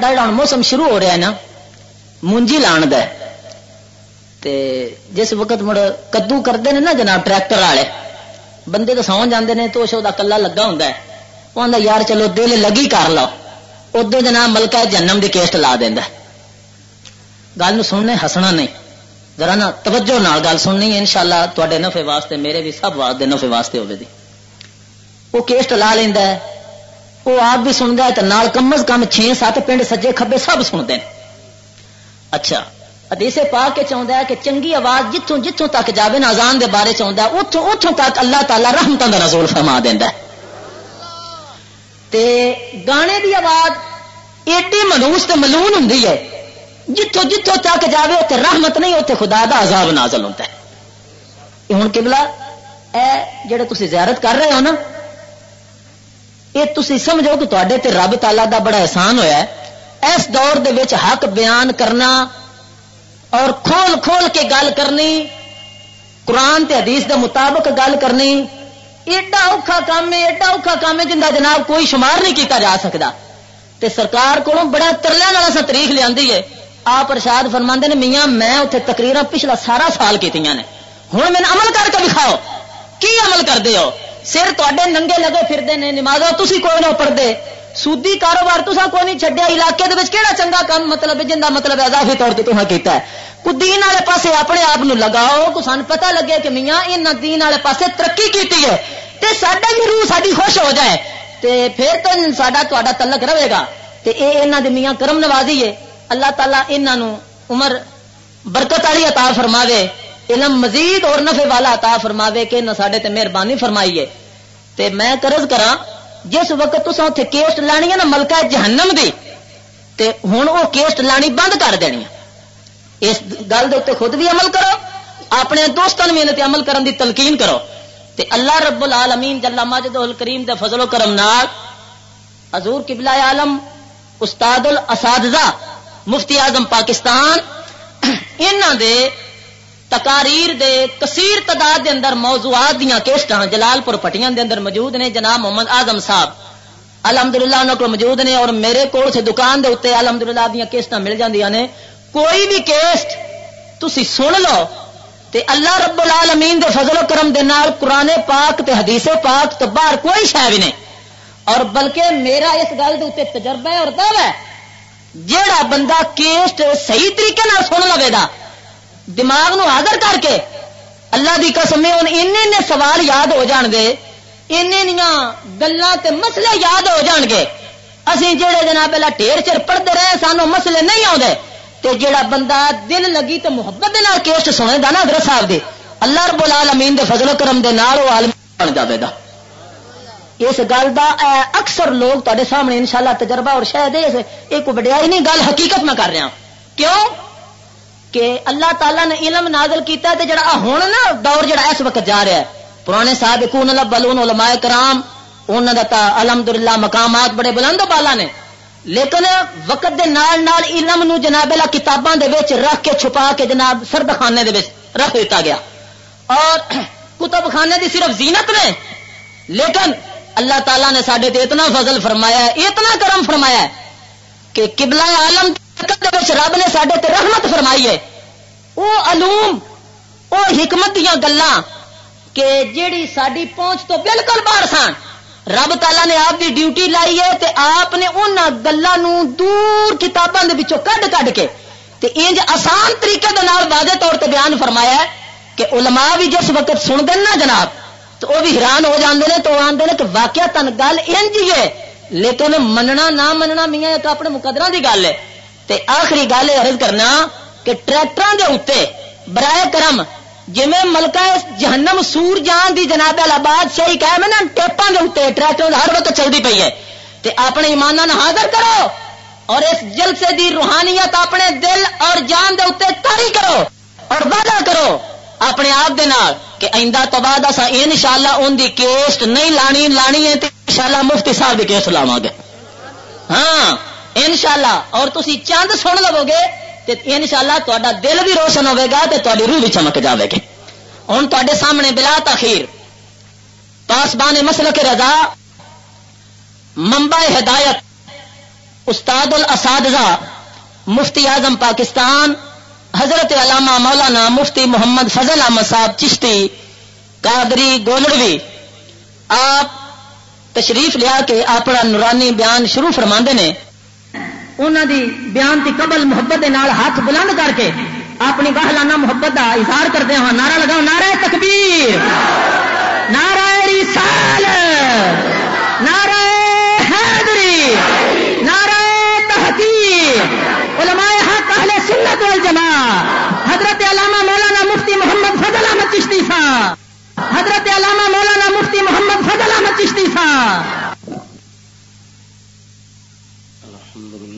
جڑا ہوں موسم شروع ہو رہا ہے نا، مونجی لان د جس وقت مڑ کدو کرتے ہیں نا جناب ٹریکٹر والے، بندے تو سو جانے نے تو وہ کلا لگا ہوں وہ آدھا یار چلو دل لگی کر لو۔ ادو جناب ملکہ جنم کی کیسٹ لا دینا گل سننے ہسنا نہیں۔ ذرا نا توجہ نال گل سننی ہے ان شاء اللہ تے نفے واسطے، میرے بھی سب واسطے نفے واسطے ہوگی وہ کیسٹ لا لینا ہے۔ وہ آپ بھی سنتا ہے تو نال کم از کم چھ سات پنڈ سجے کبے سب سنتے ہیں۔ اچھا۔ ادیسے پا کے چاہتا ہے کہ چنگی آواز جتوں جتوں تک جاوے نازان دے بارے چاہتا ہے اتوں اتوں تک اللہ تعالیٰ رحمتوں کا نزول فرما دینا تے گانے دی آواز ایڈی منوس تے ملون ہوں جتوں جتوں تک جاوے اتنے رحمت نہیں اتنے خدا دا عذاب نازل ہوتا ہے۔ ہوں کبلا اے جڑے تسی زیارت کر رہے ہو نا یہ تسی سمجھو کہ تے تے رب تالا دا بڑا احسان ہویا ہے اس دور دے وچ حق بیان کرنا اور کھول کھول کے گل کرنی قرآن تے حدیث دے مطابق گل کرنی ایڈا اوکھا کام ہے ایڈا اوکھا کام ہے جنہ جناب کوئی شمار نہیں کیتا جا سکتا تے سرکار کو بڑا ترلیا والا سا تاریخ لیا آپ ارشاد فرما نے میاں میں اتنے تقریر پچھلا سارا سال کی ہوں میں عمل کر کے دکھاؤ کی عمل کرتے ہو سر تے ننگے لگے پھرتے ہیں نماز تھی کوئی نہ پڑھتے سودی کاروبار تو کوئی نہیں چڈیا علاقے کہڑا چنگا کام مطلب جن کا مطلب اضافی طور پہ کیتا ہے۔ دین والے پاسے اپنے آپ لگاؤ، کو سان پتا لگے کہ میاں ان دین والے پاسے ترقی کی ہے۔ تے سڈا بھی روح ساری خوش ہو جائے۔ تے پھر تو سڈا تا تلک رہے گا۔ تے اے انہوں دی میاں کرم نوازی ہے۔ اللہ تعالیٰ انہوں عمر، برکت والی عطا فرماوے۔ علم مزید اور نفے والا عطا فرماوے کہ نہ سڈے تے مہربانی فرمائیے۔ تے میں قرض کرا جس وقت تصا اتنے کیسٹ لانی ہے نا، ملکہ جہنم دی، تے ہوں وہ کیسٹ لانی بند کر دینی اس گل کے اتنے خود بھی عمل کرو، اپنے دوستوں بھی عمل کرن دی تلقین کرو۔ تے اللہ رب العالمین جلا ماجد الکریم دے فضل و کرم نال حضور قبلہ عالم استاد الاساتذہ مفتی اعظم پاکستان دے تقاریر دے کثیر تعداد دے اندر موضوعات دیا کیسٹ جلال پور پٹیاں دے اندر موجود نے، جناب محمد اعظم صاحب۔ الحمدللہ انہوں کو موجود نے اور میرے کول سے دکان دے اتنے الحمدللہ دیا کیسٹ مل جاندیاں نے۔ کوئی بھی کیسٹ تسی سن لو تے اللہ رب العالمین دے فضل و کرم دے نال قرآن پاک تے حدیث پاک تو باہر کوئی شہ بھی نہیں۔ اور بلکہ میرا اس گل دے اتنے تجربہ ہے اور دعوی ہے، جیڑا بندہ کیسٹ صحیح طریقے نال سن لے گا دماغ نو حاضر کر کے اللہ کی قسم ہوں سوال یاد ہو جان گے گلان مسئلے یاد ہو جان گے۔ اسی جہے جناب پہلے ٹھیر چر پڑھتے رہے سانو مسئلے نہیں آتے۔ تے جیڑا بندہ دل لگی تو محبت کیسٹ سنے گا نا ادھر صاحب دے۔ اللہ رب العالمین دے فضل کرم دے نال وہ عالم بن جائے گا۔ اس گل کا اکثر لوگ تے سامنے ان شاء اللہ تجربہ اور شاید ایک وڈیائی نہیں، گل حقیقت میں کر رہا ہاں۔ کیوں؟ کہ اللہ تعالیٰ نے علم نازل کیتا ہے تے جڑا ہوں نا دور جڑا اس وقت جا رہا ہے۔ پرانے صاحب کون بلون علماء کرام انہوں کا الحمد مقامات بڑے بلند بالا نے۔ لیکن وقت دے نال نال علم نو جناب کتاباں دے وچ رکھ کے چھپا کے جناب سرد خانے دے وچ رکھ دیتا گیا۔ اور کتب خانے دی صرف زینت نے، لیکن اللہ تعالیٰ نے سڈے اتنا فضل فرمایا ہے، اتنا کرم فرمایا ہے کہ قبلہ عالم رب نے سڈے رحمت فرمائی ہے وہ علوم وہ حکمت دیا گلان کہ جیڑی ساری پہنچ تو بالکل باہر سن رب تالا نے آپ کی ڈیوٹی لائی ہے تے آپ نے ان گلوں دور کتابوں کے کڈ کڈ کے تے انج آسان طریقے واضح طور پہ بیان فرمایا ہے کہ علماء بھی جس وقت سن دیں نا جناب، تو وہ بھی حیران ہو جاندے نے تو آدھے کہ واقعہ تن گل انج ہی ہے، لیکن مننا نہ مننا میاں ایک اپنے مقدرہ دی گل ہے۔ تے آخری گل یہ عرض کرنا کہ ٹریکٹر دے اتنے برائے کرم جی ملکہ جہنم سور جان دی جناب آباد صحیح کہ میں نا ٹیپاں دے اتنے ٹریکٹر ہر وقت چلتی پی ہے۔ تے اپنے ایمان حاضر کرو اور اس جلسے دی روحانیت اپنے دل اور جان دے اتنے تاری کرو اور وعدہ کرو اپنے آپ دے نال کہ آئندہ تو بعد اصا ان شاء اللہ ان کی کیسٹ نہیں لانی لانی ہے تو ان شاء اللہ مفتی صاحب کی کیسٹ لاوا گے۔ ہاں۔ ان شاء اللہ اور تھی چند سن لو گے تو ان شاء دل بھی روشن ہوے گا تو تاری روح بھی چمک جائے گی۔ ہوں تے سامنے بلا تخیر پاسبان مسل کے رضا ممبا ہدایت، استاد الاساتذہ، مفتی اعظم پاکستان، حضرت علامہ مولانا مفتی محمد فضل احمد صاحب چشتی، قادری گولڑوی، آپ تشریف لیا کے اپنا نورانی بیان شروع فرما نے۔ انہوں دی بیان کی قبل محبت کے ہاتھ بلند کر کے اپنی باہلانہ محبت کا اظہار کرتے ہیں نعرہ لگاؤ، نعرہ تکبیر، نعرہ رسال نعرہ حیدری نعرہ تحقیق، علماء حق، اہل سنت والجماع حضرت علامہ مولانا مفتی محمد فضل احمد چشتی صاحب، حضرت علامہ مولانا مفتی محمد فضل احمد چشتی صاحب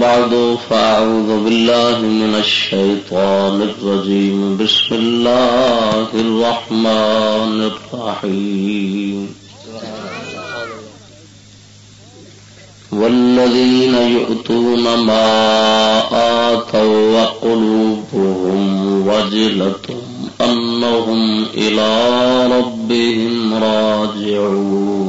بعد فأعوذ بالله من الشيطان الرجيم. بسم الله الرحمن الرحيم. والذين يؤتون ما آتوا وقلوبهم وجلة أنهم إلى ربهم راجعون.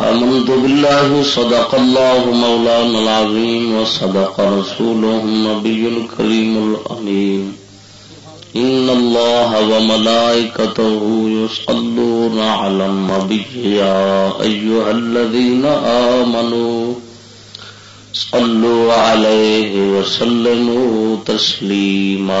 آمنت بالله صدق الله مولانا العظيم وصدق رسوله النبي الكريم الأمين. إن الله وملائكته يصلون على النبي يا أيها الذين آمنوا صلوا عليه وسلموا تسليما.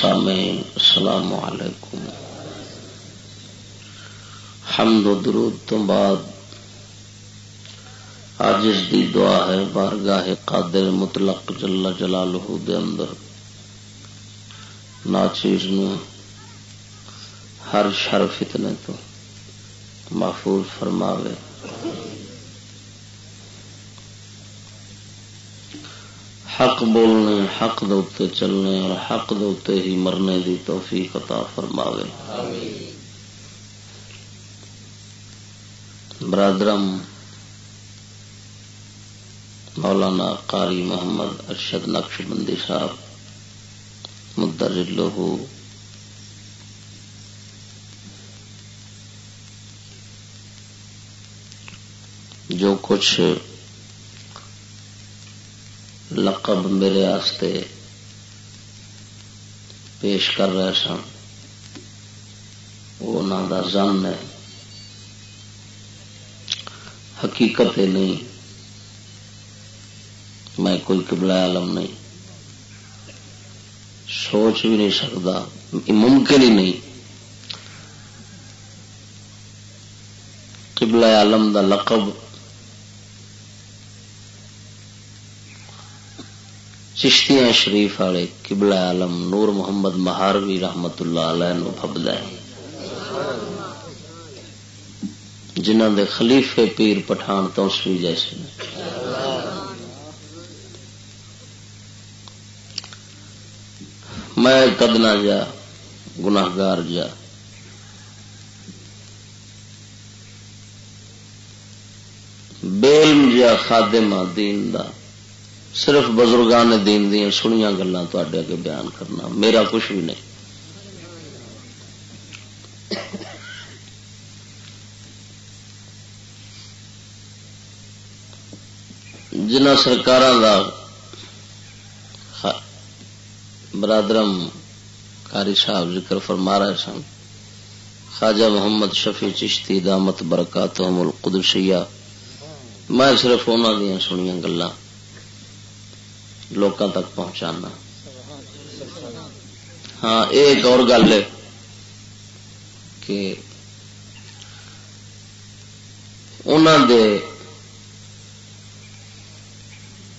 سامعین، السلام علیکم۔ حمد و درود تو بعد آج اس دی دعا ہے، بارگاہ قادر مطلق جلا جلالہ دے اندر۔ ناچیز نو ہر شر فتنے تو محفوظ فرماوے۔ حق بولنے، حق دے چلنے اور حق دے ہی مرنے دی توفیق عطا فرماوے۔ برادرم، مولانا قاری محمد ارشد نقش بندی صاحب مدر لہو جو کچھ لقب میرے آستے پیش کر رہے سن۔ وہ دا زن ہے۔ حقیقت نہیں۔ میں کوئی قبلہ عالم نہیں۔ سوچ بھی نہیں سکتا۔ ممکن ہی نہیں۔ قبلہ عالم دا لقب چشتیاں شریف والے قبلہ عالم نور محمد مہاروی رحمت اللہ علیہ فبد ہے۔ جنہ دے خلیفے پیر پٹھان تو سوئی جیسے میں کدنا جا، گناہگار جا۔ بیل جا خادمہ دین دا۔ صرف بزرگان دین دیا سنیا گلان اگے بیان کرنا، میرا کچھ بھی نہیں۔ جنہ سرکار برادرم کاری صاحب ذکر فرما رہے سن، خواجہ محمد شفیع چشتی دامت برکات القدسیہ، میں صرف انہوں دیا سنیا گلا لوگوں تک پہنچانا۔ ہاں ایک اور گل ہے کہ انہوں دے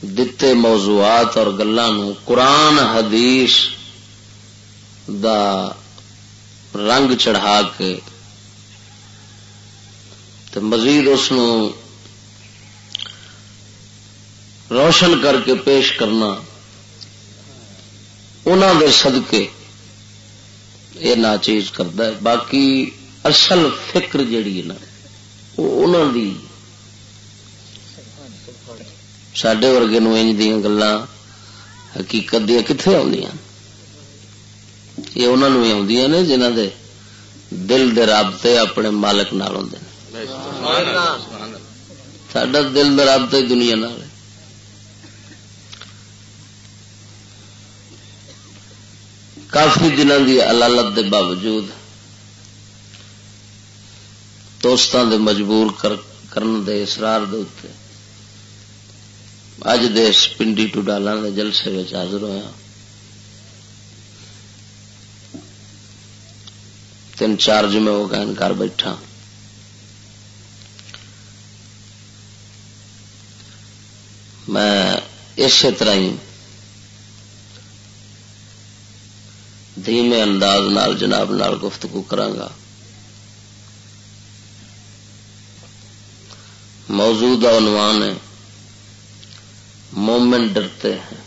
دتے موضوعات اور گلوں قرآن، حدیث دا رنگ چڑھا کے مزید اس روشن کر کے پیش کرنا انہوں دے صدقے یہ نا چیز کرتا ہے۔ باقی اصل فکر جیڑی ہے نا وہ انہوں دی۔ سڈے ورگے نو دیا گلا حقیقت دیا کتنے آدی یہ انہوں ہی آدی نے جنہ دے دل دے رابطے اپنے مالک نال ہوں سڈا دل دے رابطے دنیا نال کافی دنوں کی علالت دے باوجود دوستان دے مجبور کرن دے اسرار دے اتنے اج دے پنڈی ٹوڈالا دے جلسے میں حاضر ہوا تین چار جمعے ہو گئے گھر بیٹھا۔ میں اسی طرح ہی دھیمے انداز نال، جناب نال گفتگو کرانگا۔ موجود عنوان ہے، مومن ڈرتے ہیں۔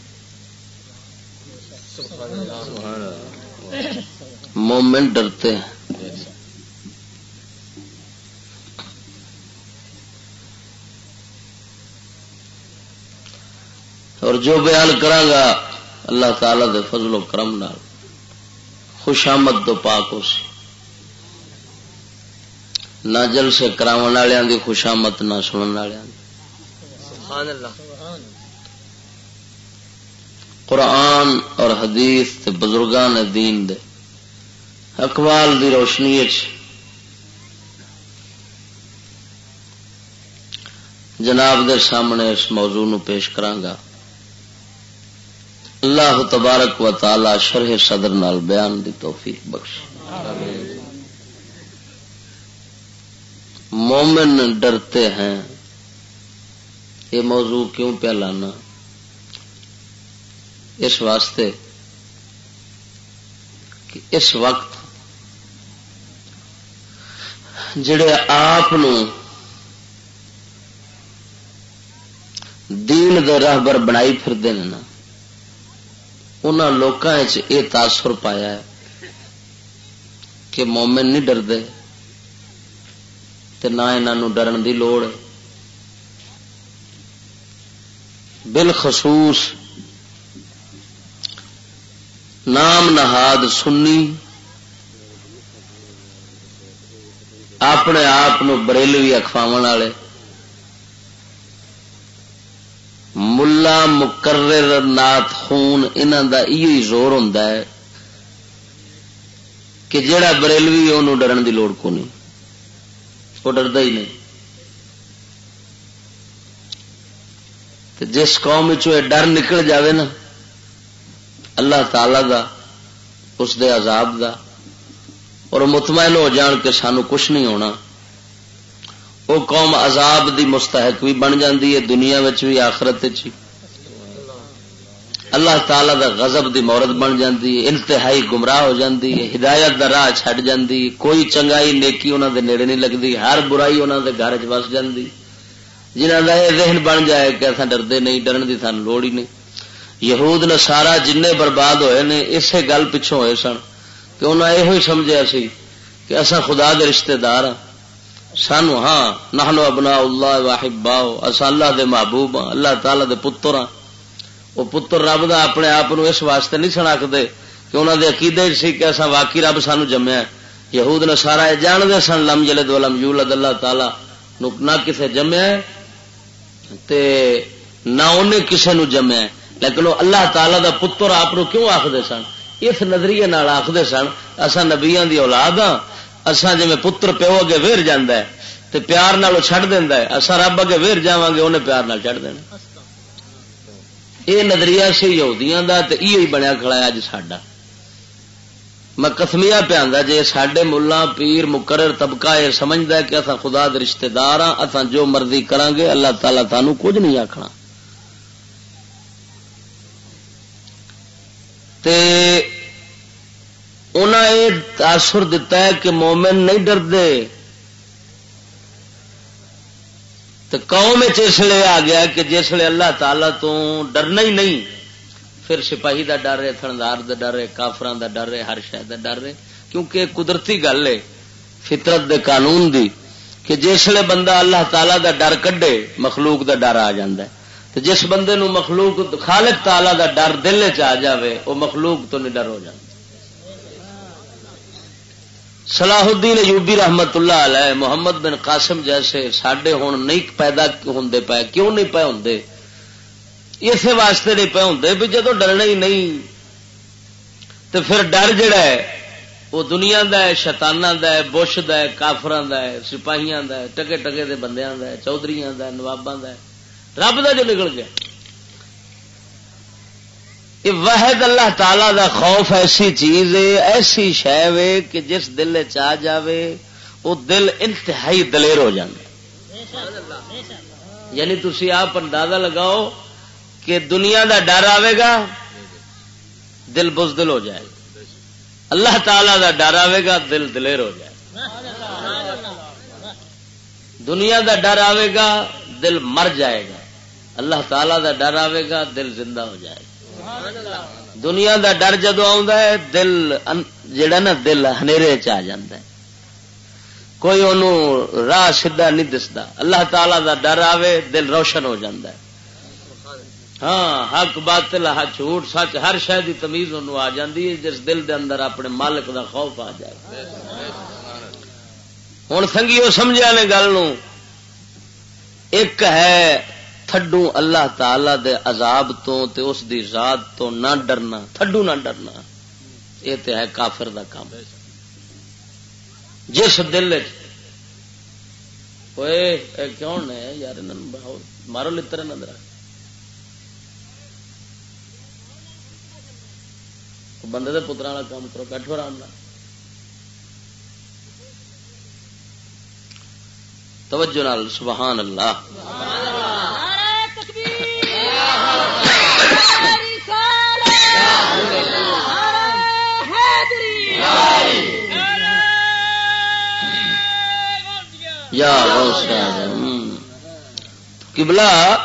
مومن ڈرتے ہیں۔ اور جو بیان گا اللہ تعالی دے فضل و کرم نال۔ خوشامد تو پاک ہو سی۔ نہ جل سے کرا دی خوشامت نہ سنن والوں قرآن اور حدیث تے بزرگان دین دے اقوال دی روشنی جناب دے سامنے اس موضوع نو پیش کرانگا اللہ تبارک و تعالی شرح صدر نال بیان دی توفیق بخش۔ مومن ڈرتے ہیں۔ یہ موضوع کیوں پہ لانا؟ اس واسطے کہ اس وقت جڑے آپ دین دے راہبر بنائی پھرتے ہیں نا ان لوگوں یہ تاثر پایا ہے کہ مومن نہیں ڈرتے نہ یہاں ڈرن کی لوڑ بالخصوص نام نہاد سنی اپنے آپ بریلوی اخواو والے ملا مقرر نات خون انہوں کا یہ زور ہوں کہ جڑا بریلوی انہوں ڈرن کی لوڑ کو نہیں وہ ڈردا ہی نہیں۔ جس قوم ڈر نکل جاوے نا، اللہ تعالی دا، اس دے عذاب دا، اور مطمئن ہو جان کے سانو کچھ نہیں ہونا۔ وہ قوم عذاب دی مستحق بھی بن جاتی ہے، دنیا بھی، آخرت چی اللہ تعالی دا غضب دی مورت بن جاتی ہے، انتہائی گمراہ ہو جاتی ہے، ہدایت دا راہ چھڈ جاتی کوئی چنگائی نیکی انہوں دے نیڑے نہیں لگتی ہر برائی انہوں دے گھر چ وس جاتی جنہ کا یہ ذہن بن جائے کہ اصا ڈردے نہیں، ڈرن کی سان لوڑ ہی نہیں۔ یہود نے سارا جن برباد ہوئے نے اسی گل پچھوں ہوئے سن کہ انہیں یہ سمجھا سی کہ اصا خدا دے رشتے دار ہاں۔ سانو ہاں نہنو ابنا اللہ واحب باؤ اصا اللہ دے محبوب ہاں اللہ تعالی دے پتر ہاں۔ وہ پتر رب دا اپنے آپ اس واسطے نہیں سنکتے کہ انہوں دے عقیدے سی کہ اصا واقعی رب سانو جمیا یہود نے سارا یہ جانتے سن، لم جلد ولم یولد، اللہ تعالی نہ کسے جمیا تے نہ انہیں کسی نو جمیا لیکن وہ اللہ تعالی دا پتر آپ کیوں آخر سن؟ اس نظریے آخر سن اصا نبیا دی اولاد ہاں اسان جی پتر پیو اگے ویر جانا ہے تو پیار نال چڑھ دینا ہے اصا رب اگے ویر جا گے انہیں پیار نال چڑھ دینا۔ یہ نظریہ سی یہودیاں دا تو یہ بنیا کھڑا ہے اج ساڈا۔ میں کسمیا پیا جی سڈے ملا پیر مقرر طبقہ یہ سمجھتا ہے کہ اصا خدا دے رشتے دار ہاں اصا جو مرضی کران گے، اللہ تعالیٰ تمہوں کچھ نہیں آخنا تے انہیں یہ تاثر دتا ہے کہ مومن نہیں ڈردے۔ تو قوم اسلے آ گیا کہ جسے اللہ تعالی تو ڈرنا ہی نہیں، پھر سپاہی دا ڈر ہے، تھندار دا ڈر ہے کافران دا ڈر ہے، ہر شہر دا ڈر ہے۔ کیونکہ قدرتی گل ہے، فطرت دے قانون دی، کہ جسے بندہ اللہ تعالی دا ڈر کڈے، مخلوق دا ڈر آ ہے۔ تو جس بندے نو مخلوق خالق تعالی دا ڈر دل چ جائے وہ مخلوق تو نہیں ڈر ہو جائے صلاح الدین ایوبی رحمت اللہ علیہ، محمد بن قاسم جیسے سڈے ہوں نہیں پیدا ہوں پے، کیوں نہیں پے ہوں اسی واسطے نہیں پے ہوں بھی جدو ڈرنا ہی نہیں۔ تو پھر ڈر جڑا ہے، وہ دنیا دا ہے شتانہ دا ہے، بش دا ہے کافران دا ہے، سپاہیاں دا ہے، ٹکے ٹکے دے بندیاں دا ہے، چودھریاں دا ہے، نواباں دا ہے۔ رب دا جو نکل گیا۔ یہ واحد اللہ تعالی دا خوف ایسی چیز ہے، ایسی شہ کہ جس دل چاہ جاوے، وہ دل انتہائی دلیر ہو جائے یعنی تھی آپ اندازہ لگاؤ کہ دنیا دا ڈر آئے گا، دل بزدل ہو جائے۔ گا اللہ تعالی دا ڈر آئے گا، دل دلیر ہو جائے۔ دنیا دا ڈر آئے گا، دل مر جائے گا۔ اللہ تعالی دا ڈر آئے گا، دل زندہ ہو جائے گا۔ دنیا دا ڈر جدو ہے، دل جڑا نا دل چ ہے۔ کوئی انہوں راہ سیدا نہیں دستا اللہ تعالی دا ڈر آوے، دل روشن ہو جاندہ ہے۔ ہاں حق، باطل ہاتھ جھوٹ، سچ، ہر شہ کی تمیز انہوں آ جاندی ہے، جس دل دے اندر اپنے مالک دا خوف آ جائے۔ ہوں سنگھی وہ سمجھا نے گل ایک ہے تھڈو اللہ تعالی دے عذاب تو تے اس دی ذات تو نہ ڈرنا، تھڈو نہ ڈرنا، یہ تے ہے کافر دا کام۔ جس دل اے کیوں نے؟ یار مارو لتر نظر بندے دے پترا کام کرو بیٹھو آرام توجہ نال، سبحان اللہ۔ یا کبلا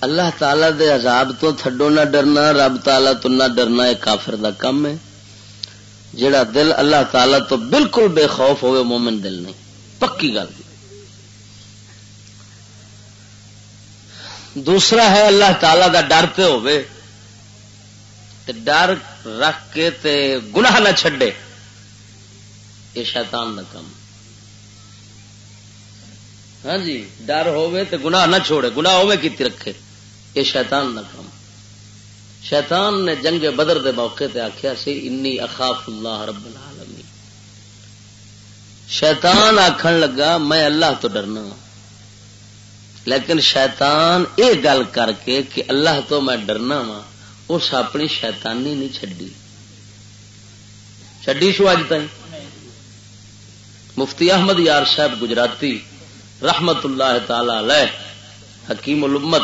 اللہ تعالی دے عذاب تو تھڈو نہ ڈرنا، رب تعالی تو نہ ڈرنا، یہ کافر دا کم ہے۔ جڑا دل اللہ تعالی تو بالکل بے خوف ہوئے، مومن دل نہیں۔ پکی گل۔ دوسرا ہے، اللہ تعالی دا ڈر پہ ہوئے۔ ڈر رکھ کے تے گناہ نہ چھڈے۔ یہ شیطان کا کم۔ ہاں جی ڈر ہوے تو گناہ نہ چھوڑے، گناہ ہوے کی رکھے؟ یہ شیطان نہ کم۔ شیطان نے جنگ بدر دے موقع تے آخیا سی، انی اخاف اللہ رب العالمین. شیطان آخن لگا، میں اللہ تو ڈرنا لیکن شیطان یہ گل کر کے کہ اللہ تو میں ڈرنا وا اس اپنی شیطانی نہیں چڈی چڈی سو اج تھی مفتی احمد یار صاحب گجراتی رحمت اللہ تعالی علیہ، حکیم الامت،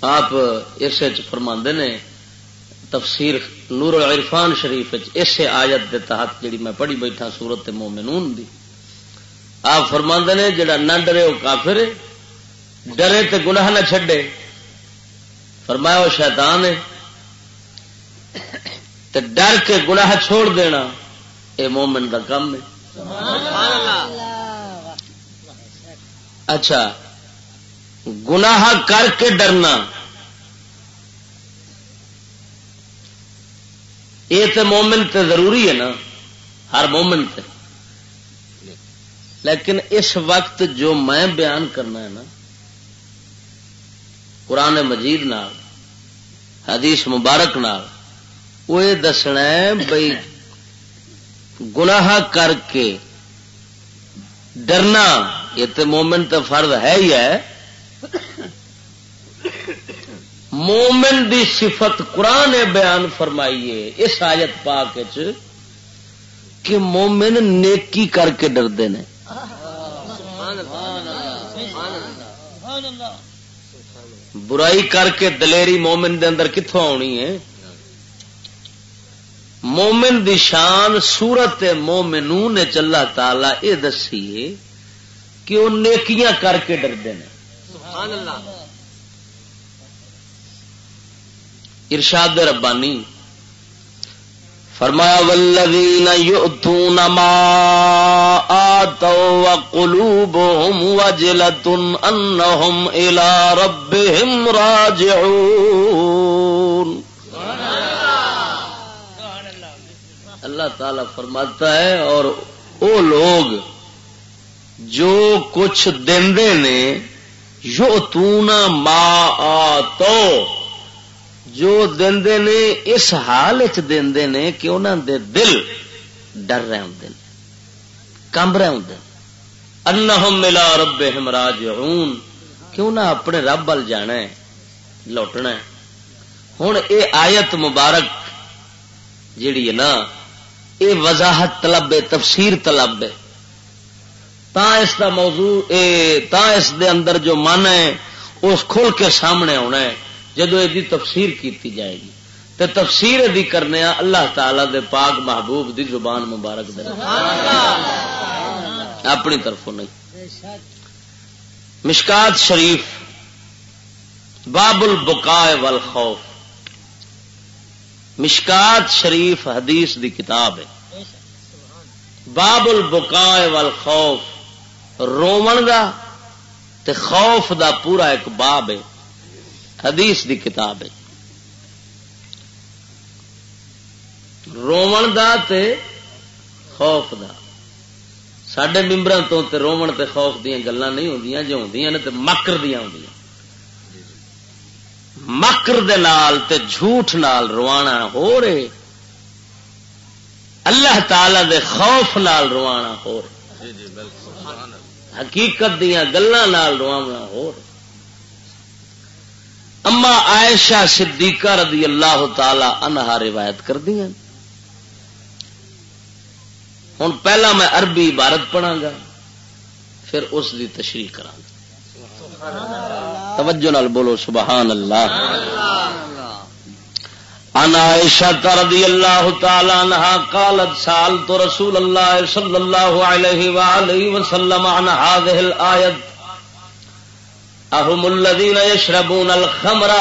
آپ اس فرما نے، تفسیر نور العرفان شریف اس آیت دے تحت جڑی میں پڑھی بیٹھا سورت مومنون دی۔ آپ فرما نے، جڑا نہ ڈرے وہ کافر ڈرے تو گناہ نہ چھڈے۔ فرمایا وہ شیطان ہے۔ تو ڈر کے گناہ چھوڑ دینا یہ مومن کا کم ہے۔ اچھا گناہ کر کے ڈرنا۔ یہ تو مومن تے ضروری ہے نا، ہر مومن تے۔ لیکن اس وقت جو میں بیان کرنا ہے نا، قرآن مجید نال، حدیث مبارک نال، وہ یہ دسنا ہے بھائی گناہ کر کے ڈرنا۔ یہ تو مومن تو فرد ہے ہی ہے۔ مومن دی صفت قرآن بیان فرمائیے، اس آیت پاک کہ مومن نیکی کر کے ڈردے نے برائی کر کے دلیری مومن دے اندر کتوں آنی ہے؟ مومن دی شان سورت مومنو نے چلا تالا یہ دسی کہ وہ نیکیاں کر کے ڈردے ہیں۔ ارشاد ربانی فرمایا والذین یؤتون ما آتوا وقلوبهم وجلة انہم الى ربهم راجعون۔ اللہ۔ تعالی فرماتا ہے اور او لوگ جو کچھ دے نے یؤتون ما آتوا جو دے نے، اس حال دے نے کہ انہوں دے دل ڈر رہے ہوں کمب رہے ہوں انہم ملا رب ہمراج کہ انہیں اپنے رب وال جانا ہے، لوٹنا ہے۔ ہوں اے آیت مبارک جیڑی ہے نا، اے وضاحت طلب ہے تفسیر طلب ہے۔ تا اس دا موضوع اے تا اس دے اندر جو من ہے اس کھل کے سامنے آنا ہے جدو یہ تفسیر کیتی جائے گی۔ تو تفسیر دی کرنے اللہ تعالی دے پاک محبوب دی زبان مبارک دے۔ اپنی طرف نہیں۔ مشکات شریف باب البقاء والخوف۔ مشکات شریف حدیث دی کتاب ہے۔ باب البقاء والخوف۔ رومن دا تے خوف دا پورا ایک باب ہے حدیث دی کتاب ہے۔ رومن دا تے خوف دا۔ سڈے ممبر تو تے رومن تے خوف دیا گلا نہیں ہوں جو ہوں نے تے مکر دیا ہوں مکر دے نال تے جھوٹ نال روانا ہو رہے۔ اللہ تعالی دے خوف نال روانا ہو رہے۔ جی، جی، حقیقت دیا گلوں روانا ہو اما عائشہ صدیقہ رضی اللہ تعالی انہا روایت کر دیا ہوں پہلا میں عربی عبارت پڑھا گا پھر اس کی تشریح کرا توجہ نال بولو، سبحان اللہ۔ ان عائشہ رضی اللہ تعالی عنہ قالت سال تو رسول اللہ صلی اللہ علیہ وآلہ وسلم عن هذه الآیت اہم الذین یشربون الخمر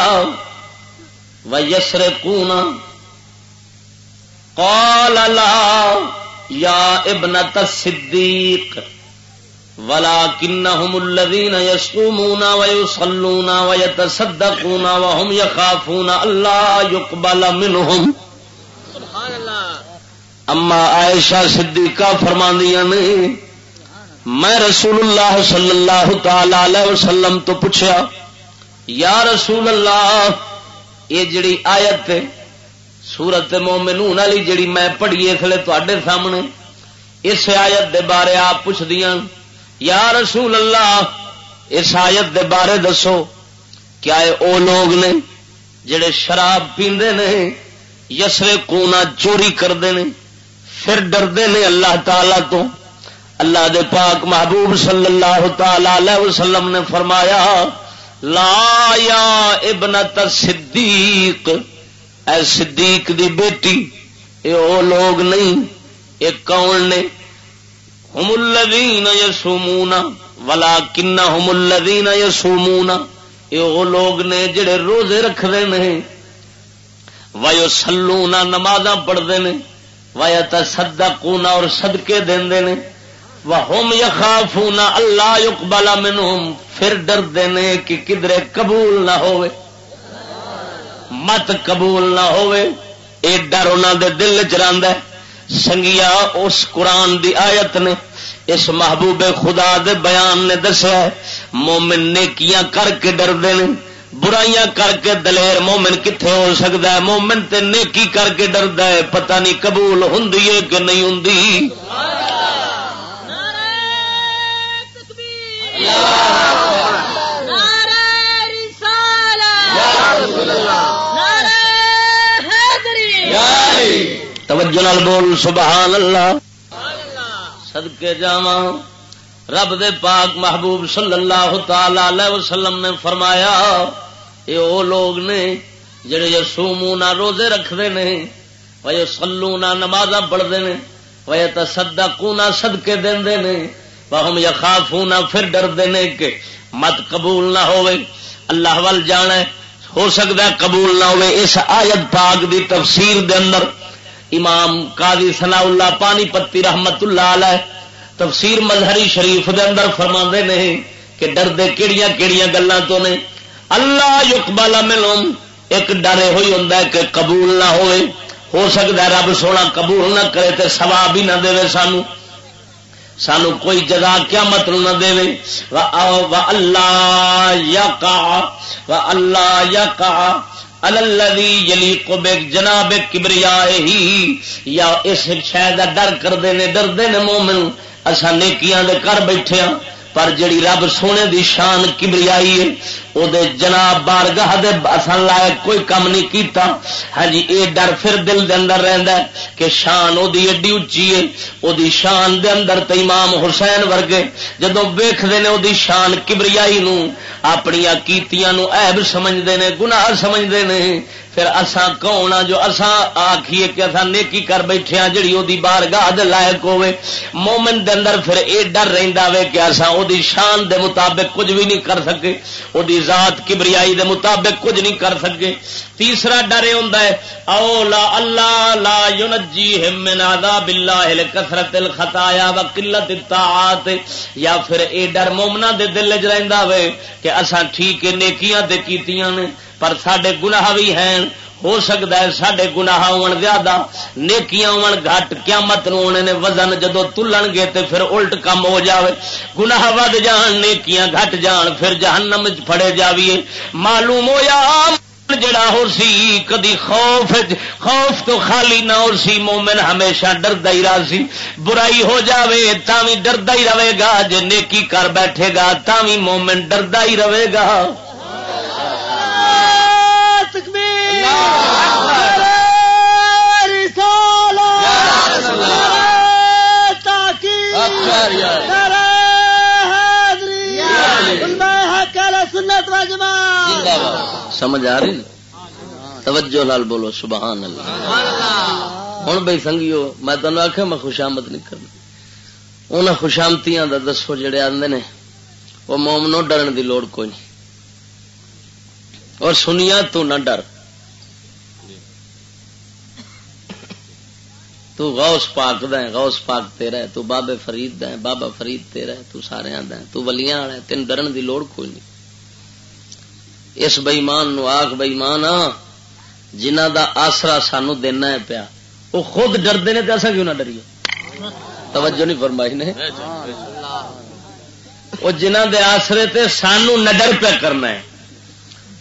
ویسرقون قال لا یا ابنت الصدیق ولكنهم الذين يصومون ويصلون ويتصدقون وهم يخافون الله يقبل منهم سبحان اللہ اما عائشہ صدیقہ فرماندیاں نے میں رسول اللہ صلی اللہ تعالی وسلم تو پوچھا یا رسول اللہ یہ جڑی آیت سورت مومنون والی جڑی میں پڑھی اس لیے تے سامنے اس آیت دے بارے آپ پوچھ دیا یا رسول اللہ، اس آیت دے بارے دسو کیا او لوگ نے جڑے شراب پیندے نے، یسرے کونا چوری کرتے ہیں پھر ڈردے نے اللہ تعالی تو۔ اللہ دے پاک محبوب صلی اللہ تعالی وسلم نے فرمایا، لا یا ابنت صدیق۔ اے صدیق دی بیٹی، اے او لوگ نہیں، اے کون نے؟ ہم الذین یسومون ولکن ہم الذین یسومون اے او لوگ نے جڑے روزے رکھ رہے ہیں ویسلون نمازاں پڑھتے ہیں ویتصدقون اور صدقے دیندے نے ہوم یخافونا اللہ یقبل منہم پھر ڈردے نے کہ کدرے قبول نہ ہوئے مت قبول نہ ہوئے اے ڈر انہوں دے دل چ سنگیا اس قرآن دی آیت نے اس محبوب خدا دے بیان نے دسیا مومن نے کیا کر کے ڈردے نے برائیاں کر کے دلیر مومن کتنے ہو سکتا ہے؟ مومن تے نیکی کر کے ڈردا ہے پتہ نہیں قبول ہوں کہ نہیں ہوں توجہ نال بول سبحان اللہ سدکے جا رب دے پاک محبوب صلی اللہ تعالی وسلم نے فرمایا یہ وہ لوگ نے جڑے سومو نہ روزے رکھتے ہیں وہ سلو نہ نماز پڑھتے ہیں وہ تو سدا کو نہ سدکے دے ہم یا خافو نہ پھر ڈرتے ہیں کہ مت قبول نہ ہوئے۔ اللہ وال جانا ہو سکتا ہے قبول نہ ہوئے۔ اس آیت پاک دی تفسیر دے اندر امام قاضی ثنا اللہ پانی پتی رحمت اللہ علیہ تفسیر مظہری شریف دے اندر فرما نہیں کہ ڈردے کہڑیاں کہڑیاں گلوں تو نے اللہ یقبال ملوم ایک ڈر ہوئی ہوں کہ قبول نہ ہوئے، ہو سکتا ہے رب سونا قبول نہ کرے تو سواب بھی نہ دے سانو۔ سانو کوئی جگہ کیا مطلب نہ دے۔ اللہ یا کا اللہ یا کہا کا یلیق کو جناب کبریا ہی، یا اس شاید ڈر کرتے ہیں ڈردے نے مومن اصا نیکیاں دے کر بیٹھے ہاں پر جڑی رب سونے دی شان کبریائی ہے وہ جناب بار گاہ اصل لائق کوئی کم نہیں کیتا۔ ہاں جی یہ ڈر پھر دل دے اندر رہندا ہے کہ شان وہ ایڈی اچھی ہے۔ وہ شان دے اندر تے امام حسین ورگے جدو ویختے ہیں وہ شان کبریائی نو اپنی کیتیاں نو عیب سمجھتے ہیں گناہ سمجھتے ہیں پھر اساں کون آ جو اساں آخیے کہ اساں نیکی کر بیٹھے ہاں جڑی وہ بار گاہ لائق ہوے مومن دے اندر پھر اے ڈر رہندا وے کہ اساں او شان دے مطابق کچھ بھی نہیں کر سکے وہ ذات کبریائی دے مطابق کچھ نہیں کر سکے۔ تیسرا ڈر یہ ہوندا ہے، او لا اللہ لا ينجيهم من عذاب الله لكثرت الخطايا وقلت الطاعات، یا پھر اے ڈر مومنا دے دل وچ رہندا وے کہ اساں ٹھیک نیکیاں تے کیتیاں نے، پر سڈے گناہ بھی ہیں۔ ہو سکتا ہے سڈے گنا زیادہ، نیکیاں گھٹ کیا مت نے وزن جدو تلن گے تو پھر الٹ کم ہو جاوے۔ گناہ ود جان، نیکیاں گھٹ جان، پھر جہنم فڑے جاویے۔ معلوم ہوا جڑا ہو سی کدی خوف خوف تو خالی نہ ہو سی مومن ہمیشہ ڈردا ہی رہا سی برائی ہو جاوے تھی ڈردا ہی رہے گا۔ جے نیکی کر بیٹھے گا تھی مومن ڈردا ہی رہے گا۔ سمجھ آ رہی؟ توجہ لال بولو سبحان اللہ۔ ہوں بھائی سنگیو میں تمہیں آخیا میں خوشامد نہیں کرنا۔ انہیں خوشامتیاں دسو جڑے آدھے نے وہ مومنو ڈرن دی لوڑ کوئی نہیں۔ اور سنیا تو نہ ڈر۔ تو غوث پاک دیں غوث پاک تیرا ہے تو بابے فرید دیں بابا فرید تیرا ہے تو سارے دیں تو ولیاں والا تین ڈرن دی لوڑ کوئی نہیں۔ اس بئیمان نو آخ بئیمان جنہ دا آسرا سانو دینا ہے پیا۔ وہ خود ڈردے نے تو ایسا کیوں نہ ڈریے؟ توجہ نہیں فرمائی نے۔ وہ جنہ دے آسرے تے سانو نڈر پیا کرنا ہے،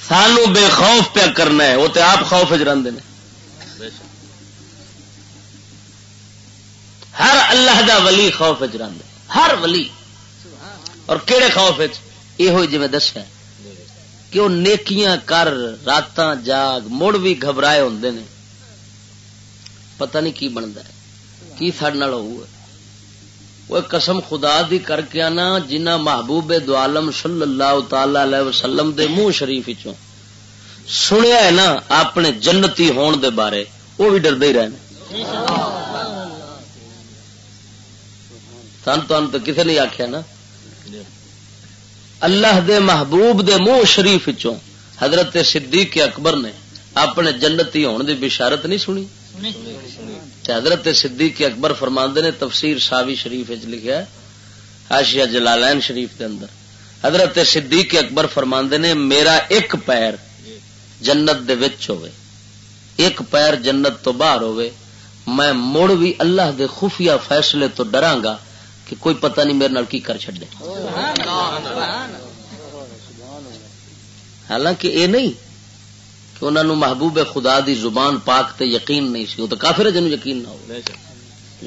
سانو بے خوف پیا کرنا ہے، وہ تو آپ خوف چ ہیں ہر اللہ دا ولی خوف ہر ولی۔ اور کہڑے خوف یہ جی دسیا۔ کہ وہ نیکیاں کر رات جاگ، مڑ بھی گھبرائے ہوں نے۔ پتہ نہیں کی بنتا ہے، کی سڈ وہ قسم خدا دی کر کے آنا، جنہ محبوب دعالم صلی اللہ تعالی علیہ وسلم دے منہ شریف سنیا ہے نا اپنے جنتی ہون دے بارے، وہ بھی ڈردے ہی رہے سن تو کسی نہیں آخیا نا۔ اللہ دے محبوب دے منہ شریف چوں حضرت صدیق اکبر نے اپنے جنتی ہونے دی بشارت نہیں سنی؟ حضرت صدیق اکبر فرماندے نے تفسیر ساوی شریف لکھا آشیا جلالین شریف دے اندر۔ حضرت صدیق اکبر فرماندے نے، میرا ایک پیر جنت دے وچ ہوئے، ایک پیر جنت تو باہر ہوئے، میں مڑ بھی اللہ دے خفیہ فیصلے تو ڈراں گا کہ کوئی پتہ نہیں میرے نال کی کر چڈے حالانکہ یہ نہیں کہ انہوں نے محبوب خدا دی زبان پاک تے یقین نہیں سی وہ تو کافر جن یقین نہ ہو۔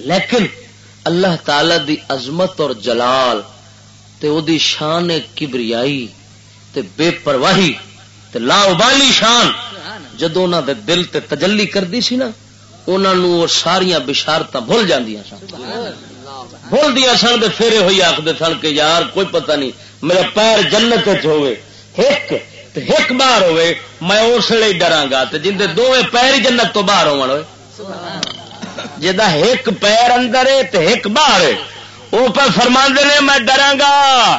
لیکن اللہ تعالی دی عظمت اور جلال تے او دی شان کبریائی تے بے پرواہی تے لا ابالی شان جدو انہوں دے دل تے تجلی کردی سی نا انہوں ساریا بشارت بھول جاندیاں سن۔ بھول دیا سن دے پھیرے ہوئی آخر سن کہ یار کوئی پتہ نہیں میرا پیر جنت ہوئے ایک ایک باہر ہوئے میں اس لیے ڈرا جن دونوں پیر ہی جنت تو باہر ہوئے۔ جا ایک پیر اندر ہے تو ایک باہر ہے وہ پر فرما نے میں ڈرا گا۔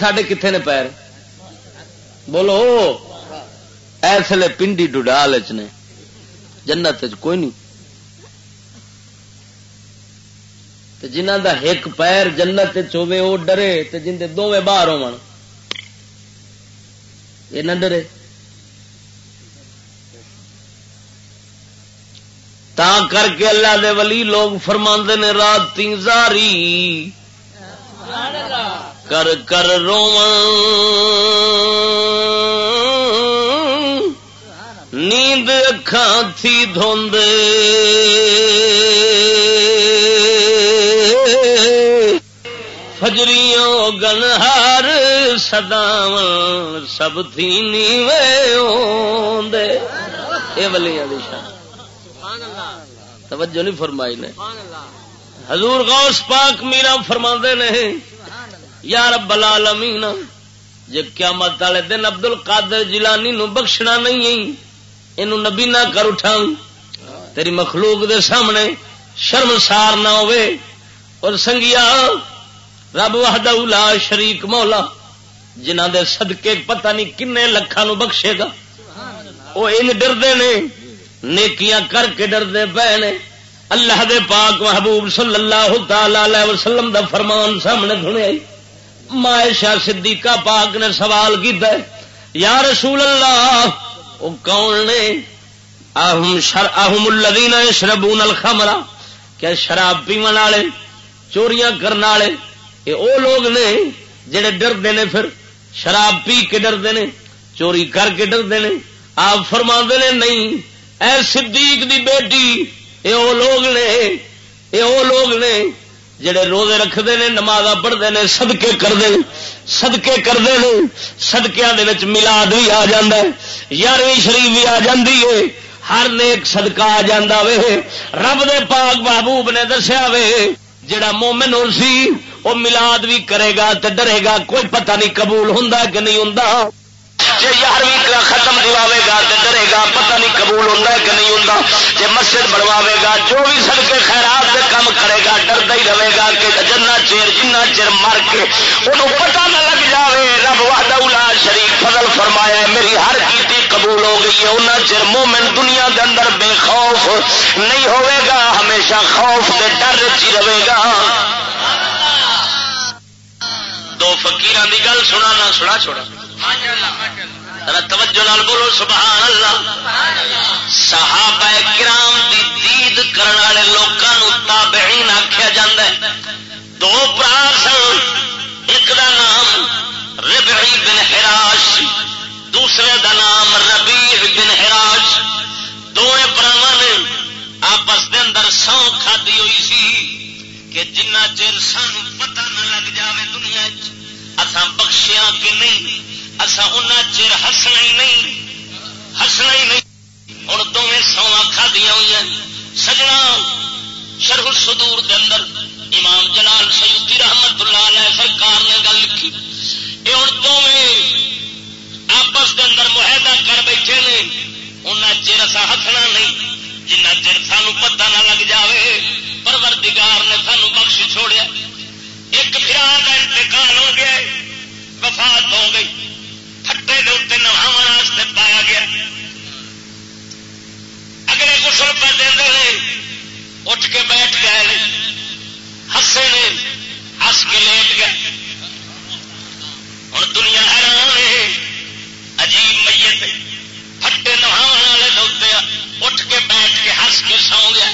سڈے کتنے نے پیر؟ بولو ایس لیے پنڈی ڈوڈال نے جنت کوئی نہیں۔ جنہ دا ایک پیر جنت چوے وہ ڈرے جن کے دونوں باہر ہو نہ ڈرے۔ تا کر کے اللہ دے ولی لوگ فرما نے رات تین زاری۔ کر کر رو نیند اکھان تھی دھوندے۔ فجریوں گنہار سداو سب تھی نیوے اے ولیاں دی شان توجہ نہیں فرمائی نے حضور غوث پاک میرا فرما نے یا رب العالمین جے قیامت والے دن عبد القادر جیلانی نو بخشنا نہیں اینو نبی نہ کر اٹھا تیری مخلوق دے سامنے شرمسار نہ ہوئے اور سنگیا، رب وحدہ لا شریک مولا جنہ دے صدقے پتہ نہیں کنے لکھا نو بخشے گا۔ وہ ان ڈردے نے، نیکیاں کر کے ڈردے پے نے۔ اللہ دے پاک محبوب صلی اللہ تعالی وسلم دا فرمان سامنے سنیا مائشا صدیقہ پاک نے سوال کیتا ہے، یا رسول اللہ، وہ کون نے؟ اہم الذین یشربون الخمر، کیا شراب پیون والے؟ چوریاں کرنے والے۔ یہ وہ لوگ نے جڑے ڈردے نے پھر شراب پی کے ڈردے نے، چوری کر کے ڈردے نے۔ آپ فرما نے، نہیں، اے صدیق دی بیٹی یہ وہ لوگ نے یہ وہ لوگ نے جڑے روزے رکھتے ہیں نماز پڑھتے ہیں سدکے کرتے سدکے کرتے ہیں سدکیا ملاد بھی آ جا یارویں شریف بھی آ جاتی ہے۔ ہر نیک سدکا آ جا رب دے پاک محبوب نے دسیا وے۔ جڑا مومن ہو سی وہ ملاد بھی کرے گا تو ڈرے گا، کوئی پتہ نہیں قبول ہوں کہ نہیں ہوں جی یارویں ختم دواوے گا تو ڈرے گا، پتہ نہیں قبول ہوتا کہ نہیں ہوتا جی مسجد بنواوے گا، جو بھی سڑکے خیرات کے کام کرے گا، ڈردا ہی رہے گا کہ جنا چیر جنا چر مر کے انہوں پتہ نہ لگ جاوے۔ رب واہدہ شریف فضل فرمایا میری ہر کیتی قبول ہو گئی ہے۔ انہیں چر مومن دنیا کے اندر بے خوف نہیں ہوئے گا، ہمیشہ خوف کے ڈر چی رہے گا۔ دو فقیران کی گل سنا نہ سنا چھوڑا۔ توجہ نال بولو سبحان اللہ صحابہ کرام دی دید کرن والے لوگوں تابعین آخیا جا دو برا سن، ایک دا نام ربعی بن حراش، دوسرے دا نام ربیع بن حراش۔ دونوں برا نے آپس دے اندر سو کھدی ہوئی سی کہ جنہ چر سان پتہ نہ لگ جاوے دنیا اسان بخشیا کہ نہیں۔ اصا ان چر ہسنا ہی نہیں، ہسنا ہی نہیں۔ ہوں دونیں سوا کھادیا ہوئی سجنا، شرح سدور اندر امام جلال سیدی رحمت اللہ علیہ سرکار نے گل لکھی۔ یہ ہوں دونیں آپس کے اندر معاہدہ کر بیٹھے نے۔ ان چر اصا ہسنا نہیں۔ جنہ چر سان پتا نہ لگ جائے پروردگار نے سانو بخش چھوڑیا۔ ایک پھرا کا انتقال ہو گیا وفات ہو گئی۔ کھٹے کے اتنے نہا پایا گیا۔ اگلے گسل پہ دے اٹھ کے بیٹھ گئے ہسے نے۔ ہس کے لیٹ گئے۔ ہوں دنیا حیران ہے عجیب میت پٹے نہا والے دے اٹھ کے بیٹھ کے ہس کے سو گیا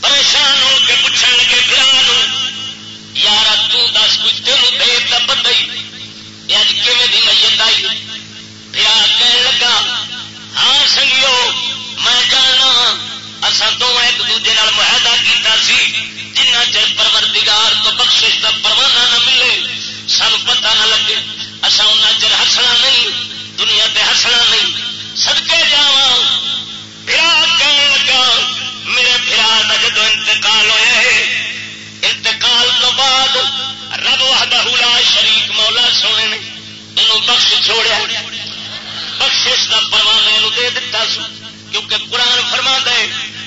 پریشان ہو کے پوچھنے لگے گرا یار تس کچھ تین دیر اج کیون آئی پیا کہن لگا ہاں سنگیو میں جانا اصا دونوں ایک دوجے معاہدہ کیتا سی جنہ چر پروردگار تو بخشش کا پروانہ نہ ملے سان پتا نہ لگے اصا ان چر ہسنا نہیں دنیا تے ہسنا نہیں سدکے جا پیا کہن لگا میرے پھرا کا جدو انتقال ہوا ہے انتقال تو بعد رب وحدہ لا شریک مولا سونے نے انہوں بخش چھوڑیا بخشش کا پروانہ دے دتا سو۔ کیونکہ قرآن فرما دے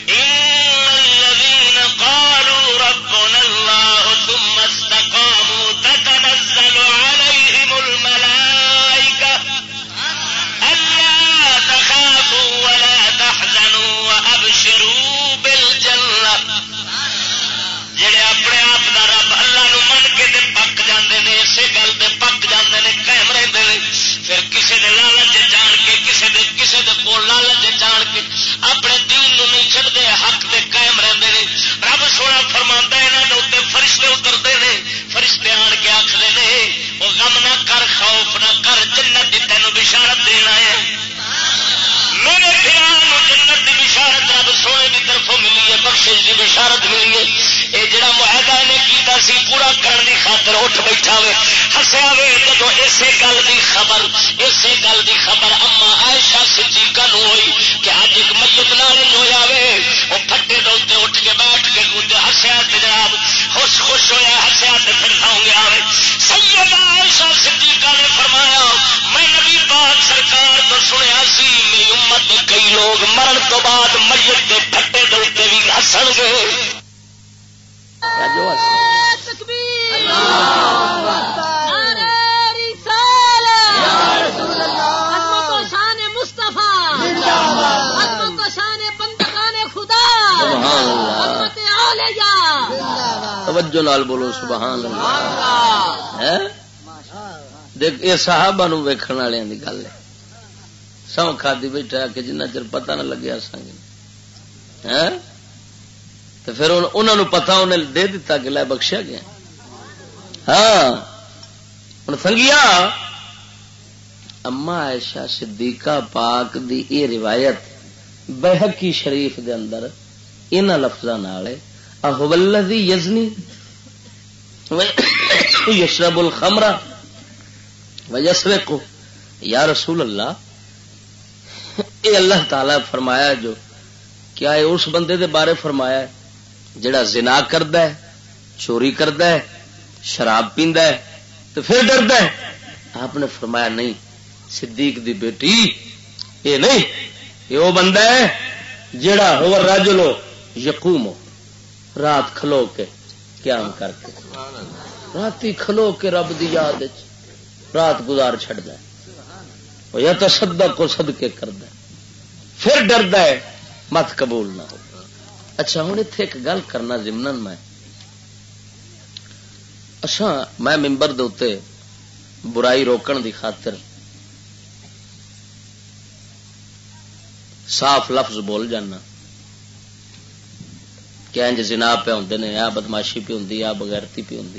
الذين قالوا ربنا الله ثم استقاموا تتنزل عليهم الملائكة ألا تخافوا ولا تحزنوا وأبشروا بالجنة جڑے اپنے آپ کا رب اللہ نو من کے دے پک جاندے نے، اسی گل دے پک جاندے نے، قائم رہتے ہیں پھر کسے دے لالچ جان کے، کسے دے کسے دے کول لالچ جان کے اپنے دین نو نہیں چھڈتے حق دے قائم رہتے ہیں رب سونا فرما یہاں اتنے فرشتے اترتے ہیں فرشتے آن کے آخر نے، وہ غم نہ کر، خوف نہ کر، جنت تینوں بشارت دینا ہے۔ میرے خیال جنت کی بشارت رب سونے کی طرفوں ملی ہے بخش کی بشارت ملی ہے۔ یہ جڑا معاہدہ نے کیتا سی پورا کرنے کی خاطر اٹھ بیٹھا وے، ہسیا وے جب اسی گل کی خبر، اسی گل کی خبر اما عائشہ صدیقہ نو ہوئی کہ اج ایک میت نال ہوا وے۔ وہ پھٹے دے اوتے اٹھ کے بیٹھ کے ہسیا تے جناب، خوش خوش ہوا ہسیا تے پھر ساؤں گیا وے۔ سیدہ عائشہ صدیقہ نے فرمایا، میں نبی پاک سرکار تو سنیا سی، میری امت کئی لوگ مرن تو بعد میت کے پھٹے دے اوتے بھی ہسن گے۔ جو توجہ لال بولو، سبحان اللہ۔ دیکھ، یہ صحابہ نو ویکھن والے کی گل ہے۔ سو کھا بیٹھا کہ جنہ چر پتہ نہ لگیا جی۔ سنگ تو پھر انہوں نے پتا انہیں دے دیتا کہ لے بخشیا گیا۔ ہاں۔ ہوں سنگیا اما ایشا صدیقہ پاک دی یہ روایت بحقی شریف دے اندر ان لفظوں احبلدی یزنی یشرب الخمرا وجسرے کو یا رسول اللہ، اے اللہ تعالی فرمایا جو، کیا اس بندے دے بارے فرمایا ہے؟ جڑا زنا کرد چوری کرد شراب پیندا ہے، تو پھر ڈرد ہے۔ آپ نے فرمایا، نہیں، صدیق دی بیٹی، یہ نہیں، یہ وہ بندہ ہے جڑا ہو رج لو یقوم ہو، رات کھلو کے قیام کر کے۔ رات کھلو کے رب دی یاد رات گزار چڈ یا تو سدا کو سد کے کرد پھر ڈرد ہے، مت قبول نہ ہو۔ اچھا ہوں اتے ایک گل کرنا جمن میں۔ اچھا میں ممبر دے برائی روکن دی خاطر صاف لفظ بول جانا۔ کہ انج جنا پہ ہوں نے، آ بدماشی پہ ہوں آ بغیرتی پہ ہوں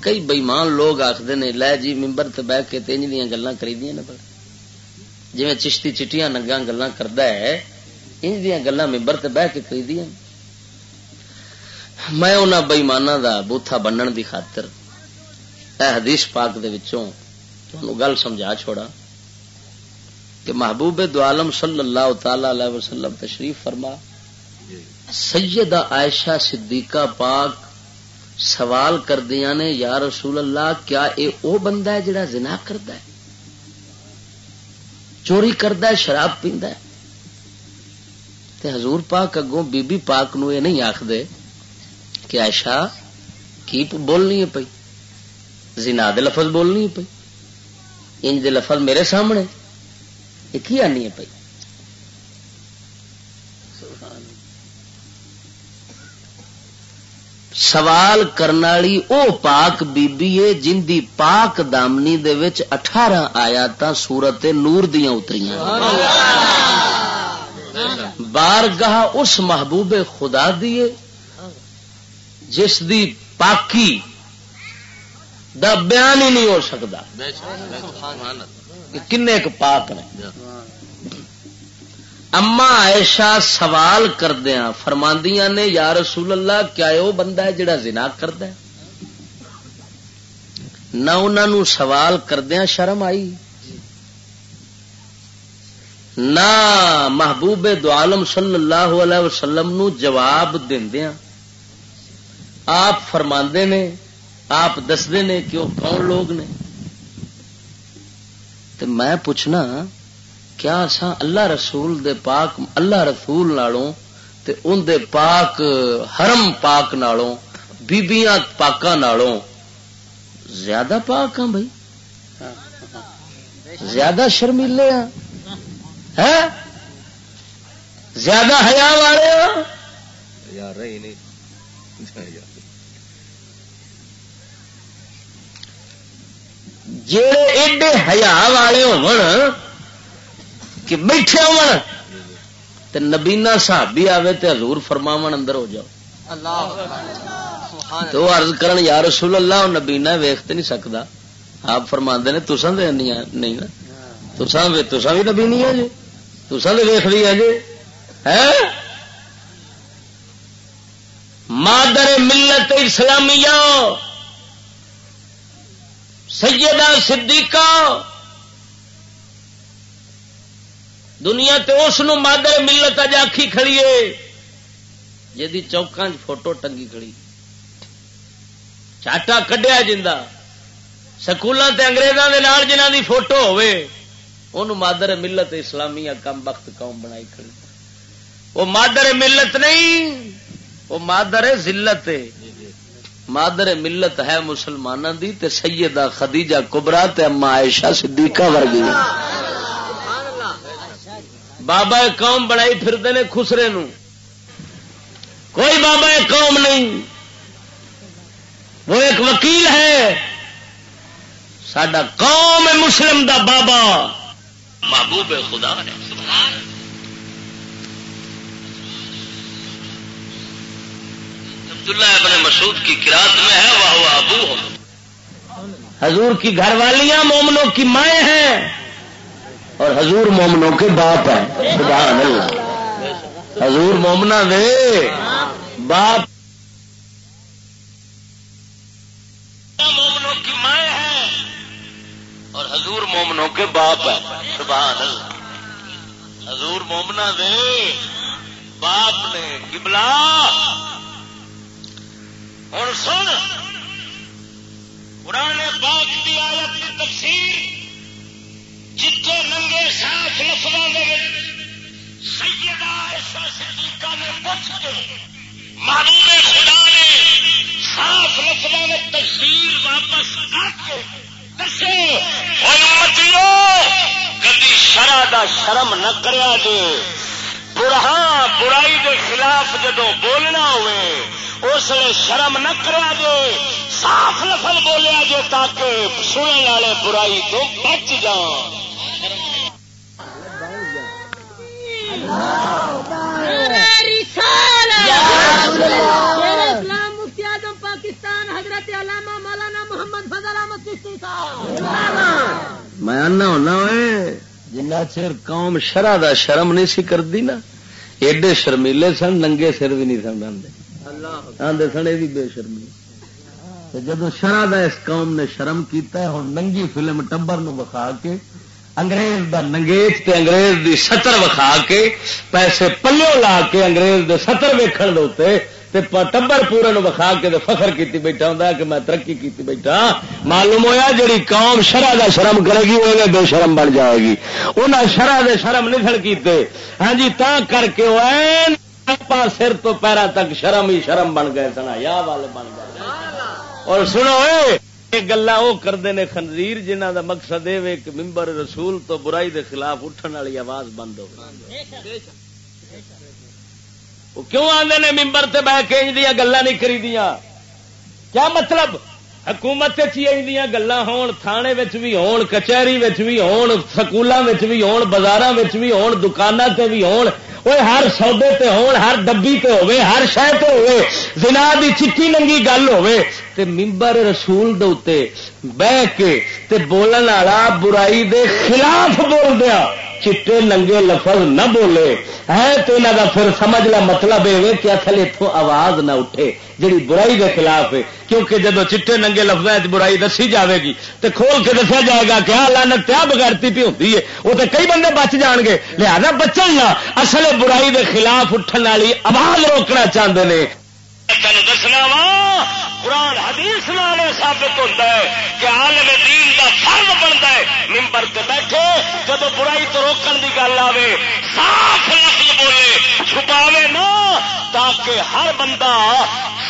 کئی بئیمان لوگ آخر نے، لے جی ممبر تے بہ کے تینج دیا گلان کری دیا نا جی چشتی چٹیاں نگا گلان کرتا ہے ان دیا گلا ممبر تے بہ کے کری دیا میں انہوں بئیمانہ دا بوتھا بنن دی خاطر اے حدیث پاک دے وچوں تو گل سمجھا چھوڑا کہ محبوب دو عالم صلی اللہ تعالی علیہ وسلم تشریف فرما، سیدہ عائشہ صدیقہ پاک سوال کردیا نے، یا رسول اللہ، کیا اے او بندہ ہے جڑا زنا کرتا ہے، چوری کرتا ہے، شراب پیندا ہے؟ تے حضور پاک اگوں بی بی پاک نو یہ نہیں آخ دے کہ عائشہ کی بولنی ہے پئی؟ زنا دے لفظ بولنی ہے پئی؟ انج دے لفظ میرے سامنے؟ یہ کی آنی ہے پئی؟ سوال کرنے او پاک بی بی ہے جن دی پاک دامنی دے وچ اٹھارہ آیات سورت نور دیاں اتریاں سبحان اللہ۔ بار گاہ اس محبوب خدا دیے جس دی پاکی دا بیان ہی نہیں ہو سکتا۔ کن ایک پاک نے۔ اما عائشہ سوال کردیا فرماندیاں نے، یا رسول اللہ، کیا وہ بندہ ہے جڑا زنا کرد نہ انہوں سوال کردیا شرم آئی۔ نہ محبوب دعالم صلی اللہ علیہ وسلم نو جواب دیا آپ فرما نے آپ دستے نے کہ وہ کون لوگ نے۔ تو میں پوچھنا کیا سا اللہ رسول دے پاک اللہ رسول نالوں تے ان دے پاک حرم پاک نالوں بیبیاں پاکاں نالوں زیادہ پاک ہاں بھائی۔ زیادہ شرمیلے ہاں۔ زیادہ حیا والے ہاں یار نہیں۔ جڑے ایڈے ہیا والے ہو کہ بیٹھے ہو نبینا صحابی آوے تے حضور فرماو اندر ہو جاؤ۔ تو عرض کرن یا رسول اللہ نبینا ویختے نہیں سکتا آپ فرما نے تسان دے نہیں نا؟ تسان تسان بھی نبی نہیں ہے جی۔ تسان تو ویخ رہی ہے جی؟ مادر ملت اسلامیہ، سیدہ صدیقہ، دنیا تے اس مادر ملت اج آخی کھڑیے جی چوکاں فوٹو ٹنگی کھڑی۔ چاٹا کڈیا جا سکولوں تے انگریزوں کے نال جنہ دی فوٹو ہوے مادر ملت اسلامی کم وقت قوم بنائی کھڑی وہ مادر ملت نہیں وہ مادر ذلت مادر ملت ہے مسلمانوں دی تے سیدہ خدیجہ کبرا تے اما عائشہ صدیقہ ورگی بابا قوم بنائی پھرتے ہیں خسرے نو کوئی بابا قوم نہیں وہ ایک وکیل ہے سڈا قوم مسلم دا بابا محبوب خدا ہے عبداللہ ابن مسعود کی کراط میں ہے وہ ابو حضور کی گھر والیاں مومنوں کی مائیں ہیں اور حضور مومنوں کے باپ ہے سبحان اللہ۔ حضور مومنا دے۔ باپ۔ مومنوں کی مائیں ہے اور حضور مومنوں کے باپ ہے سبحان اللہ۔ حضور مومنا دے باپ نے کبلا اور سن۔ پرانے باپ کی آیت کی تفسیر جتوں ننگے صاف لفظوں سیدہ ایسا صدیقہ نے پوچھ کے محبوب خدا نے صاف لفظوں میں تفصیل واپس کر کے کدی شرح دا شرم نہ کریا جے۔ برہاں، برائی دے خلاف جدو بولنا ہوئے، اس لیے شرم نہ کرا جے، صاف لفظ بولیا جے تاکہ سننے والے برائی تو بچ جان پاکستان حضرت علامہ مولانا محمد فضل احمد صاحب۔ میں آنا ہونا جنا چر قوم شرح دا شرم نہیں سی کرتی نا، ایڈے شرمیلے سن، ننگے سر بھی نہیں سن آدھے آدھے سن، یہ بے شرمی۔ جب شرح دا اس قوم نے شرم کیتا ہے ہوں ننگی فلم ٹبر نو بخا کے، انگریز دا ننگیج تے انگریز دی سطر وکھا کے، پیسے پلو لا کے انگریز دے سطر ویکھن دے تے ٹبر پورے نو وکھا کے فخر کیتی بیٹھا ہوں کہ میں ترقی کیتی بیٹھا۔ معلوم ہویا جڑی قوم شرح دا شرم کرے گی وہ بے شرم بن جائے گی۔ انہیں شرح دے شرم نہیں کیتے۔ ہاں جی تا کر کے وہ سر تو پیرا تک شرم ہی شرم بن گئے سنا یا والے بن گئے اور سنو اے گلا وہ کرتے ہیں خنزیر جنہ دا مقصد یہ کہ ممبر رسول تو برائی دے خلاف اٹھن والی آواز بند ہو وہ کیوں آدھے نے ممبر سے بہ کے دیا گلا نہیں کری دیا کیا مطلب؟ حکومت دیا گلا ہون، تھانے بھی ہون، کچہری بھی ہون سکولوں بھی ہون بازار بھی ہون دکانوں سے بھی ہون وہ ہر سودے تے ہون، ہر ڈبی تے ہوے ہر شہ تے ہوے زنا دی چٹی ننگی گل ہوے تے ممبر رسول دے بہ کے تے بولن والا برائی دے خلاف بول دیا۔ چٹے ننگے لفظ نہ بولے۔ ہے تو یہاں کا پھر سمجھ لا مطلب یہ کہ اصل اتوں آواز نہ اٹھے جی برائی کے خلاف ہے کیونکہ جب چٹے ننگے لفظ برائی دسی جاوے گی تو کھول کے دسیا جائے گا کہ لانت کیا بغیرتی پی ہوتی ہے وہ تو کئی بندے بچ جان گے۔ لہذا بچن نہ۔ اصل برائی کے خلاف اٹھن والی آواز روکنا چاہتے ہیں تین دسنا وا، قرآن حدیث نالے ثابت ہوتا ہے کہ عالم دین کا فرض بنتا ہے ممبر سے بیٹھے جب برائی تو روکن کی گل آئے صاف لفظ بولے، چھپاوے نا، تاکہ ہر بندہ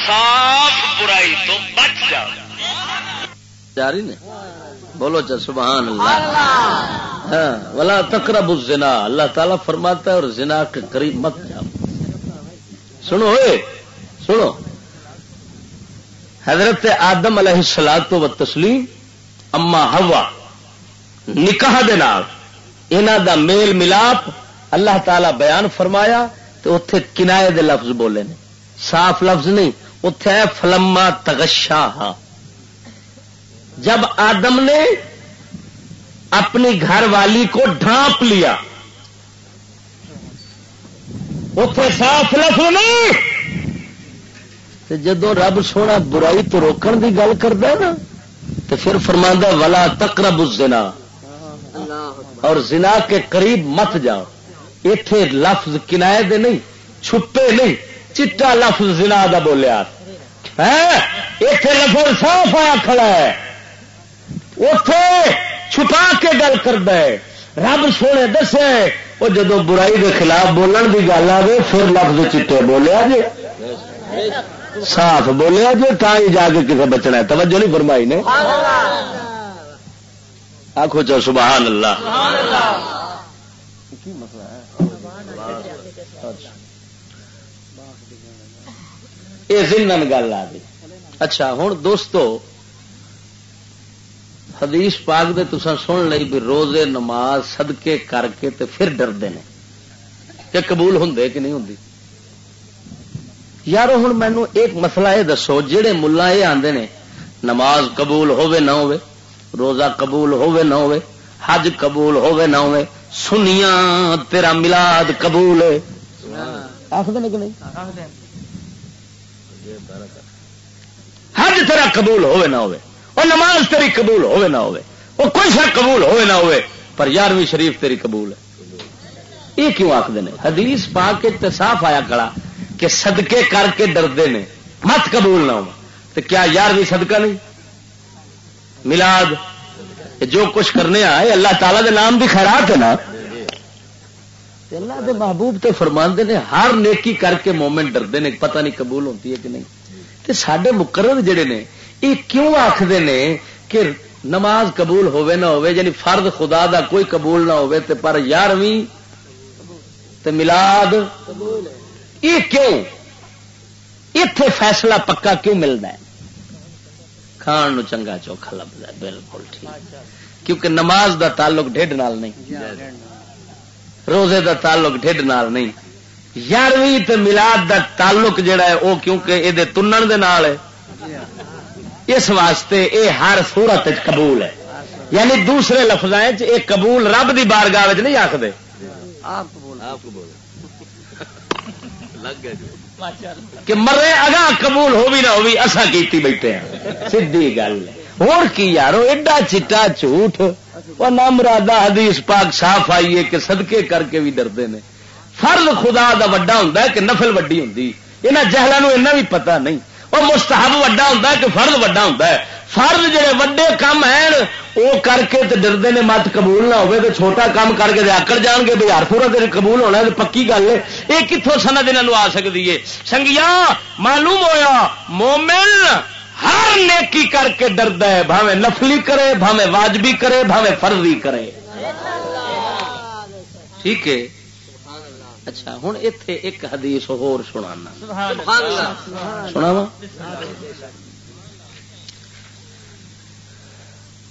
صاف برائی تو بچ جائے۔ جاری نے؟ بولو چا سبحان اللہ۔ ہاں ولا تقرب الزنا۔ اللہ تعالیٰ فرماتا ہے اور زنا کے قریب مت جاؤ۔ سنو ہوئے سنو۔ حضرت آدم علیہ السلام تو تسلیم اما ہوا نکاح دا میل ملاپ اللہ تعالی بیان فرمایا تو اتے کنائے دے لفظ بولے نے۔ صاف لفظ نہیں اتے فلما تگشا جب آدم نے اپنی گھر والی کو ڈھانپ لیا اتے صاف لفظ نہیں۔ جدو رب سونا برائی تو روکن کی گل کرتا نا تو پھر فرما ولا تقرب الزنا۔ اور زنا کے قریب مت جاؤ۔ اتے لفظ کنائے دے نہیں، چھپے نہیں، چٹا لفظ زنا دا بولیا۔ ہاں، اتے لفظ صاف آیا کھڑا ہے۔ اتے چھپا کے گل کرتا ہے۔ رب سونے دسے وہ جدو برائی کے خلاف بولن کی گل آئے پھر لفظ چٹے بولیا جی۔ صاف بولیا جی تا ہی جا کے کسی بچنا ہے۔ توجہ نہیں فرمائی نے؟ آخو چو سبحان اللہ۔ یہ گل آ گئی۔ اچھا ہوں دوستو حدیث پاک دے تسا سن لئی بھی روزے نماز صدقے کر کے تے پھر ڈردے نے۔ کہ قبول ہوں کہ نہیں ہوں یار ہوں مینو ایک مسئلہ یہ دسو جہے ملا یہ آتے نے نماز قبول ہوے نہ ہوے روزہ قبول ہوے نہ ہوے حج قبول ہوے نہ ہوے سنیا تیرا ملاد قبول حج تیرا قبول ہوے نہ ہوے اور نماز تیری قبول ہوے نہ ہوے وہ کوئی شا قبول ہوے نہ ہوے پر یارویں شریف تیری قبول ہے. یہ کیوں آخر حدیث پا کے صاف آیا کڑا کہ صدقے کر کے ڈردے نے۔ مت قبول نہ ہو۔ تو کیا یار بھی صدقہ نہیں؟ ملاد جو کچھ کرنے آئے، اللہ تعالی دے نام بھی خیرات ہے نا۔ اللہ دے محبوب تے فرماندے نے، ہر نیکی کر کے مومنٹ ڈردے نے، پتہ نہیں قبول ہوتی ہے کہ نہیں۔ تے سڈے مقرر جڑے نے، یہ کیوں آخر نے کہ نماز قبول ہوے نہ ہوے یعنی فرد خدا دا کوئی قبول نہ ہوے تے پر یارویں تے ملاد قبول ہے یہ کیوں؟ اتے فیصلہ پکا کیوں ملتا ہے؟ کھان چنگا چوکھا لگتا ہے بالکل ٹھیک۔ کیونکہ نماز دا تعلق ڈھڈ نال نہیں۔ روزے دا تعلق ڈھڈ نال نہیں۔ یارویں ملاد دا تعلق جڑا ہے وہ کیونکہ یہ تنن دے نال ہے۔ اس واسطے اے ہر صورت قبول ہے۔ یعنی دوسرے لفظ قبول رب دی بارگاہ نہیں آخر کہ مرے اگا قبول ہو بھی نہ ہو بھی اصا کی بیٹھے ہیں۔ سی گل اور کی یارو ایڈا چٹا جھوٹ۔ وہ نہ مرادہ حدیث پاک صاف آئیے کہ صدقے کر کے بھی ڈرتے ہیں۔ فرض خدا دا وڈا ہوں کہ نفل وڈی ہوں یہاں جہلوں ایسا بھی پتا نہیں۔ وہ مستحب وڈا ہوں کہ فرض وڈا ہوں فرض جڑے وڈے کام ہیں، وہ کر کے ڈردے نے مت قبول نہ ہوئے تو چھوٹا کام کر کے آکڑ جان گے ہر پورا دن قبول ہونا ہے پکی گل ہے۔ یہ کتوں سند انہوں آ سکتی ہے؟ سنگیا معلوم ہویا، مومن ہر نیکی کر کے ڈرد ہے بھاوے نفلی کرے بھاوے واجبی کرے بھاوے فرضی کرے۔ ٹھیک ہے۔ اچھا ہوں اتے ایک حدیث ہور سنا سنا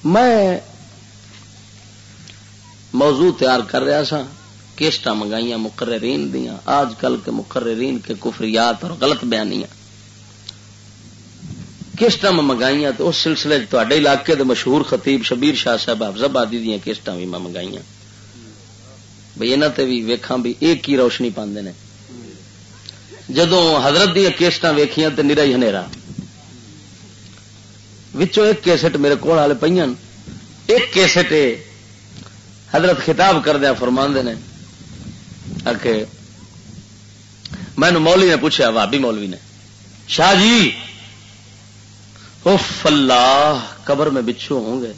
میں موضوع تیار کر رہا سا کیسٹ منگائی مقررین دیا آج کل کے مقررین کے کفریات اور غلط بیانیاں۔ کیسٹ منگائی تو اس سلسلے تے علاقے دے مشہور خطیب شبیر شاہ صاحب حفظ آبادی دیا کیسٹ بھی میں منگائی بھائی یہاں تے بھی ویکھاں بھی ایک ہی روشنی پاندے نے۔ جدو حضرت دیا کیسٹ ویخیا تو نیرا ہی ہنیرا۔ وچوں ایک کیسٹ میرے کو پہ ایک کیسٹ حضرت خطاب کردیا فرماندے نے۔ میں مولوی نے پوچھا بھابی مولوی نے، شاہ جی اف اللہ، قبر میں بچھو ہوں گے،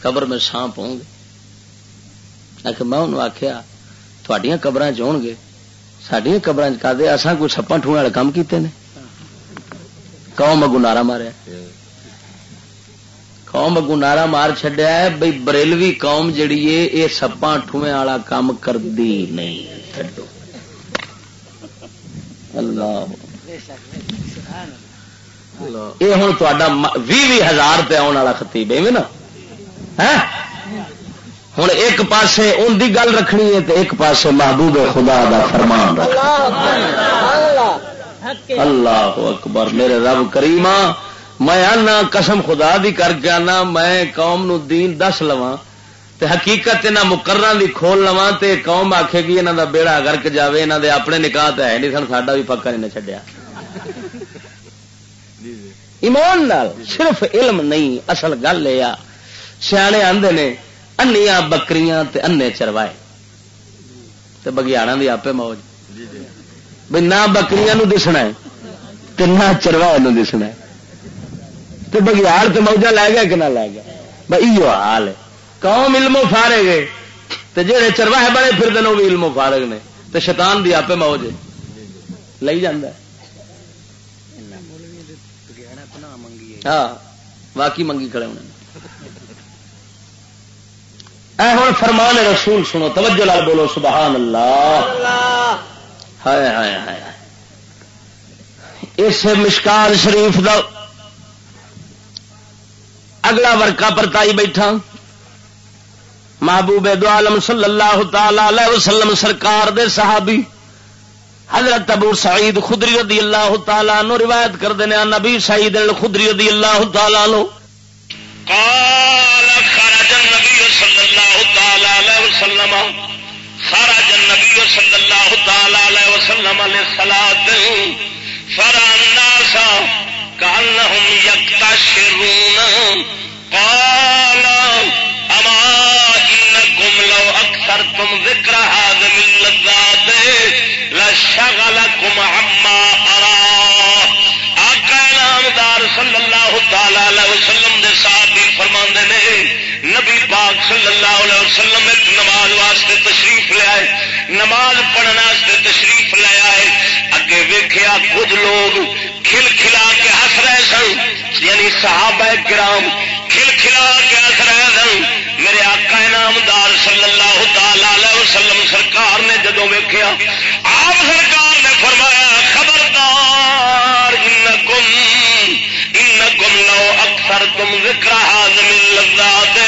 قبر میں سانپ ہوں گے۔ میں انہوں آخیا تھوڑیاں قبر چون گے سڈیا قبر چاہتے اصا کوئی سپا ٹونے والے کام کیتے ہیں قوم اگو نارا ماریا قوم اگو نارا مار چڈیا ہے بھائی بریلوی قوم جڑی ہے یہ سپا ٹوئے والا کام کرتی نہیں اللہ یہ ہوں تا بھی ہزار روپیہ آنے والا خطیب ہے نا ہوں ایک پاسے ان کی گل رکھنی ہے تو ایک پاسے محبوب خدا دا فرمان اللہ اکبر، میرے رب کریما میں آنا، قسم خدا دی کر کے آنا، میں قوم نو دین دس لوا تے حقیقت یہاں مقرر دی کھول لوا تے قوم آکھے گی یہاں دا بیڑا گرک جاوے یہاں دے اپنے نکاح تو ہے نہیں سن، ساڈا بھی پکا نہیں چڈیا ایمان نال صرف علم نہیں، اصل گل یہ سیانے آندے نے انیا بکریاں تے انے چروائے تے بگیاڑا دی آپ موج بھائی نہ بکریاں نو دسنا ہے تے نہ چروائے نو دسنا ہے تے بگیاڑ تے موجہ لے گیا کہ نہ لے گیا بھائی یہ حال ہے قوم علم و فارے گئے تے جہے چرواہے بڑے پھر دن وہ بھی علم و فارغ نے تے شیطان دی آپ موج لئی جاندہ ہے ہاں باقی منگی کھڑے ہونے اے ہوں فرمان رسول سنو، توجہ لال بولو، سبحان اللہ۔ ہائے ہائے ہائے اس مشکار شریف دا اگلا ورکا پرتائی بیٹھا محبوب دو عالم صلی اللہ تعالی علیہ وسلم سرکار دے صحابی حضرت ابو سعید خدری رضی اللہ تعالیٰ نو روایت کر دینا نبی سعید الخدری رضی اللہ تعالیٰ نو قال خرج النبي صلى الله تعالى عليه وسلم خرج النبي صلى الله تعالى عليه وسلم للصلاة فرى الناس كأنهم يكتشرون قال أما إنكم لو أكثرتم ذكر هذا من اللذات لشغلكم عما أراه آقا نامدار صلی اللہ تعالی علیہ وسلم دے صاحب فرما نے، نبی پاک صلی اللہ علیہ وسلم ایک نماز واسطے تشریف لے آئے۔ نماز پڑھنے واسطے تشریف لے آئے۔ اگے ویخیا کچھ لوگ کھل کھلا کے ہس رہے سن یعنی صحابہ کرام کھل کھلا کے ہس رہے سن۔ میرے آقا انعامدار صلی اللہ تعالی علیہ وسلم سرکار نے جدو ویکیا آپ سرکار نے فرمایا، خبردار، انکم لو اکثر تم ذکر حاضم لذات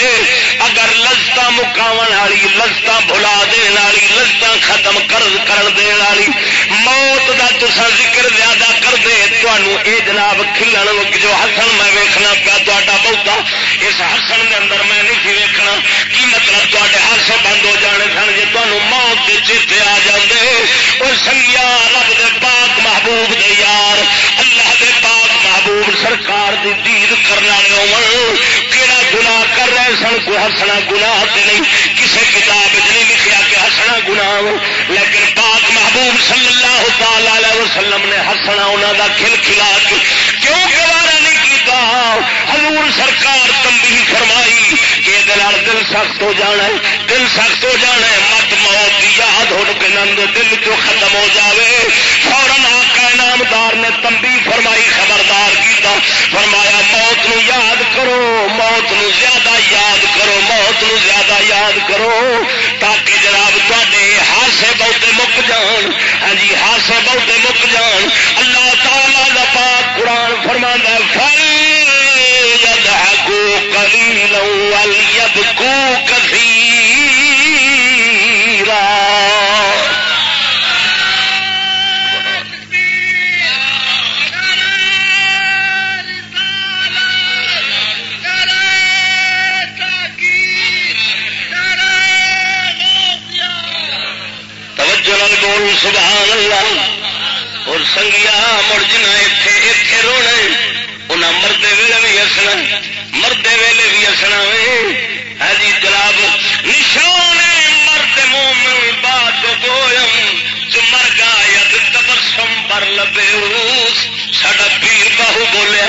اگر لذتا مکاون والی لذتا بھلا دین والی لذتا ختم کر کرن دین والی، موت دا تسا ذکر زیادہ کر دے تانوں اے جناب کھلن جو ہسن میں ویکھنا پیا تہاڈا بہتا، اس ہسن دے اندر میں نہیں سی ویکھنا۔ کی مطلب تواڈے ہاسے بند ہو جانے سن جے تانوں موت دے چیتے آ جاندے؟ او سنگیا رب دے پاک محبوب دے یار حضور سرکار دی دید کرنا والے کہڑا گناہ کر رہے سن کو ہسنا گناہ تے نہیں، کسے کتاب نہیں لکھیا کہ ہسنا گناہ لیکن پاک محبوب صلی اللہ تعالی علیہ وسلم نے ہسنا انہوں کا کھل کھلا کے، کیوں گوارا نہیں حضور سرکار تمبی فرمائی کہ دل دل سخت ہو جانا ہے، دل سخت ہو جانا ہے، مت موت کی یاد ہو کے نند دل تو ختم ہو جاوے؟ فورن آقا نامدار نے تمبی فرمائی، خبردار کیتا، فرمایا، موت نو یاد کرو، موت نو زیادہ یاد کرو، موت نو زیادہ یاد کرو، تاکہ جناب تے ہاسے بہتے مک جان۔ ہاں جی ہاسے بہتے مک جان۔ اللہ تعالی دا پاک قرآن فرما فل یدحکو قلیلا ولیبکو کثیرا بول، سبحان اللہ۔ اور سنگیا مڑ جنا اتے اتے رونا انہیں مردے ویلے بھی ہسنا۔ مردے ویلے بھی ہسنا وے ہاں جی جناب، نشان مرد مومن بات گویم جو مر گا ید تبسم پر لبے ساڈا پیر باہو بولے۔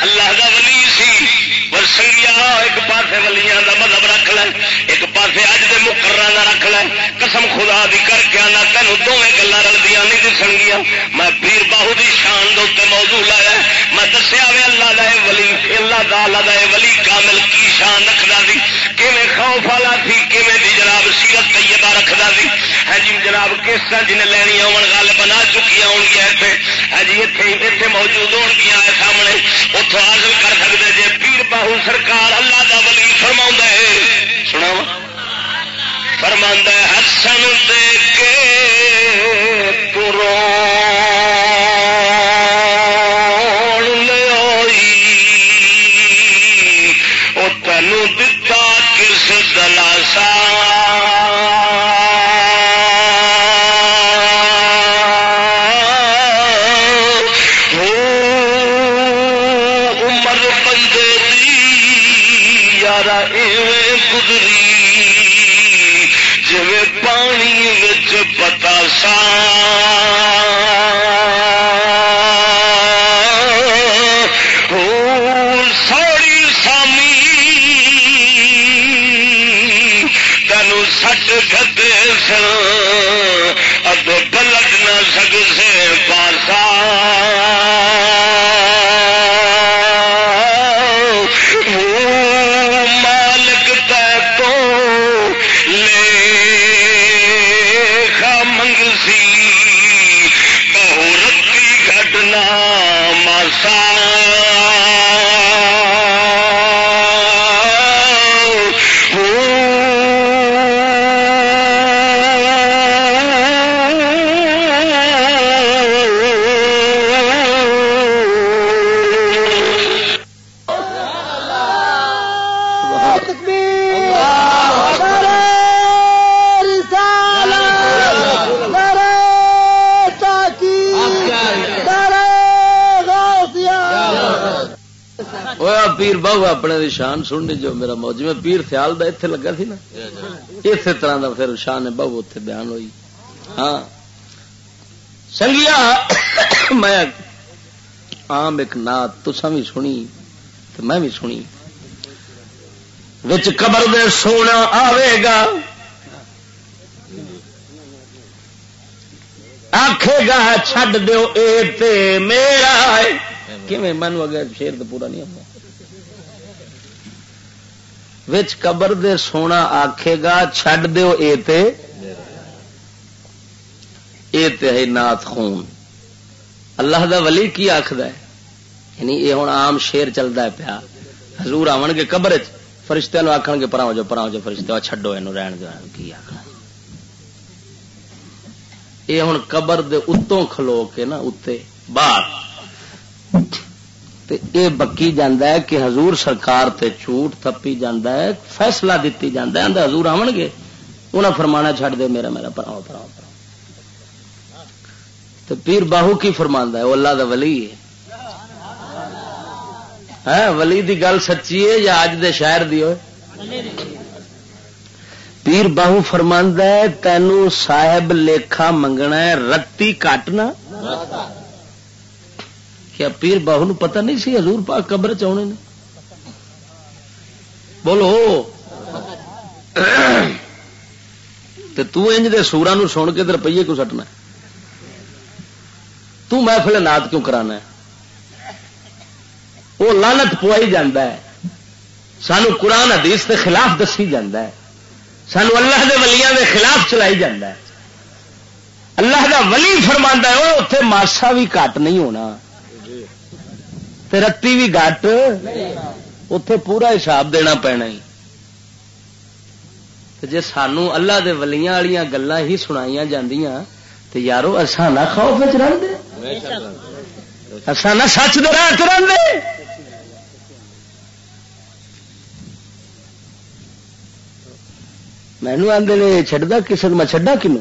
اللہ کا ولی سی۔ پر سنگیا، ایک پاسے ولیاں دا مذہب رکھ لے۔ ایک پاسے اج دے مقرر دا رکھ لے قسم خدا دی کر کے آنا تین دونوں گلا رلدیاں نہیں دسن گیا میں پیر باہو دی شان دے موضوع لایا میں دسیا وے اللہ دا ولی، اللہ دا اللہ دا ولی کامل کی شان رکھدا سی کیویں خوف والا سی کیویں دی جناب سیرت طیبہ رکھدا سی ہاں جی جناب کس طرح جن لینی ہون گل بنا چکی ہون گیا ایتھے۔ ہاں جی ایتھے ایتھے موجود ہون گیا سامنے۔ اتوں حاصل کر سکتے جے پیر باہو سرکار اللہ دا ولی فرما ہے۔ سنا فرماندہ حسن دیکھ کے پرو مینو سٹ گتے سن اب پلٹ نہ سکسے پاسا سننی جو میرا موج میں پیر سیال دا اتنے لگا سی نا۔ اسی طرح دا پھر شان بہو اتنے بیان ہوئی۔ ہاں۔ سنگیا میں آم ایک نات تسا بھی سنی تو میں بھی سنی۔ وچ قبر دے سونا آئے گا۔ آخے گا چھڈ دو اے تے میرا۔ کہ من اگر شیر تو پورا نہیں ہوتا وچ قبر دے سونا آکھے گا، چھڈ دیو اے تے۔ اے تے ہے نات خون۔ اللہ دا ولی کی آخد ہے؟ یعنی یہ ہوں عام شیر چلتا ہے پیا۔ حضور آن گے قبر فرشتے آخ گے، پراؤ جو پراؤ جو فرشتے چڈو یہ رہن دو کی آخنا یہ ہوں قبر دے اتوں کھلو کے نا اتنے باہر۔ تے اے بکی جاندہ ہے کہ حضور سرکار تے چوٹ تھپی جاندہ ہے، فیصلہ دیتی جاندہ ہے حضور آن گے۔ انہیں فرمانا چھڑ دے، میرا میرا پراؤ پراؤ پراؤ تو پیر باہو کی فرما ہے؟ وہ اللہ دا ولی ہے۔ ہے ولی دی گل سچی ہے یا اج دے شہر دی ہوئے؟ پیر باہو فرماندہ ہے، تینوں صاحب لیکھا منگنا ہے، رتی کاٹنا۔ کیا پیر باہو نو پتہ نہیں سی؟ حضور پاک قبر چنے نے۔ بولو۔ تج دے سورا نو سن کے روپیے کو سٹنا؟ محفل نات کیوں کرانا ہے؟ وہ لالت پوائی جانا ہے۔ سانو قرآن حدیث کے خلاف دسی جانا ہے۔ سانو اللہ دے ولیاں دے خلاف چلائی جانا ہے۔ اللہ دا ولی فرما ہے وہ اتنے ماسا بھی کٹ نہیں ہونا۔ رتی بھی گٹ اتے پورا حساب دینا پینا ہی۔ جی سانو اللہ دے ولیاں والی گلا ہی سنائی جاندیاں تو یارو اصا نہ خوف اصا نہ سچ دے راہ دراہ مینو آدھے چڈا کسی میں چڈا کنو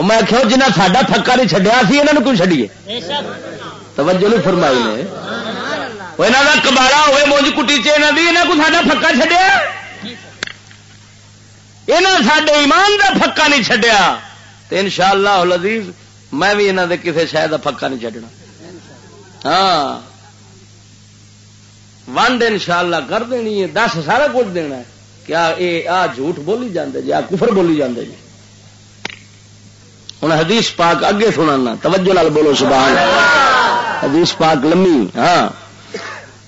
میں آخو جنہیں ساڈا پکا نہیں چڈیا سی یہاں کیوں چڈیے توجہ نہیں فرمائی نے۔ وہ یہاں کا کباڑا ہوئے مونج کٹی چاہیے یہاں کو ساڈا پکا چڈیا یہاں سڈے ایمان کا پکا نہیں چڈیا تو ان شاء اللہ لذیذ میں بھی یہاں کے کسی شہر کا پکا نہیں چڈنا ہاں۔ ونڈ ان شاء اللہ کر دینی ہے، دس سارا کچھ دینا ہے۔ کیا یہ آ جھوٹ بولی جاندے جی آ کفر بولی جاندے جی۔ ہوں حدیث پاک اگے سنا توجہ لال بولو سبحان اللہ۔ حدیث پاک لمبی۔ ہاں۔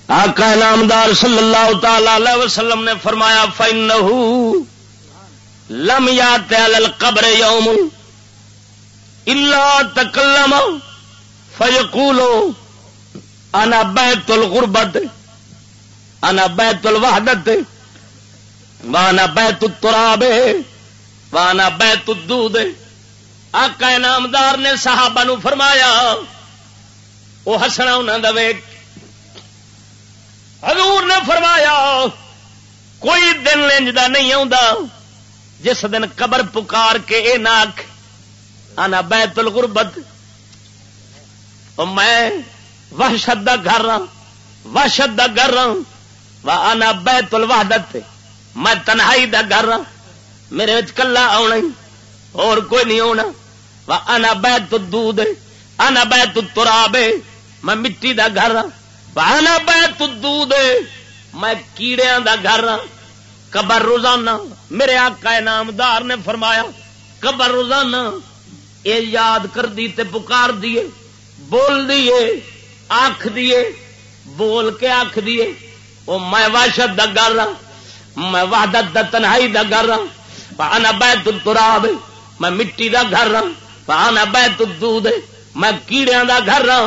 آقا نامدار صلی اللہ تعالی علیہ وسلم نے فرمایا، فَإِنَّهُ لم یات القبر یوم الا تکلم فیقول، انا بیت الغربت، انا بیت الوحدت وانا بیت التراب وانا بیت الدود۔ آقا انعامدار نے صحابہ نو فرمایا وہ ہسنا انہوں کا ویگ۔ حضور نے فرمایا، کوئی دن لنجدا نہیں آ جس دن قبر پکار کے اے ناک آنا بیت الغربت۔ میں وحشت دا گھر رہا وحشت دا گھر رہا آنا بیت الوحدت۔ میں تنہائی دا گھر رہا میرے کلا آنا اور کوئی نہیں آنا انا بیت دودھ انا بیت تراب میں مٹی دا گھر ہاں۔ انا بیت دودھ میں کیڑیاں دا گھر ہاں۔ قبر روزانہ۔ میرے آقا نامدار نے فرمایا، قبر روزانہ۔ یہ یاد کر دی تے پکار دیے۔ بول دیے آخ دیے۔ بول کے آخ دیے۔ وہ میں واشد دا گھر ہاں۔ میں وحدت دا تنہائی دا گھر ہاں۔ انا بیت تراب میں مٹی دا گھر ہاں۔ پانا بہ دودھ میں کیڑیا کا گھر رہا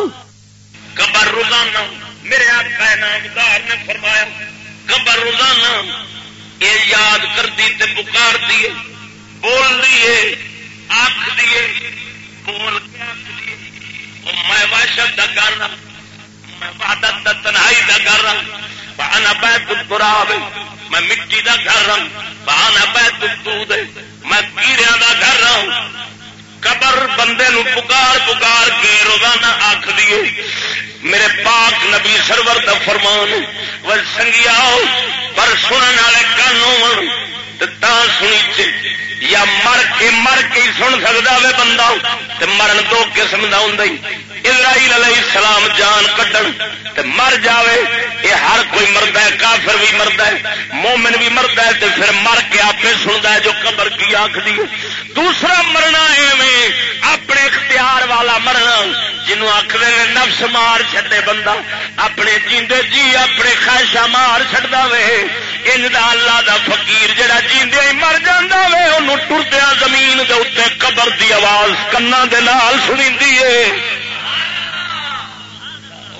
قبر روزانہ، میرے آقا نامدار نے فرمایا قبر روزانہ یہ یاد کر دی تے پکار دیے بول دیے آخ دیے بول کے آخ دیے میں واشت کا گھر رہا، میں وحدت دا تنہائی دا گھر رہا پانا بیت تراب میں مٹی دا گھر رہا پانا بیت دودھ میں کیڑیا کا گھر رہا۔ قبر بندے نو پکار پکار کے روزانہ آخ دیے میرے پاک نبی سرور دا فرمان وہ سنگیا پر سننے والے کن ہو سنی یا مر کے مر کے سن سکتا وے بندہ۔ مرن دو قسم کا ہوں اسرائیل علیہ السلام جان کڈن۔ تے مر جاوے۔ یہ ہر کوئی مرد ہے، کافر بھی مرد ہے۔ مومن بھی مرد ہے، تے پھر مر کے آپ سنتا ہے جو قبر کی آخری دوسرا مرنا ایویں اپنے اختیار والا مرنا جنوں آخر نفس مار چھڈے بندہ، اپنے جیندے جی اپنے خواہشاں مار چھڈا وے۔ ان اللہ دا فقیر جڑا جیندے ہی مر جاندا وے، انہوں ٹردیا زمین دے اتنے قبر دی آواز کنا دے نال سنی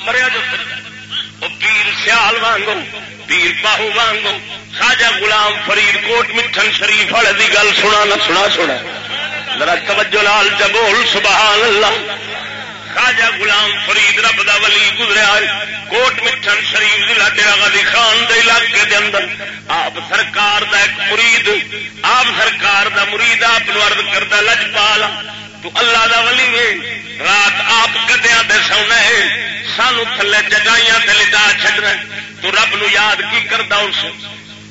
مریا جو پیر سیال وانگو، پیر باہو وانگو خاجا غلام فرید کوٹ مٹھن شریف والے دی گل سنا نہ سنا چھوڑا ذرا توجہ لال جبول سبحان اللہ۔ خاجا غلام فرید رب دا ولی گزریا کوٹ مٹھن شریف ضلع ڈیرا غازی خان دے علاقے دے اندر۔ آپ سرکار دا ایک مرید، آپ سرکار دا مرید آپ عرض کرتا لجپالا تو اللہ دا ولی میں رات آپ گدیا دے سونا ہے، سانو تھلے جگائیاں تے لٹا چھڈنا تو رب نو یاد کی کردا اس؟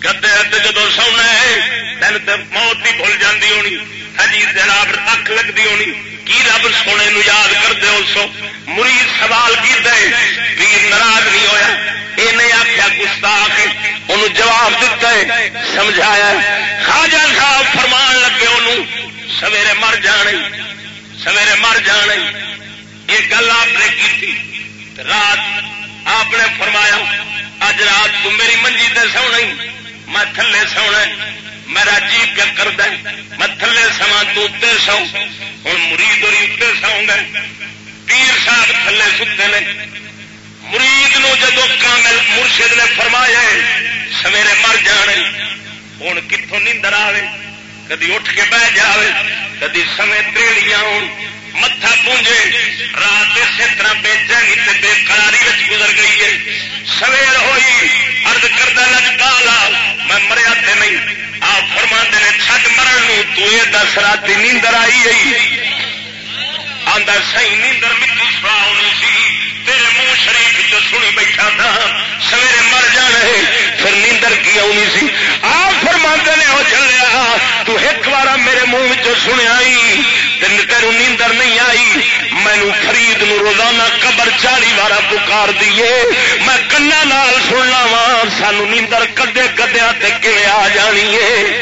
گدے تے جدو سونا ہے تین موت ہی بھول جاندی ہونی۔ ہجی جناب اک لگدی ہونی۔ کی رب سونے نو یاد کر دے اس مرید سوال کی دے پیر ناراض نہیں ہویا؟ اے نہیں آخیا گستاخ انہوں جواب دیتا ہے، سمجھایا خواجہ صاحب فرمان لگے انہوں سویرے مر جانے، سویرے مر جانے۔ یہ گل آپ نے کی رات آپ نے فرمایا، اج رات تو میری منجی تے سونا میں تھلے سونا میرا جی کیا کر دے میں تھلے سوا تو سو ہوں مرید اور اتنے سو گئے پیر صاحب تھلے ستے نے۔ مرید نو جدو کامل مرشد نے فرمایا سویرے مر جانے، ہوں کتوں نیندر آئے کدی اٹھ کے بہ جائے کدی سمے تریڑیاں متھا پونجے، رات اسی طرح بے چینی بے قراری گزر گئی ہے۔ سویر ہوئی ارد کردہ لگ پالا میں مریا تے نہیں۔ آپ فرما نے، چھٹ مرن تو یہ دس رات نیندر آئی گئی آدھا سی نیندر مٹی سوا ہونی سی، تیرے منہ شریف جو سنی بیٹھا تھا، سویرے مر جانے پھر نیندر کی آنی سی؟ آ فرما نے وہ چلیا تو ایک بار میرے منہ سنیا تیرو نیندر نہیں آئی۔ مینو فرید نو روزانہ قبر چالی بارہ پکار دیے میں کنا نال سننا وا سانو نیندر کدے کدیا تے آ جانی ہے؟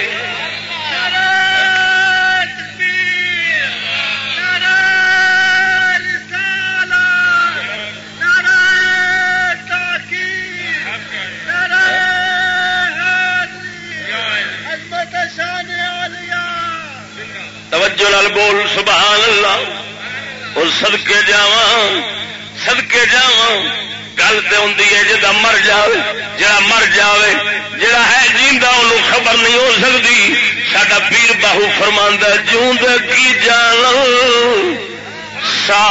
مر جائے جڑا ہے جیتا انہوں خبر نہیں ہو سکتی۔ سڈا پیر باہو فرماندہ جوند کی جان سا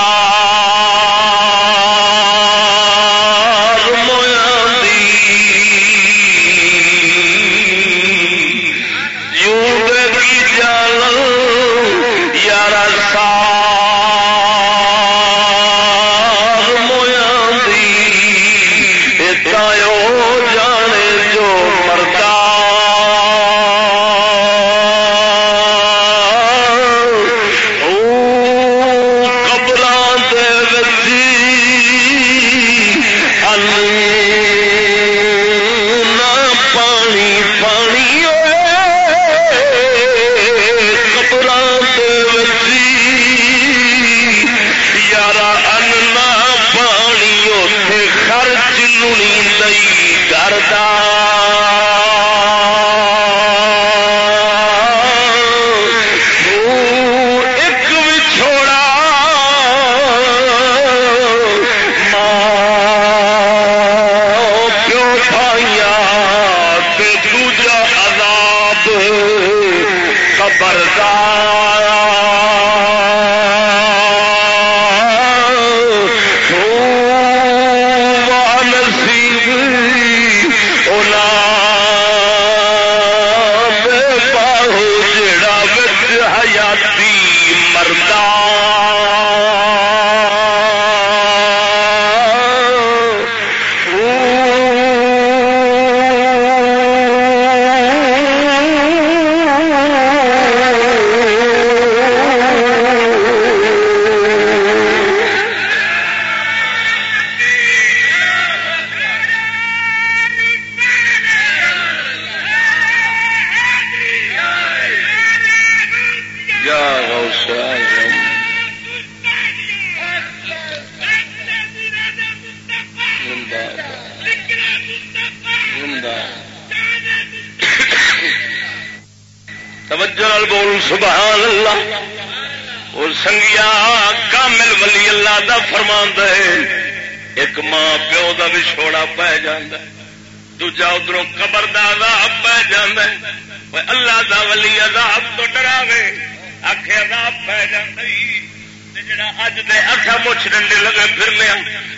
بخش ڈنڈے لگے پھرنے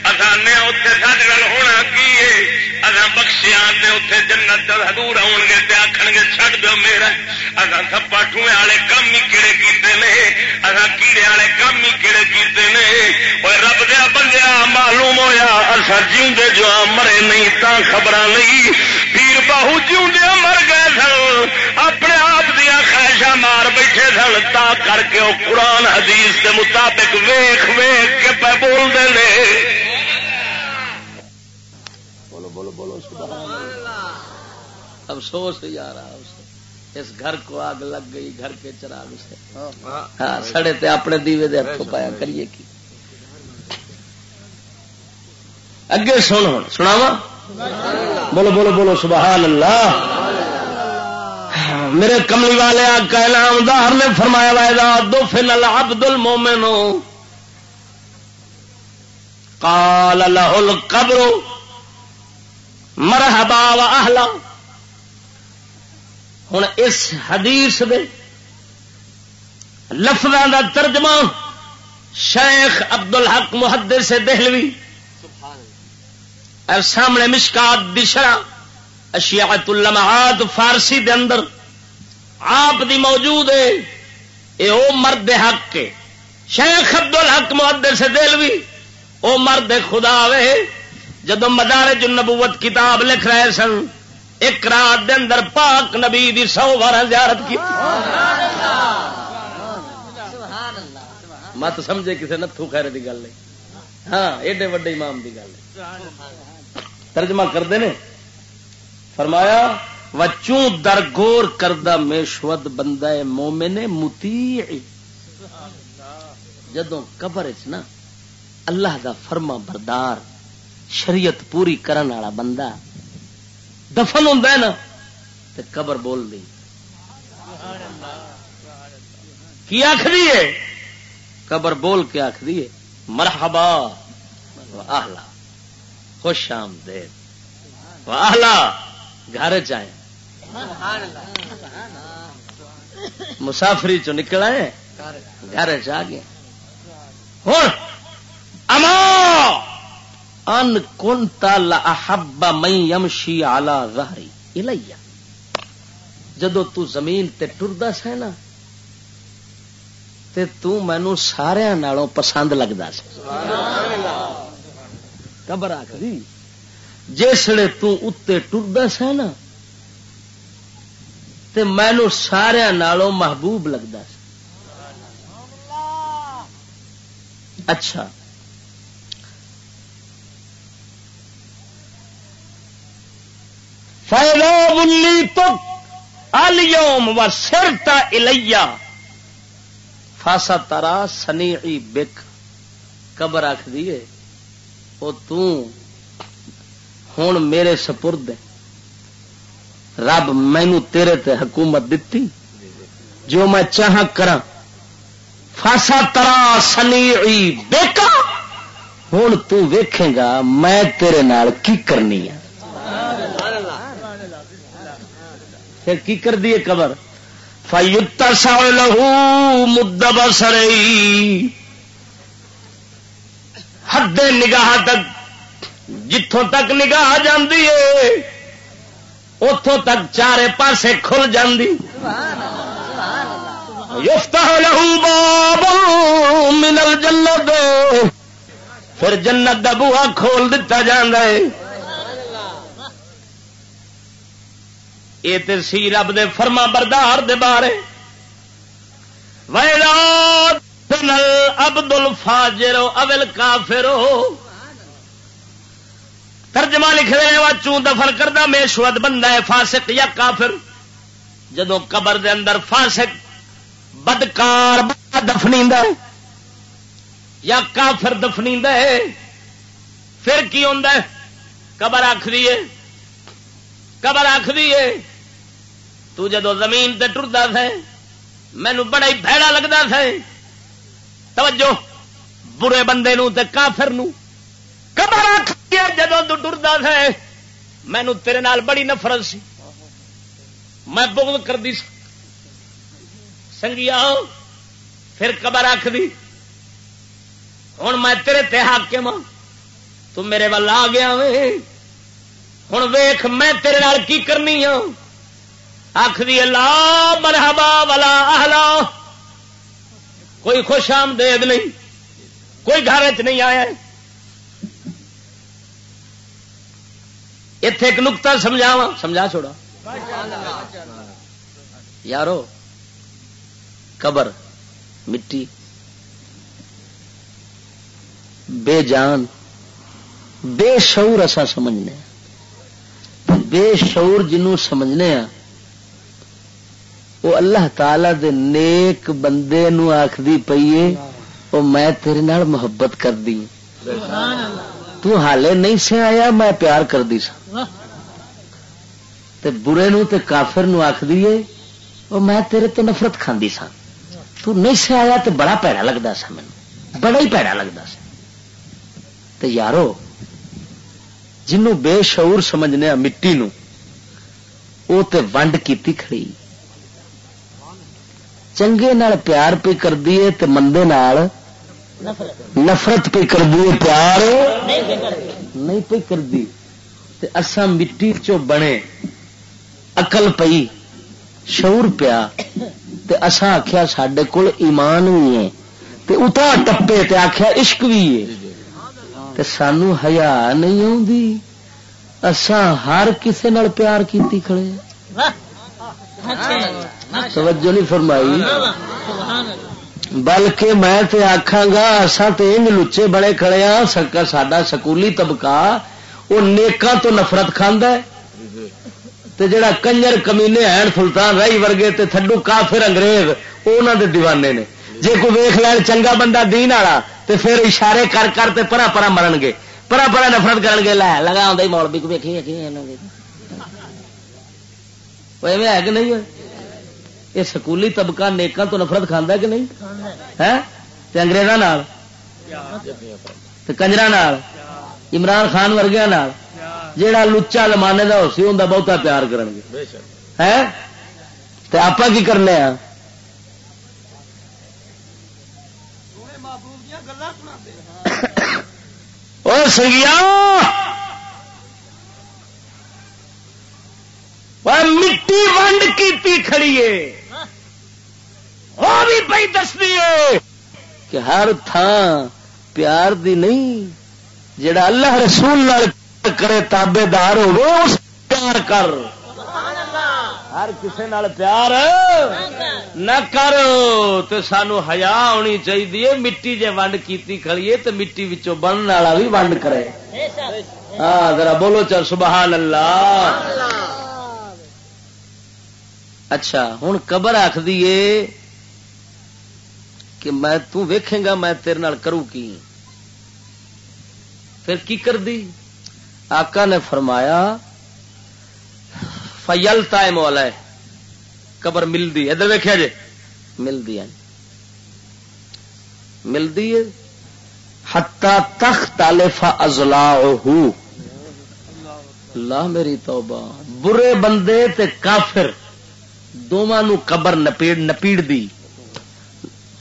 اذانے اتنے سارے ہونا کی ہے؟ اذان اتنے جنت ہزور آؤ گے تو آخر گے چڑھ دو میرا۔ اذان سپا ٹوئے والے کام ہی کہڑے کیتے ہیں اگر کیڑے والے کام ہی کہڑے کیتے ہیں وہ رب دیا بندیا معلوم ہویا اصا جیوے جو مرے نہیں تا خبر نہیں۔ پیر باہو جیوے مر گئے سن۔ اپنے کر کے مطابق افسوس آ رہا اس گھر کو آگ لگ گئی، گھر کے چرا گا ہاں، سڑے تے اپنے دیوے دے ہاتھوں پایا، کریے کی؟ اگے سن سناوا بولو بولو بولو، سبحان اللہ۔ میرے کملی والے کا نامدار نے فرمایا وائدہ دو فن العبد المومن قال له القبر مرحبا و اہلا ہوں اس حدیث دے لفظوں کا ترجمہ شیخ ابد الحق محدے سے دہلوی سامنے مشکات دشرا اشیات اللمعات فارسی دے اندر آپ دی موجود ہے۔ یہ او مرد حق کے۔ شیخ عبد الحق محدث دلوی او مرد خدا وے۔ جدو مدارج النبوت کتاب لکھ رہے سن، ایک رات دے اندر پاک نبی دی سو بارہ زیارت کی۔ مت سمجھے کسی نتھو خیر دی گل نہیں۔ ہاں ایڈے وڈے امام دی گل ترجمہ کرتے ہیں فرمایا وچوں درگور کردہ میشود بندہ مومن متی جدو قبر چ نا اللہ دا فرما بردار، شریعت پوری کرن والا بندہ دفن ہوں نا تو قبر بول دی۔ کی آخری ہے؟ قبر بول کے آخری ہے، مرحبا آہلا خوش آمدید۔ آہلا گھر چائے مسافری چ نکل آئے گھر چ گئے ہوں اما، ان کن تال احبا مئی یمشی آلہ رہری الیا جدو تو زمین تے ٹردا سا نا، تے تو مینو سارا نالوں پسند لگتا سا۔ قبر آخری جسے تے ٹردا سا نا تے مینو سارا نالوں محبوب لگتا سا اچھا۔ بلی تو الوم و سرتا الیا فاسا ترا سنی بک قبر آخ دیے وہ ہوں میرے سپرد رب مینو تیرے تے حکومت دیتی جو میں چاہ کرا فاسا ترا سنی بیکا۔ ہوں تیکھے گا میں تیرے نال کی کرنی ہے۔ پھر کی کر دیے قبر؟ فیوتا سا لہو مدب سرئی حد نگاہ تک جتوں تک نگاہ جاندی ہے اتوں تک چارے پاسے کھل جاندی۔ یفتا لہو باب من الجنت۔ پھر جنت کا بوہا کھول دتا جانا ہے۔ یہ سی رب دے فرما بردار دے بارے۔ ابدل فاجرو اول کافرو ترجمہ لکھ رہے وا چون دفن کردہ میشوت بندہ ہے فاسق یا کافر؟ جدو قبر دے اندر فاسق، بدکار دفنی یا کافر دفنی پھر کی ہوں قبر آخری قبر آخری تو جدو زمین تے ٹرتا تھے مینو بڑا ہی بھڑا لگتا تھے توجہ، برے بندے نو تے کافر نو کبر جدو تو ٹرتا تھے مینو تیرے نال بڑی نفرت سی۔ میں بغض کر دی سنگیا پھر قبر آخ دی ہوں میں تیرے تے حاکم ہاں۔ تو میرے وال آ گیا وے۔ ہوں ویخ میں تیرے نال کی کرنی ہوں آخری اللہ مرحبا والا اہلا۔ کوئی خوش آمدید نہیں۔ کوئی گھر چ نہیں آیا۔ اتے ایک نکتا سمجھاوا سمجھا چھوڑا۔ یارو، قبر، مٹی، بے جان، بے شعور اصا سمجھنے ہاں۔ بے شعور جنوں سمجھنے ہیں وہ اللہ تعالی دے نیک بندے نو آخری پیے وہ میں تیرے نال محبت کر دی سبحان اللہ۔ تو حالے نہیں سے آیا میں پیار کر دی سا تے برے نو تے کافر نو آخ دیے وہ میں تیرے تو نفرت کھاندی سا تو نہیں سے آیا تے بڑا پیڑا لگتا سا مجھے بڑا ہی پیڑا لگتا سا تے یارو جنوں بے شعور سمجھنے مٹی نو او تے ونڈ کیتی کھڑی چنگے نال پیار پہ کر دیے تے مندے نال نفرت پہ کر دیے پیار۔ نہیں پہ کر دی تے اسا مٹی چو بنے۔ اقل پئی۔ شعور پیا۔ تے اسا آخیا سڈے کول ایمان بھی ہے۔ تے اتا ٹپے تے آخیا عشق بھی ہے۔ تے سانو حیا نہیں اساں ہر کسے نال پیار کیتی کھڑے توجہ نہیں فرمائی۔ بلکہ میں تے آکھاں گا اساں تے ان لچے بڑے کھڑے ہاں سکا ساڈا سکولی طبقہ وہ نیکاں تو نفرت کھاندا ہے۔ تے جڑا کنجر کمینے ہیں، سلطان رائی ورگے تے تھڈو کافر انگریز وہ انہوں دے دیوانے نے۔ جے کوئی ویخ لین چنگا بندہ دین والا تے پھر اشارے کر کر تے پرا پرا مرن گے۔ پرا پرا نفرت کرن گے، لے، لگا ہوں مولوی کو ویکھی ہے کہ نہیں ہوئے؟ یہ سکولی طبقہ نیکاں تو نفرت کھانا کہ نہیں؟ ہے؟ اگریزوں کنجر عمران خان ورگیا جہا لچا لمانے کا ہو سی بہتا پیار کریں گے۔ آپ کی کرنے ہیں سنگیا! مٹی ونڈ کی کھڑیے وہ بھی پی دس دیے کہ ہر تھان پیار دی نہیں، جڑا اللہ رسول کرے تابے دار ہو اس پیار کر۔ ہر کسی پیار نہ کر تو سانو ہیا ہونی چاہیے مٹی جے ونڈ کیتی کھڑیے تو مٹی بننے والا بھی ونڈ کرے۔ ہاں ذرا بولو چل، سبحان اللہ۔ اچھا ہوں قبر آخ دیے کہ میں تیکھے گا، میں تیرے کروں کی؟ پھر کی کر دی آقا نے فرمایا فیل تائم والا ہے قبر ملتی ادھر ویکیا جی۔ ملتی ہے۔ ملتی ہے۔ ہتا تخت الفا ازلا اللہ میری توبہ۔ برے بندے تے کافر دونوں قبر نپیڑ نپیڑ دی۔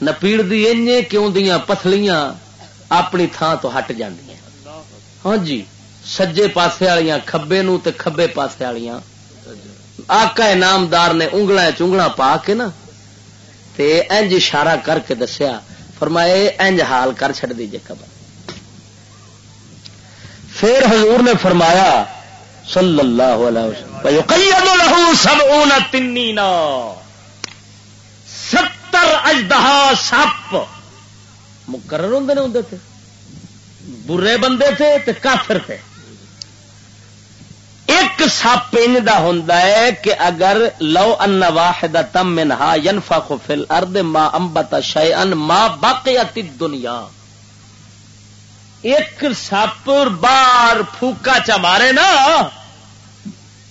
نپیڑ دی انجے کیوں دیاں پتلیاں اپنی تھان تو ہٹ جاندیاں۔ ہاں جی سجے پاسے والیاں، کھبے نو تے کھبے پاسے والیاں۔ آقا انعامدار نے انگل چونگلا پا کے نا، تے انج اشارہ کر کے دسیا فرمائے انج حال کر چڑ دیجیے قبر۔ پھر حضور نے فرمایا، صلی اللہ علیہ وسلم سب تنینا ستر اجدہا سپ۔ مقرر ہوں نے ہوں تھے برے بندے تھے تے کافر تھے ایک سپ ان ہوں کہ اگر لو ان واحد تم منہا ینفا فل ارد ماں امبت شے ان ماں باقی دنیا ایک سپ بار پھوکا چ مارے نا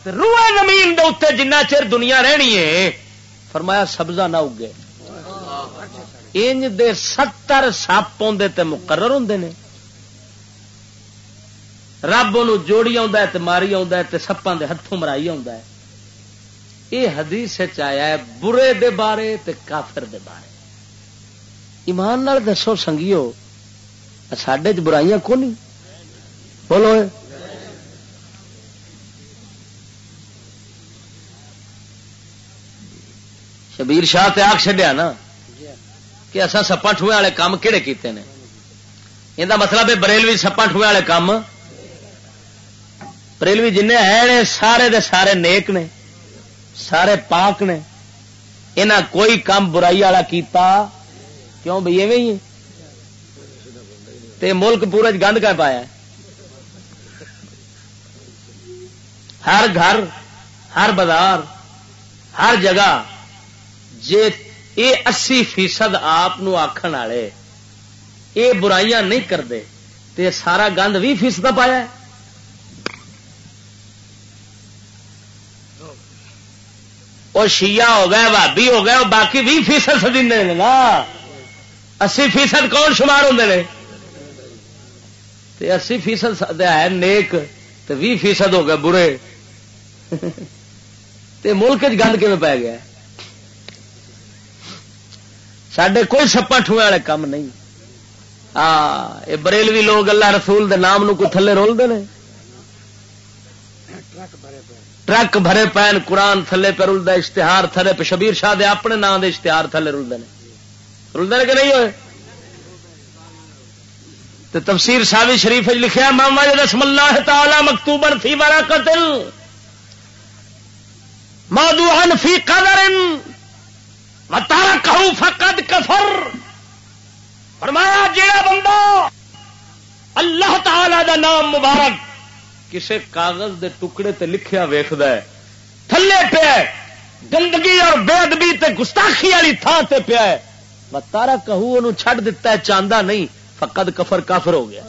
روئے زمین دے اتنے جنہ چر دنیا رہنی ہے۔ فرمایا سبزہ نہ اگے۔ انج دے ستر سپ آدھے مقرر ہوں نے۔ رب ان جوڑی ماری سپاں دے ہاتھوں مرائی یہ حدیث آیا ہے، برے دے بارے تے کافر دے بارے۔ ایمان نال دسو سنگیو سڈے چ برائیاں کو نہیں بولو۔ شبیر شاہ تے آگ چڈیا نا۔ کہ اصا سپا ٹوئے والے کام کہڑے کیتے ہیں یہ مطلب ہے بریلوی سپا ٹوئے والے کام بریلوی جن ہیں سارے دے سارے نیک نے، سارے پاک نے۔ یہاں کوئی کام برائی والا کیتا کیوں بھائی ایویں تے ملک پورے گند کا پایا ہر گھر، ہر بازار، ہر جگہ، جے اے اسی فیصد آپ آخر والے یہ برائیاں نہیں کرتے تے سارا گند بھی فیصد پایا وہ شیعہ ہو گئے بھابی ہو گئے وہ باقی بھی فیصد سدی نا اسی فیصد کون شمار ہوں اسی فیصد ہے نیک تو بھی فیصد ہو گئے برے تے ملک گند کیون پی گیا سڈے کوئی سپا ٹوئے والے کام نہیں۔ ہاں یہ بریلوی لوگ اللہ رسول دے نام نو کوئی تھلے رولتے ہیں ٹرک بھرے پین، قرآن تھلے پہ رلتا اشتہار تھلے پہ۔ شبیر شاہ دے اپنے نام دے اشتہار تھلے رلتے ہیں رلتے کہ نہیں ہوئے؟ تو تفسیر ساوی شریف لکھا ماما رسم اللہ تعالی مکتوبن فی بارا قتل مادو ان فی قدر تارا کہ فقد کفر فرمایا، جیڑا بندہ اللہ تعالی دا نام مبارک کسے کاغذ دے ٹکڑے تے لکھیا ویخد تھلے پیا گندگی اور بے ادبی تے گستاخی والی تھان تے پیا تارا کہ چھڈ دتا ہے، چاندہ نہیں، فقد کفر کافر ہو گیا۔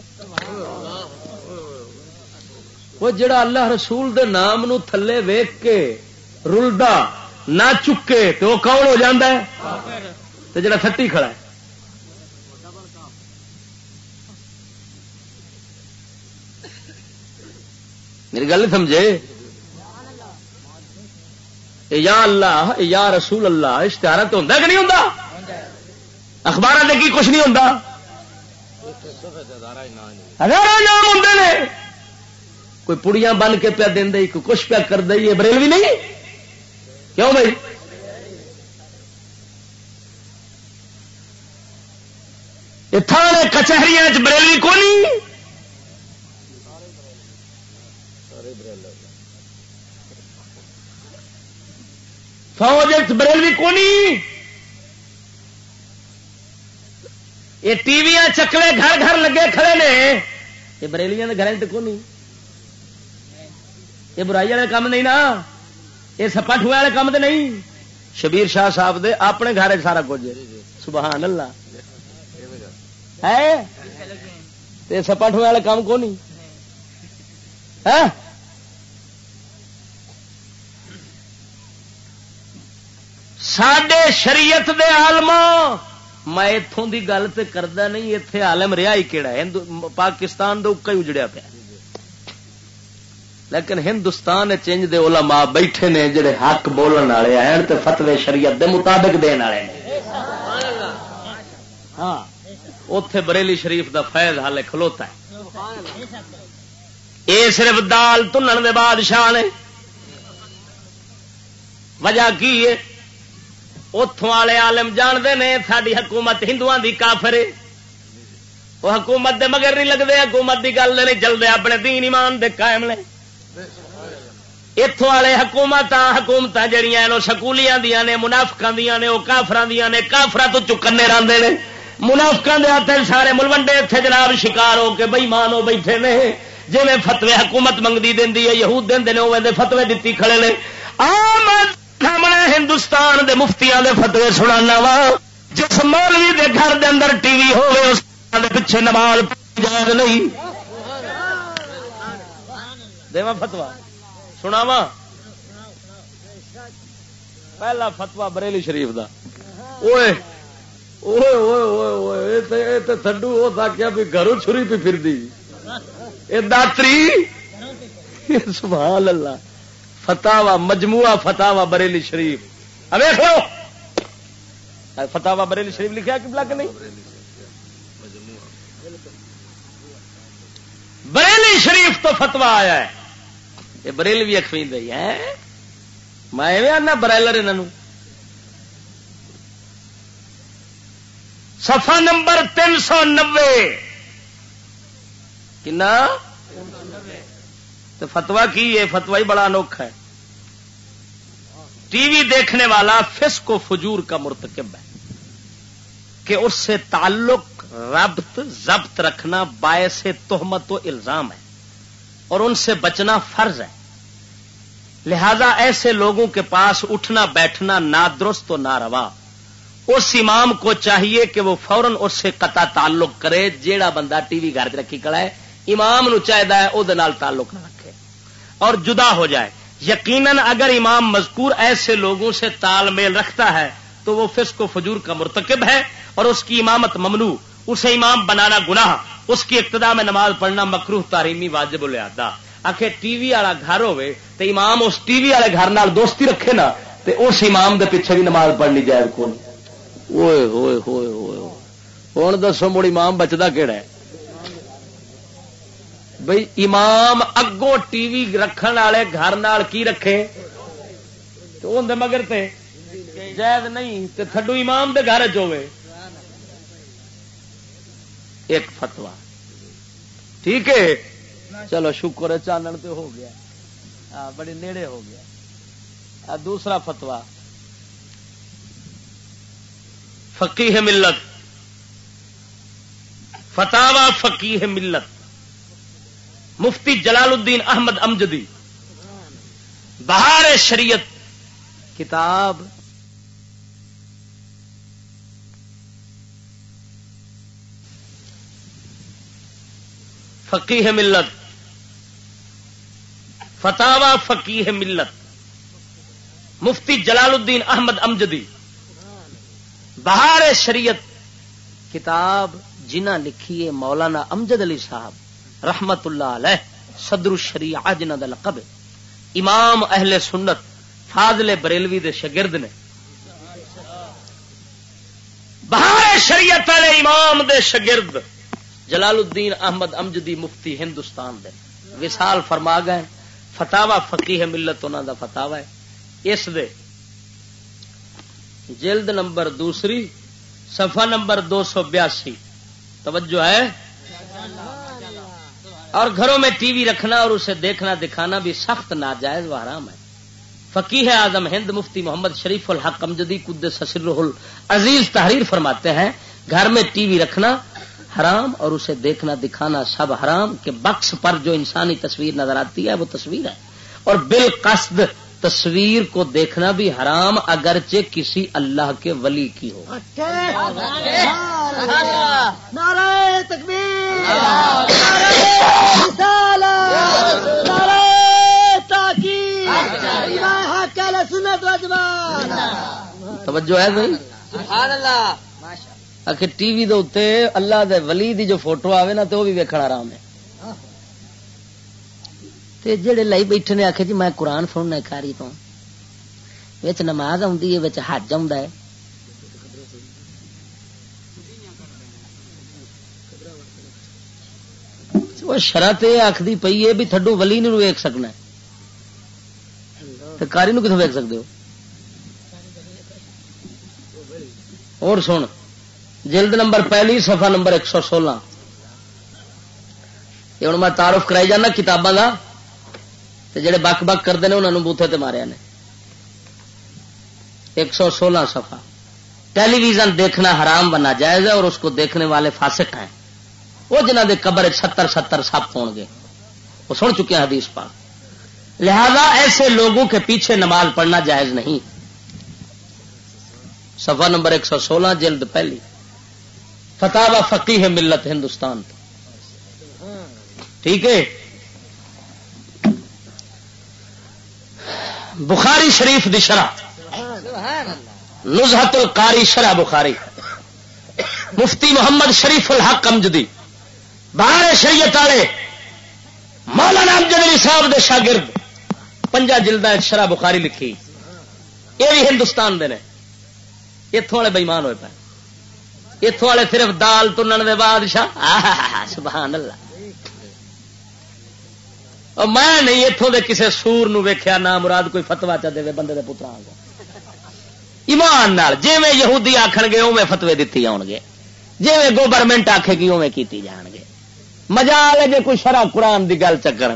وہ جڑا اللہ رسول دے نام نو تھلے ویخ کے رلدا نہ چکے تو وہ کون ہو جاتا ہے؟ تو جڑا تھٹی کھڑا ہے۔ میری گل سمجھے؟ یا اللہ یا رسول اللہ اشتہار تو ہوں کہ نہیں ہوں اخبار کی کچھ نہیں ہوں ہزار نام ہوں کوئی پڑیاں بن کے پیا دے کوئی کچھ پیا کر دے بریلوی نہیں؟ کیوں بھائی؟ تھانے کچہری بریلوی کو نہیں فوج بریلوی کو نہیں یہ ٹی وی چکلے گھر گھر لگے کھڑے نے، یہ بریلیاں گھر کو نہیں یہ برائی والے کام نہیں نا؟ یہ سپا ٹوئے والے کام تو نہیں؟ شبیر شاہ صاحب دے اپنے گھر سارا کچھ سبحان اللہ۔ ہے؟ سپا ٹوئے والے کام کو نہیں؟ سڈے شریعت دے آلما میں اتوں کی گل تو کرتا نہیں اتنے آلم رہا ہی کہڑا پاکستان دے اکا ہی اجڑیا پیا۔ لیکن ہندوستان چنج دے علماء بیٹھے نے جڑے حق بولن والے ہیں تے فتوی شریعت دے مطابق دین والے ہاں اتے بریلی شریف دا فیض حالے کھلوتا ہے۔ اے صرف دال تنن دے بادشاہ نے۔ وجہ کی ہے؟ اتوں والے آلم جانتے ہیں ساری حکومت ہندو کی کافر وہ حکومت دے مگر نہیں لگتے حکومت کی گل نہیں چلتے اپنے دین ایمان دے قائم نے۔ اتوں والے حکومت حکومت جہیا سکولیاں دیا نے منافقا دیا نے وہ کافران دیا نے کافرا تو چکنے راندے نے۔ منافقا دے ہاتھ سارے ملوڈے اتنے جناب شکار ہو کے بئی مان ہو بیٹھے نے۔ جی میں فتوی حکومت منگتی دینی ہے، یہود دے وہ فتوی دیتی کھڑے نے۔ آمد سامنے ہندوستان دے مفتیاں دے فتوے سنانا وا۔ جس مولوی دے گھر دے اندر ٹی وی ہوئے اس دے پیچھے نماز جائز نہیں۔ دیوا فتوا سنا وا پہلا فتوا بریلی شریف دا۔ اوے تھڈو ہو سکیا بھی گھروں چھری پی پھر دی داتری؟ سبحان اللہ۔ فتوا مجموعہ فتوا بریلی شریف۔ ویخ لو فتوا بریلی شریف لکھا کہ بلا نہیں؟ بریلی شریف تو فتوا آیا ہے۔ یہ بریل بھی اخوین رہی ہے میں آنا برائلر انہوں سفا نمبر تین سو نبے کنا تو فتوا کی ہے فتوا ہی بڑا انوکھا ہے ٹی وی دیکھنے والا فس کو فجور کا مرتکب ہے کہ اس سے تعلق ربط ضبط رکھنا باعث تہمت و الزام ہے اور ان سے بچنا فرض ہے۔ لہذا ایسے لوگوں کے پاس اٹھنا، بیٹھنا نہ درست و نہ روا اس امام کو چاہیے کہ وہ فوراً اس سے قطع تعلق کرے، جیڑا بندہ ٹی وی گھر رکھی کڑا ہے، امام نو چاہتا ہے وہ تعلق نہ رکھے۔ اور جدا ہو جائے۔ یقیناً اگر امام مذکور ایسے لوگوں سے تال میل رکھتا ہے، تو وہ فسق و فجور کا مرتکب ہے اور اس کی امامت ممنوع۔ اسے امام بنانا گناہ۔ اس کی ابتدا میں نماز پڑھنا مکروح تاریمی واجب الدا آخر ٹی وی والا گھر ہوے تو امام اس ٹی وی والے گھر نال دوستی رکھے نا تو اس امام دے پیچھے بھی نماز پڑھنی جائز کون؟ ہوئے ہوئے ہوئے ہوئے ہوں دسو مڑ امام بچتا کہڑا ہے؟ بھائی امام اگوں ٹی وی رکھن والے گھر نال کی رکھے؟ تو مگر تے جائز نہیں، تے تھڈو امام دے گھر چوے ایک فتوا ٹھیک ہے؟ چلو، شکر ہے چانن تو ہو گیا۔ ہاں بڑی نیڑے ہو گیا۔ دوسرا فتوا فقی ہے ملت۔ فتوا فقی ہے ملت۔ مفتی جلال الدین احمد امجدی۔ بہار شریعت کتاب فقی ہے ملت۔ فتوا فقی ہے ملت۔ مفتی جلال الدین احمد امجدی۔ بہار شریعت کتاب جنہ لکھی ہے مولانا امجد علی صاحب، رحمت اللہ علیہ، صدر الشریعہ جنہ دا لقب امام اہل سنت فاضل بریلوی دے شگرد نے۔ بہار شریعت والے امام دے شگرد جلال الدین احمد امجدی مفتی ہندوستان دے۔ وسال فرما گئے فتوا فقی ہے ملت انہوں دا فتوا ہے۔ اس دے جلد نمبر دوسری، صفحہ نمبر دو سو بیاسی۔ توجہ ہے۔ اور گھروں میں ٹی وی رکھنا اور اسے دیکھنا دکھانا بھی سخت ناجائز و حرام ہے۔ فقی ہے آزم ہند مفتی محمد شریف الحق امجدی قد سسر عزیز تحریر فرماتے ہیں۔ گھر میں ٹی وی رکھنا حرام اور اسے دیکھنا دکھانا سب حرام کہ بخش پر جو انسانی تصویر نظر آتی ہے وہ تصویر ہے اور بالقصد تصویر کو دیکھنا بھی حرام اگرچہ کسی اللہ کے ولی کی ہو۔ توجہ ہے بھائی؟ آخر ٹی وی دے اللہ دے ولی دی جو فوٹو آوے نا تو وہ بھی ویکھنا آرام ہے۔ تے جڑے لائی بیٹھے نے آخر جی میں قرآن سننا کاری تو۔ بچ نماز آدھی ہے حج آ شرط یہ آخری پی ہے بھی تھڈو ولی نو ویک سکنا کاری نو کتوں ویک سکتے ہو؟ اور سن۔ جلد نمبر پہلی سفا نمبر ایک سو سولہ۔ یہ ہوں میں تعارف کرائی جانا کتاباں کا جڑے بک بک کرتے ہیں انہوں بوتھے تے ماریا نے ایک سو سولہ سفا ٹیلی ویژن دیکھنا حرام بننا جائز ہے اور اس کو دیکھنے والے فاسق ہیں۔ وہ جنہ دے قبر ستر ستر سپ ہو گے۔ وہ سن چکے ہیں حدیث پاک۔ لہذا ایسے لوگوں کے پیچھے نماز پڑھنا جائز نہیں۔ سفا نمبر ایک سو سولہ، جلد پہلی۔ فتح فقی ہے ملت ہندوستان ٹھیک ہے؟ بخاری شریف دی شرح۔ نزہت القاری شرح بخاری۔ مفتی محمد شریف الحق امجدی۔ باہر شریعت والے، مولانا امجد علی صاحب دے شاگرد۔ پنجا جلدا شرح بخاری لکھی۔ یہ بھی ہندوستان دے نے۔ اتوں والے بےمان ہوئے پائے اتوں والے صرف دال تنن دے بادشاہ۔ سبحان اللہ۔ اور میں نہیں اتوں دے کسے سور نو ویکھیا نہ مراد کوئی فتوا چا دے بندے دے پترا ایمان نال جی میں یہودی آخن گے اوے فتوے دیتی آن گے۔ جی میں گورنمنٹ آخے گی اوے کیتی جان گے۔ مزا لے جے کوئی شرح قرآن دی گل چکر۔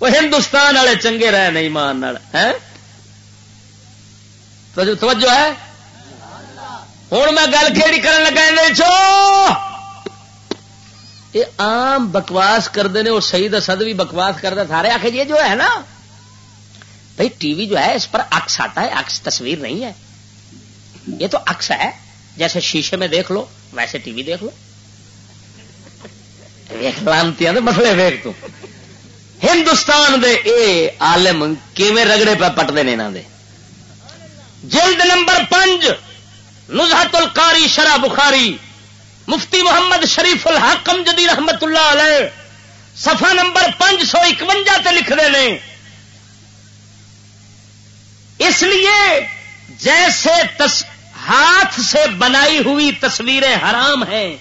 وہ ہندوستان والے چنگے رہے نہیں ایمان توجہ ہے؟ ہوں میں گل کہڑی کرن لگا چو یہ عام بکواس کرتے ہیں اور صحیح دسد بھی بکواس کرتا سارے آخر یہ جو ہے نا، بھائی ٹی وی جو ہے، اس پر اکس آتا ہے اکس تصویر نہیں ہے۔ یہ تو اکس ہے۔ جیسے شیشے میں دیکھ لو، ویسے ٹی وی دیکھ لو۔ لانتی مسئلے ویک تو۔ ہندوستان دے اے عالم کیویں رگڑے پہ پٹتے ہیں یہاں دے؟ جلد نمبر پنج نزہت القاری، شرح بخاری، مفتی محمد شریف الحکم جدی رحمت اللہ علیہ سفا نمبر پانچ سو اکوجا تے لکھ رہے ہیں اس لیے جیسے تس، ہاتھ سے بنائی ہوئی تصویریں حرام ہیں،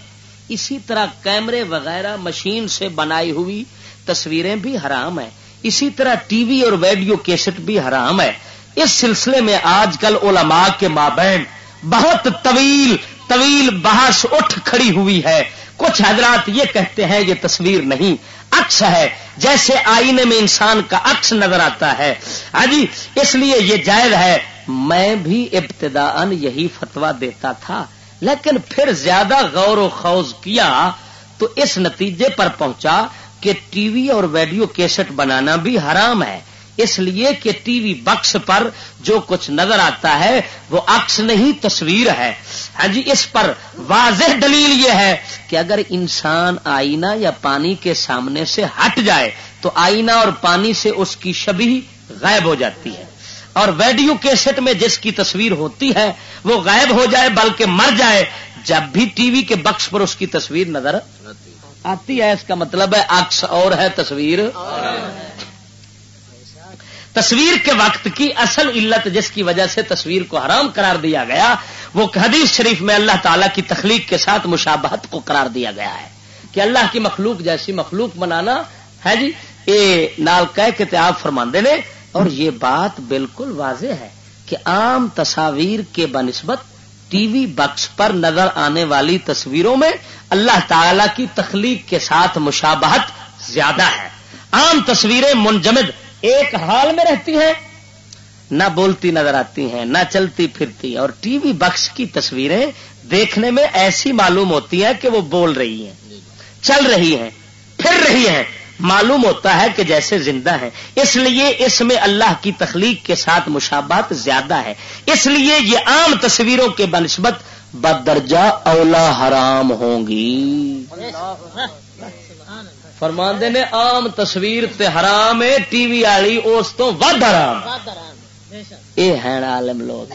اسی طرح کیمرے وغیرہ مشین سے بنائی ہوئی تصویریں بھی حرام ہیں۔ اسی طرح ٹی وی اور ویڈیو کیسٹ بھی حرام ہے اس سلسلے میں آج کل علماء کے مابین بہت طویل طویل بحث اٹھ کھڑی ہوئی ہے۔ کچھ حضرات یہ کہتے ہیں یہ تصویر نہیں۔ عکس ہے، جیسے آئینے میں انسان کا عکس نظر آتا ہے۔ ہاں جی اس لیے یہ جائز ہے۔ میں بھی ابتدا یہی فتوا دیتا تھا، لیکن پھر زیادہ غور و خوض کیا تو اس نتیجے پر پہنچا کہ ٹی وی اور ویڈیو کیسٹ بنانا بھی حرام ہے۔ اس لیے کہ ٹی وی بکس پر جو کچھ نظر آتا ہے وہ عکس نہیں، تصویر ہے۔ ہاں جی اس پر واضح دلیل یہ ہے کہ اگر انسان آئینہ یا پانی کے سامنے سے ہٹ جائے تو آئینہ اور پانی سے اس کی شبی غائب ہو جاتی ہے۔ اور ویڈیو کیسٹ میں جس کی تصویر ہوتی ہے وہ غائب ہو جائے بلکہ مر جائے، جب بھی ٹی وی کے بکس پر اس کی تصویر نظر آتی ہے۔ اس کا مطلب ہے عکس اور ہے تصویر۔ تصویر کے وقت کی اصل علت جس کی وجہ سے تصویر کو حرام قرار دیا گیا، وہ حدیث شریف میں اللہ تعالی کی تخلیق کے ساتھ مشابہت کو قرار دیا گیا ہے۔ کہ اللہ کی مخلوق جیسی مخلوق بنانا ہے جی یہ نال کہہ کے آپ فرماندے نے۔ اور یہ بات بالکل واضح ہے کہ عام تصاویر کے بنسبت ٹی وی بکس پر نظر آنے والی تصویروں میں اللہ تعالی کی تخلیق کے ساتھ مشابہت زیادہ ہے۔ عام تصویریں منجمد ایک حال میں رہتی ہیں۔ نہ بولتی نظر آتی ہیں، نہ چلتی پھرتی اور ٹی وی بکس کی تصویریں دیکھنے میں ایسی معلوم ہوتی ہیں کہ وہ بول رہی ہیں۔ چل رہی ہیں، پھر رہی ہیں۔ معلوم ہوتا ہے کہ جیسے زندہ ہیں۔ اس لیے اس میں اللہ کی تخلیق کے ساتھ مشابہت زیادہ ہے۔ اس لیے یہ عام تصویروں کے بنسبت بدرجہ اولا حرام ہوں گی۔ فرماندے نے عام تصویر تے حرام ہے ٹی وی والی اس تو ود حرام۔ یہ ہے عالم لوگ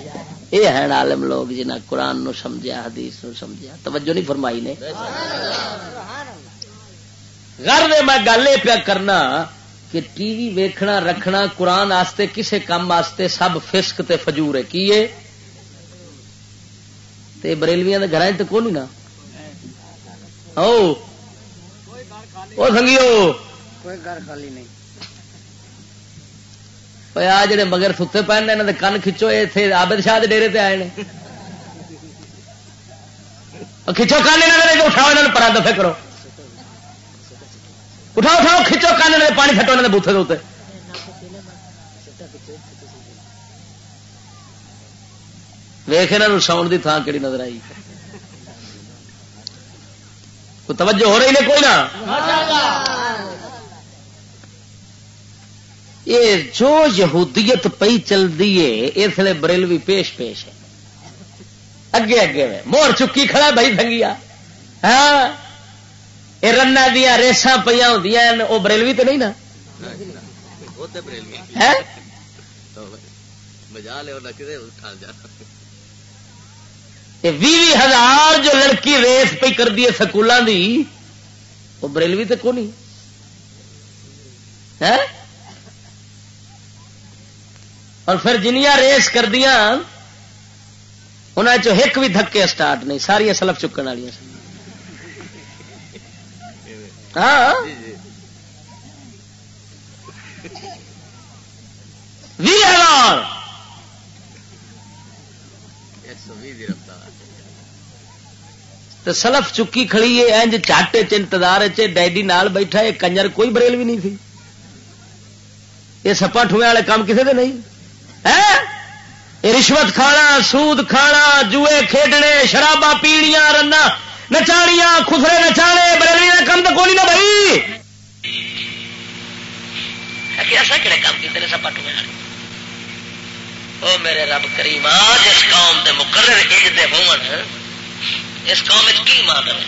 یہ ہے عالم لوگ جنہ قرآن نو سمجھا حدیث نو سمجھا توجہ نہیں فرمائی نے؟ گھر میں گل یہ پیا کرنا کہ ٹی وی ویکھنا رکھنا قرآن آستے کسے کام آستے سب فسک تے فجور ہے۔ کیے تے بریلویاں دے گھر تو کون نا؟ او سنگیو کوئی گھر خالی نہیں آ جڑے مگر ستے پہ یہاں کے کن کھچو اتنے آبد شاہ ڈیری پہ آئے کھچو کن یہاں اٹھاؤ یہاں پرا دفے کرو اٹھاؤ اٹھاؤ کھچو کن یہاں پانی کھٹو یہاں بوتھے دے ویخ یہ ساؤنڈ کی تھان کہڑی نظر آئی توجہ ہو رہی نے کوئی نہ یہ جو یہودیت پی چلتی ہے اس لیے بریلوی پیش پیش ہے۔ اگے اگے مور چکی کھڑا بھائی سنگیا ہاں؟ یہ رنا دیا ریسا پہ ہوں وہ بریلوی تو نہیں نا؟ بھی ہزار جو لڑکی ریس پہ کر دی سکولوں کی وہ بریلوی تو کون اور پھر جنیا ریس کر دیا انہیں ایک بھی دھکے سٹارٹ نہیں ساری سلف چکن والی ہاں؟ ہزار۔ تو سلف چکی کھڑی ہے، اینج چاٹے چنتدار ڈیڈی نال بیٹھا یہ کنجر کوئی بریل بھی نہیں تھی۔ یہ سپا ٹوئے والے کام کسی دے نہیں؟ رشوت کھانا، سود کھانا، جوئے کھیڈنے شرابا پیڑیاں رنا نچاڑیاں، خسرے نچانے بریلوی کا کام تو کوئی نہ بھائی ایسا کہڑے کام کیتے سپا ٹوئے والے؟ او میرے رب کریم جس قوم دے مقرر اج دے ہون اس قوم کی مان رہے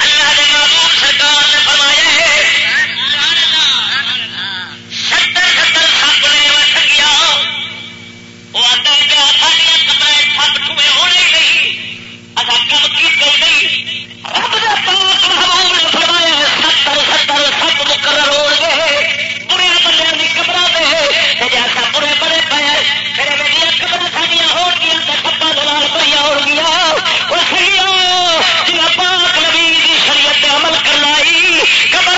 اللہ دے محبوب سرکار نے فرمایا ہے، ستر ستر سپ نے سنگیا وہ آتا پیا ساریا کپڑے سپ ٹوئے ہونے نہیں اصا کم کی کوئی نہیں رب دے پاک محبوب نے فرمایا ہے، ستر ستر سپ مقرر ہو گئے، برے بندے کی قبر دے جیسا برے بڑے خبر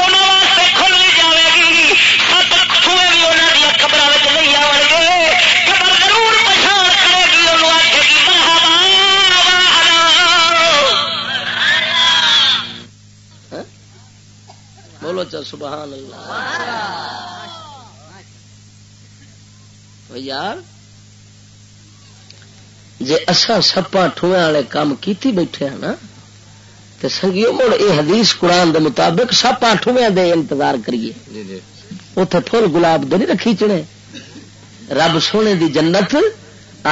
نہیں بولو چل سبحان اللہ۔ یار جی اصا سپا ٹویا والے کام کیتی بیٹھے ہیں نا تو سنگیو مڑ یہ حدیث قرآن دے مطابق سپا ٹویا دے انتظار کریے۔ اتے فل گلاب دے نہیں رکھی چنے رب سونے دی جنت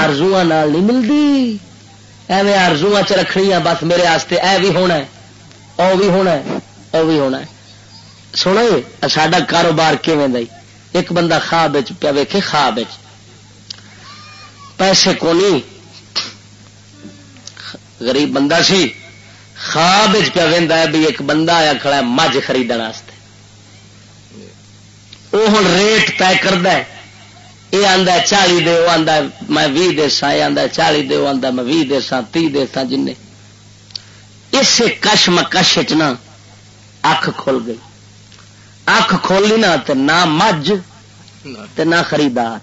آرزو نہیں ملتی ایویں آرزو چ رکھنی بس میرے آستے اے بھی ہونا ہے او بھی ہونا ہے او بھی ہونا ہے۔ سونا ساڈا کاروبار کیون ایک بندہ خواب پیا ویکے خواب پیسے کو نہیں غریب بندہ سی، خواب پیا وہدا ہے بھی ایک بندہ آیا کھڑا ہے مجھ خریدنے وہ ہوں ریٹ طے کرد یہ آتا چالی دے وہ آتا میں بھی دسا یہ آتا چالی دے وہ آتا میں بھی دسا تی دسا جن اس کش مکش چ اکھ کھل گئی۔ اکھ کھولی نا نہ مجھ نہ خریدار۔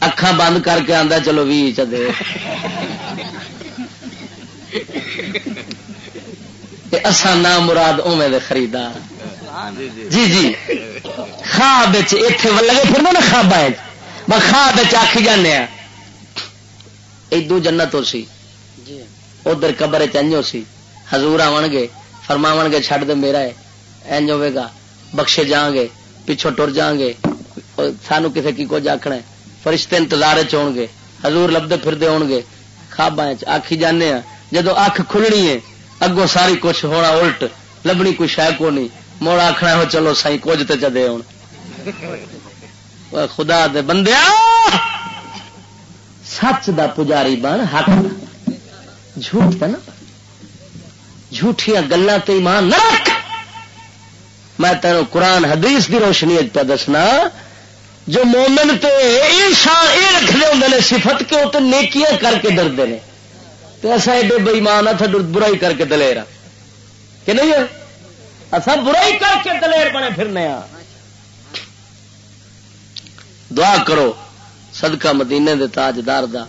اکھان بند کر کے آتا چلو بھی چلے۔ اصا نہ مراد اوے دے خریدار۔ جی جی۔ خواب اتے لگے پھر نا خواب میں خواب آخی جانے ادو جنت ہو سی۔ ادھر قبر چنجو سی۔ حضور آن گے فرماو گے چھڈ دے میرا ہے۔ اینج ہوے گا۔ بخشے جان گے پچھو ٹر جان گے۔ سانو کسی کی کچھ آخنا فرشتے انتظار چ گے۔ حضور لبدے پھرتے ہو گے۔ خواب آخی جانے جدو اکھ کھلنی ہے، اگوں ساری کچھ ہونا الٹ، لبنی کوئی شہ کو نہیں موڑ آخنا ہو چلو سائی کچھ تو چدے ہوں خدا دے بندیا سچ دا پجاری بن، حق۔ جھوٹ نا۔ جھوٹیاں گلوں تے ایمان نہ رکھ۔ میں تینوں قرآن حدیث دی روشنی پہ دسنا، جو مومن تے یہ رکھتے ہوں نے، صفت کے وہ نیکیاں کر کے ڈرتے ہیں تو ایسا ایڈے بئیمان اتنا برائی کر کے دلیر کہ نہیں ہے؟ اصا برائی کر کے دلیر بنے پھرنے ہاں۔ دعا کرو، صدقہ مدینے دے تاجدار دا۔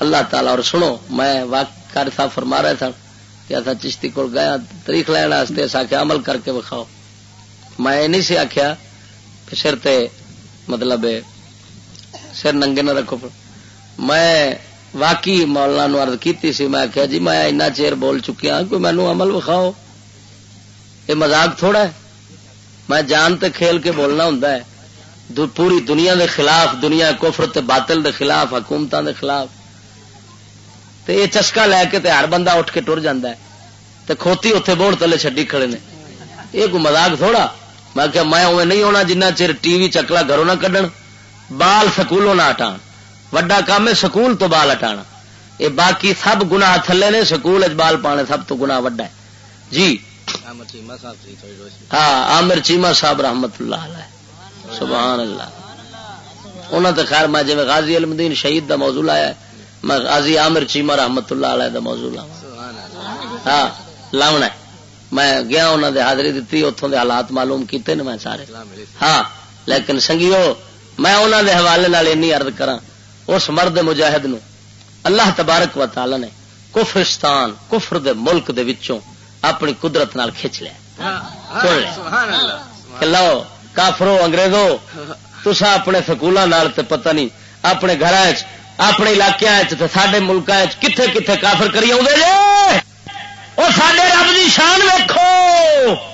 اللہ تعالی، اور سنو، میں واقع صاحب فرما رہے تھا کہ ایسا چشتی کو گیا ہاں، تاریخ لینا ایسا کہ عمل کر کے بکھاؤ میں نہیں سے آخیا کہ سر تے مطلب سر ننگے نہ رکھو۔ میں واقعی مولانا نو عرض کیتی سی، میں آخیا جی میں اینا چیر بول چکیا ہاں، کوئی مینو عمل وکھاؤ۔ یہ مزاق تھوڑا ہے۔ میں جان تے کھیل کے بولنا ہوں پوری دنیا دے خلاف، دنیا کفر تے باطل دے خلاف حکومتوں دے خلاف۔ تے یہ چسکا لے کے تے ہر بندہ اٹھ کے ٹر جاندہ ہے۔ تے کھوتی اتنے بوڑ تلے چڈی کھڑے نے۔ یہ کوئی مزاق تھوڑا؟ میں کہ میں اوے نہیں ہونا جنہ چر ٹی وی چکلا گھروں نہ کڈن، بال سکولوں نہ ہٹا وڈا کام ہے سکول تو بال ہٹانا۔ یہ باقی سب گنا تھلے نے سکول بال پانے سب تو گنا وڈا ہے۔ جی۔ ہاں عامر چیما صاحب رحمت اللہ علیہ۔ سبحان اللہ۔ انہوں نے خیر میں جی غازی المدین شہید دا موضوع لایا میں غازی عامر چیما رحمت اللہ علیہ دا موضوع لاؤں ہاں لاؤنا ہے۔ میں گیا انہوں نے حاضری دیتی اتوں دے حالات معلوم کیتے نے میں سارے۔ ہاں لیکن سنگیو میں انہوں دے حوالے نال اینی عرض کرا اس مرد مجاہد نو۔ اللہ تبارک و تعالی نے کفرستان کفر دے ملک دے وچوں اپنی قدرت نال کھچ لیا۔ لو کافرو انگریزو تسا اپنے سکولوں پتہ نہیں اپنے گھر اپنے علاقے سڈے ملک کتنے کتنے کافر کری آؤ وہ سڈے رب کی شان ویکو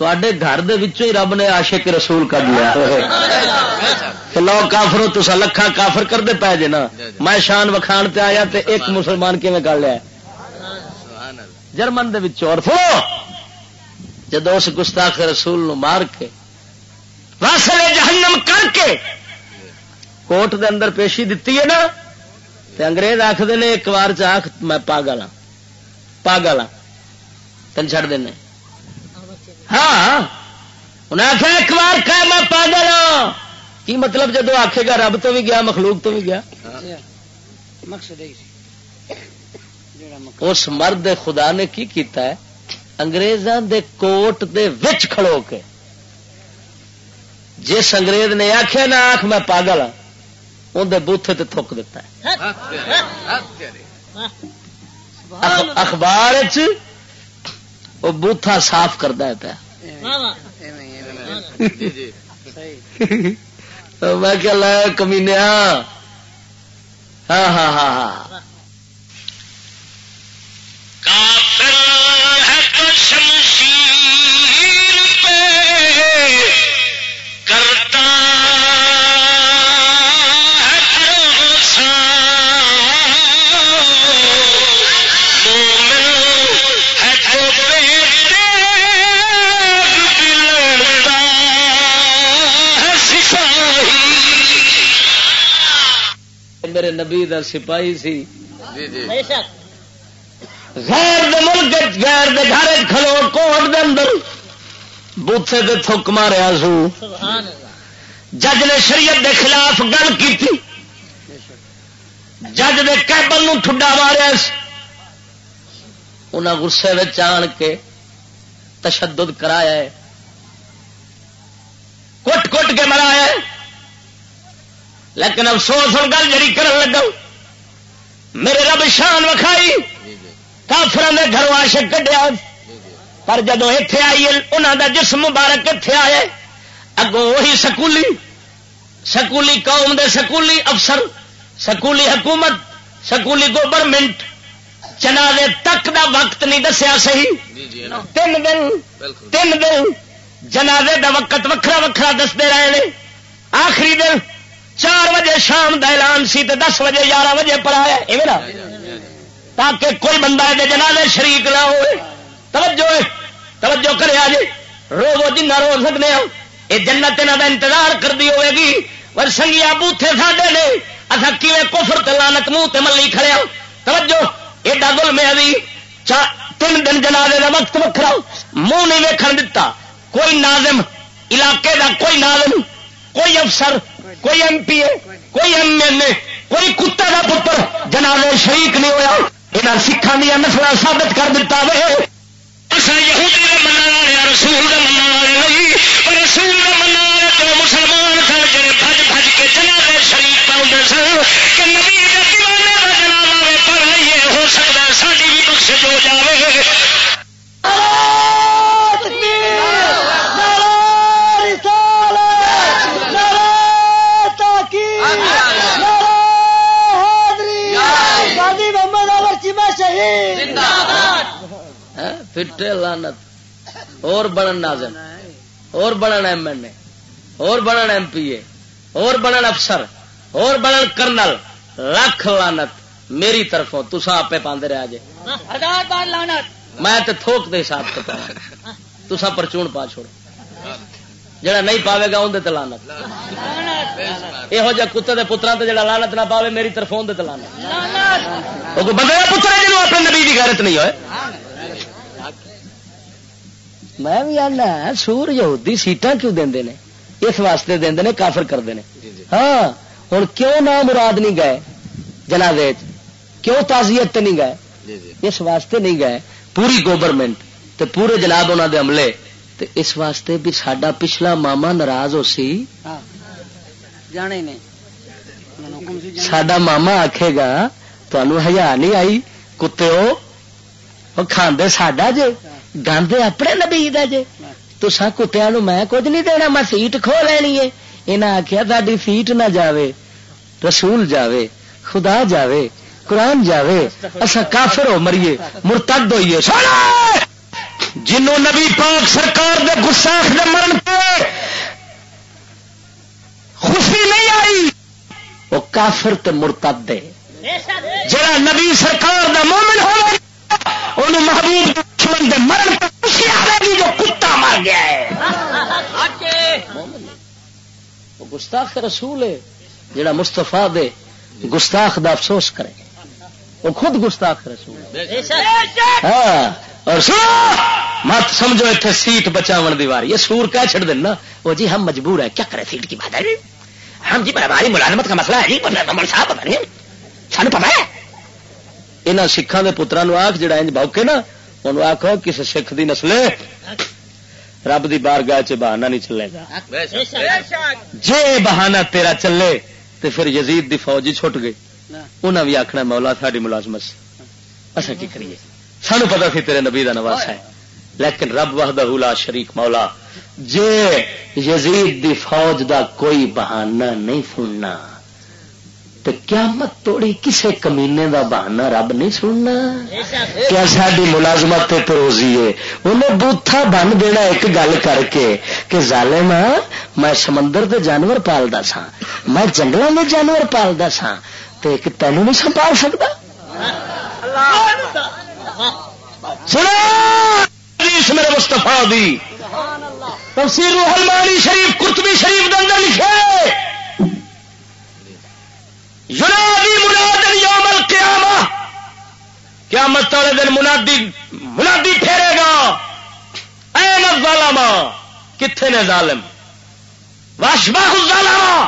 تے گھر ہی رب نے آشے کے رسول کر لیا لو کافرو تسا لکھا کافر کرتے پی جے نا میں شان وکھان پہ آیا تے ایک مسلمان کیون کر لیا جرمن اور جب اس گستاخ رسول نو مار کے واسلے جہنم کر کے کوٹ دے اندر پیشی دیتی ہے نا تے انگریز آخر نے ایک بار چاخ میں پاگل ہاں پاگل ہاں تین چڑ دینا ہاں انہیں آخیا ایک بار کہ میں پاگل ہاں کی مطلب جدو آخے گا رب تو بھی گیا مخلوق تو بھی گیا؟ اس مرد خدا نے کی کیتا ہے؟ انگریزاں دے کوٹ دے وچ کھڑو کے۔ جس انگریز نے آخیا نہ آخ میں پاگل ہوں اندر بوتھے تے تھک دیتا ہے۔ اخبار وہ بوتھا صاف کرتا ہے پیا میں کیا لایا کمینیا ہاں ہاں ہاں ہاں۔ کافر ہے تو شمشیر دا سپاہی سی۔ بے شک۔ غیر دے ملک غیر دے گھر کھلو کوٹ دے اندر بوتھے دے تھک ماریا سو۔ جج نے شریعت دے خلاف گل کی تھی جج دے کیبل نو ٹھڈا ماریا انہیں غصے میں آن کے تشدد کرایا ہے۔ کٹ کٹ کے مرایا ہے۔ لیکن افسوس ہوں گل جڑی کرن لگا۔ میرے رب شان وکھائی۔ کافران نے گھروں آشک کٹیا پر جدو اتے آئی انہوں دا جسم مبارک اتے آئے اگوں وہی سکولی۔ سکولی قوم دے سکولی افسر سکولی حکومت سکولی گورنمنٹ جنازے تک دا وقت نہیں دسیا صحیح۔ تین دن تین دن جنازے دا وقت وکھرا وکھرا دستے رہے آخری دن چار بجے شام دا اعلان سی تے دس بجے گیارہ بجے پر آیا، ایویں نا؟ تاکہ کوئی بندہ یہ جنازے شریک نہ ہوئے۔ توجہ توجہ کرے آج رو جنہ رو سکتے ہو یہ جنت یہاں کا انتظار کر دی ہوئے گی۔ پر سنگیا بوتھے ساڈے نے اصا کیویں کفر تلانت منہ تے ملی کھڑیا توجہ، ایڈا گل میں ابھی تین دن جنازے کا وقت وکرا منہ نہیں ویکھن دتا۔ کوئی ناظم، علاقے دا کوئی ناظم کوئی افسر، کوئی ایم پی اے، کوئی ایم ایل اے، کوئی کتے کا پتر جنازے شریک نہیں ہوا یہاں سکھان دیا نسل ثابت کر دیتا وے۔ اصل یہودی کا والے رسول کا والے نہیں رسول کا والے تو مسلمان سن، جڑے بج بج کے جنازے شریف پاؤں سن، کہ نبی دیوانے کا پر ہو سکتا ہے ساری بھی بخش ہو جاوے۔ فٹے لانت اور بنن ناظم۔ اور بنن ایم این اے۔ اور بنن ایم پی اے۔ اور بنن افسر۔ اور بنن کرنل۔ لکھ لانت میری طرفوں۔ تسا آپ پاندے رہا جے ہزار بار لانت میں تے تھوک دے حساب سے پاؤں تسا پرچون پا چھوڑ جڑا نہیں پاوے گا اندر تے لانت یہو جہ کتے دے پترا تے جڑا لانت نہ پاوے میری طرف اندر تے لانت وہ کوئی بندے پتر جنوب اپنے نبی کی غیرت نہیں ہوئے۔ میں بھی آنا سور یہودی سیٹاں کیوں دے نے؟ اس واسطے دے نے کافر کرتے ہیں ہاں ہوں کیوں نہ مراد نہیں گئے جنازے کیوں تعزیت نہیں گئے؟ اس واسطے نہیں گئے۔ پوری گورنمنٹ تے پورے جناب انہوں دے عملے تے اس واسطے بھی سڈا پچھلا ماما ناراض ہو سی جانے ماما آکھے گا تمہوں ہزار نہیں آئی کتے وہ کھاندے ساڈا جے گاندے اپنے نبی دا جے تو سا کتیا میں کچھ نہیں دینا میں سیٹ کھو لینی ہے انہیں آخیا تاری سیٹ نہ جاوے رسول جاوے خدا جاوے قرآن جاوے اصا کافر ہو مریے مرتد ہوئیے جنوں نبی پاک سرکار دے گساخ دے مرن پہ خوشی نہیں آئی وہ کافر تے مرتد دے۔ جڑا نبی سرکار دا مومن ہو انہوں محبوب دشمن دے مرن پہ خوشی آئے گی جو کتا مر گیا ہے۔ وہ گستاخ رسول ہے جڑا مستفا دے گستاخ دا افسوس کرے۔ وہ خود گستاخ رسول ہاں۔ اور سنو مت سمجھو اتنے سیٹ بچاو دیواری یہ سور کہہ چڑ دینا وہ جی ہم مجبور ہے کیا کریں سیٹ کی بات ہے ہم جی ہماری ملازمت کا مسئلہ ہے جی صاحب پتا نہیں سانو پتا ہے یہاں سکھان کے پترا آخ جڑا انج بوکے نا انہوں آخو کس سکھ دی نسل رب دی بارگاہ چ بہانا نہیں چلے گا۔ جے بہانا تیرا چلے تو پھر یزید دی فوج ہی چھٹ گئی۔ انہیں بھی آخنا مولا ساری ملازمت اصا کی کریے؟ سانو پتا سی تیرے نبی دا نواس ہے. لیکن رب وحدہ لا شریک مولا، جے یزید دی فوج دا کوئی بہانہ نہیں سننا تو قیامت توڑی کسے کمینے دا بہانا رب نہیں سننا. کیا ساری ملازمت پروزی ہے؟ انہیں بوتھا بن دینا ایک گل کر کے کہ ظالم، میں سمندر دے جانور پالدا سا میں جنگلوں میں جانور پالدا سا تو ایک تینوں نہیں سنبھال سکتا سنا میرے مستفا دی۔ تفسیر روح شریف، قرطبی شریف دے اندر لکھے ینادی مناد یوم القیامہ۔ قیامت والے دن منادی منادی پھیرے گا۔ این الظالم کتنے نے ظالم؟ واشبہ الظالم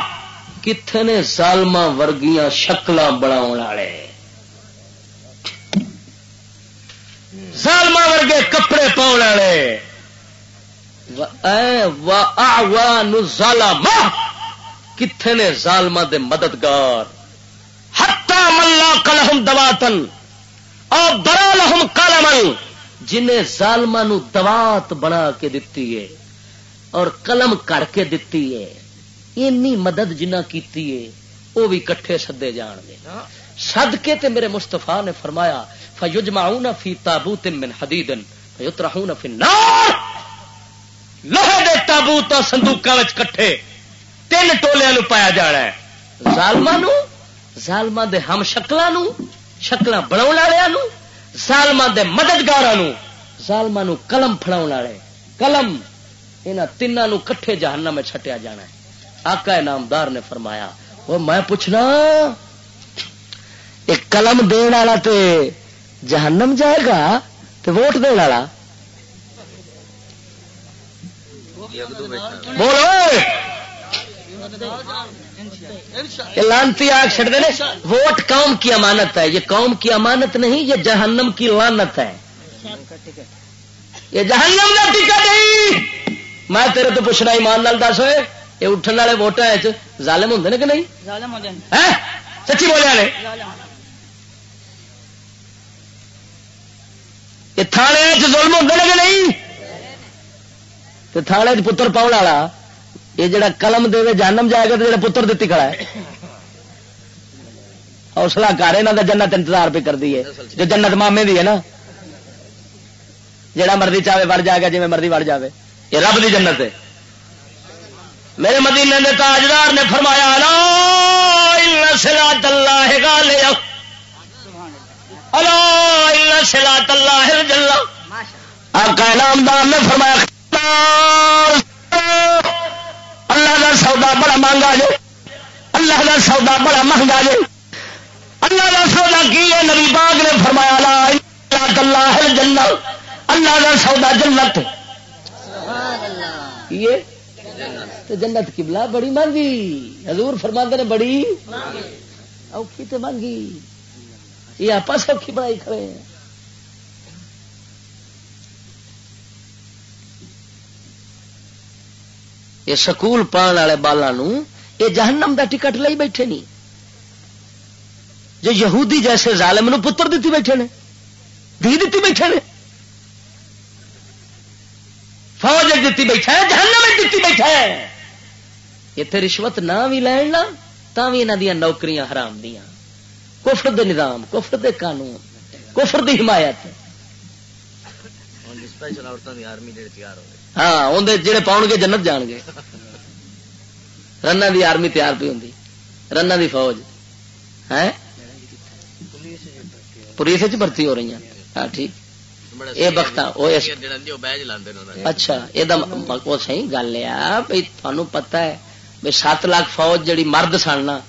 کتنے نے ظالما ورگیاں شکل بنا والے؟ ظالما ورگے کپڑے پاؤ والے. ظالم کتنے نے ظالما دے مددگار؟ ملا کلہم دواتن اور برا لہم کالمل جنہیں ظالم دوات بنا کے دتی ہے اور قلم کر کے دتی ہے. اینی مدد جنہ کیتی ہے وہ بھی کٹھے سدے جان گے. سد کے تے میرے مستفا نے فرمایا فیجمعون فی تابوت من حدید فیترحون فی النار۔ لوہے دے تابوت اور صندوقاں وچ کٹھے، تین ٹولیاں نو پایا جانا ہے۔ ظالماں نو ظالما دے ہم شکلوں شکل بنا والوں ظالما دے مددگار ظالما قلم فڑا والے قلم یہاں تینوں کٹھے جہنم میں چھٹیا جانا ہے۔ آقا نامدار نے فرمایا، وہ میں پوچھنا ایک قلم دن والا تے جہنم جائے گا تو ووٹ دن والا۔ بولو لانتی آگ چڑتے ہیں ووٹ قوم کی امانت ہے۔ یہ قوم کی امانت نہیں یہ جہنم کی لانت ہے۔ یہ جہنم کا ٹکٹ نہیں۔ میں تیرے تو پوچھنا ایمان لال دس ہوئے یہ اٹھنے والے ووٹ ظالم ہوں کہ نہیں؟ سچی بولیا نے یہ تھانے ظلم ہوں کہ نہیں؟ تو تھانے پتر پاؤ والا، یہ جڑا قلم دے جانم جائے گا تو جڑا پتر دیتی کھڑا ہے۔ حوصلہ کر یہاں کا جنت انتظار پہ کر دی ہے جو جنت مامے دی ہے نا، جڑا مرضی چاہے وڑ جائے گا جی مرضی وڑ جائے یہ رب دی جنت ہے۔ میرے مدینے نے تاجدار نے فرمایا سلا تلا لے سلا ہے جلا نامدار نے فرمایا اللہ کا سودا بڑا مہنگا جے اللہ کا سودا بڑا مہنگا جے۔ اللہ کا سودا کی ہے؟ نبی باغ نے فرمایا لا اللہ اللہ کا سودا جنت۔ یہ جنت کبلا بڑی مہنگی۔ حضور فرما نے بڑی اوکھی تو مہنگی۔ یہ آپ سوکھی بڑائی کھڑے ہیں۔ یہ سکول پان والے بالوں یہ جہنم دا ٹکٹ لئی بیٹھے نہیں جو یہودی جیسے ظالم نو پتر دیتی بیٹھے نے دھی دیتی بیٹھے نے فوج دیتی بیٹھا ہے، جہنم دیتی بیٹھا ہے۔ اتنے رشوت نہ بھی لین نا تا بھی یہاں دیا نوکریاں حرام دیا کفر دے نظام کفر دے قانون کفر دی حمایت۔ ہاں اندر جڑے پاؤ گے جنت جان گے۔ رنا دی آرمی تیار پی ہوں رنا دی فوج۔ ہے پولیس چرتی ہو رہی ہیں۔ ہاں ٹھیک۔ یہ بخت اچھا یہ صحیح گل ہے۔ بھائی تمہیں پتا ہے بھائی سات لاکھ فوج جڑی مرد سننا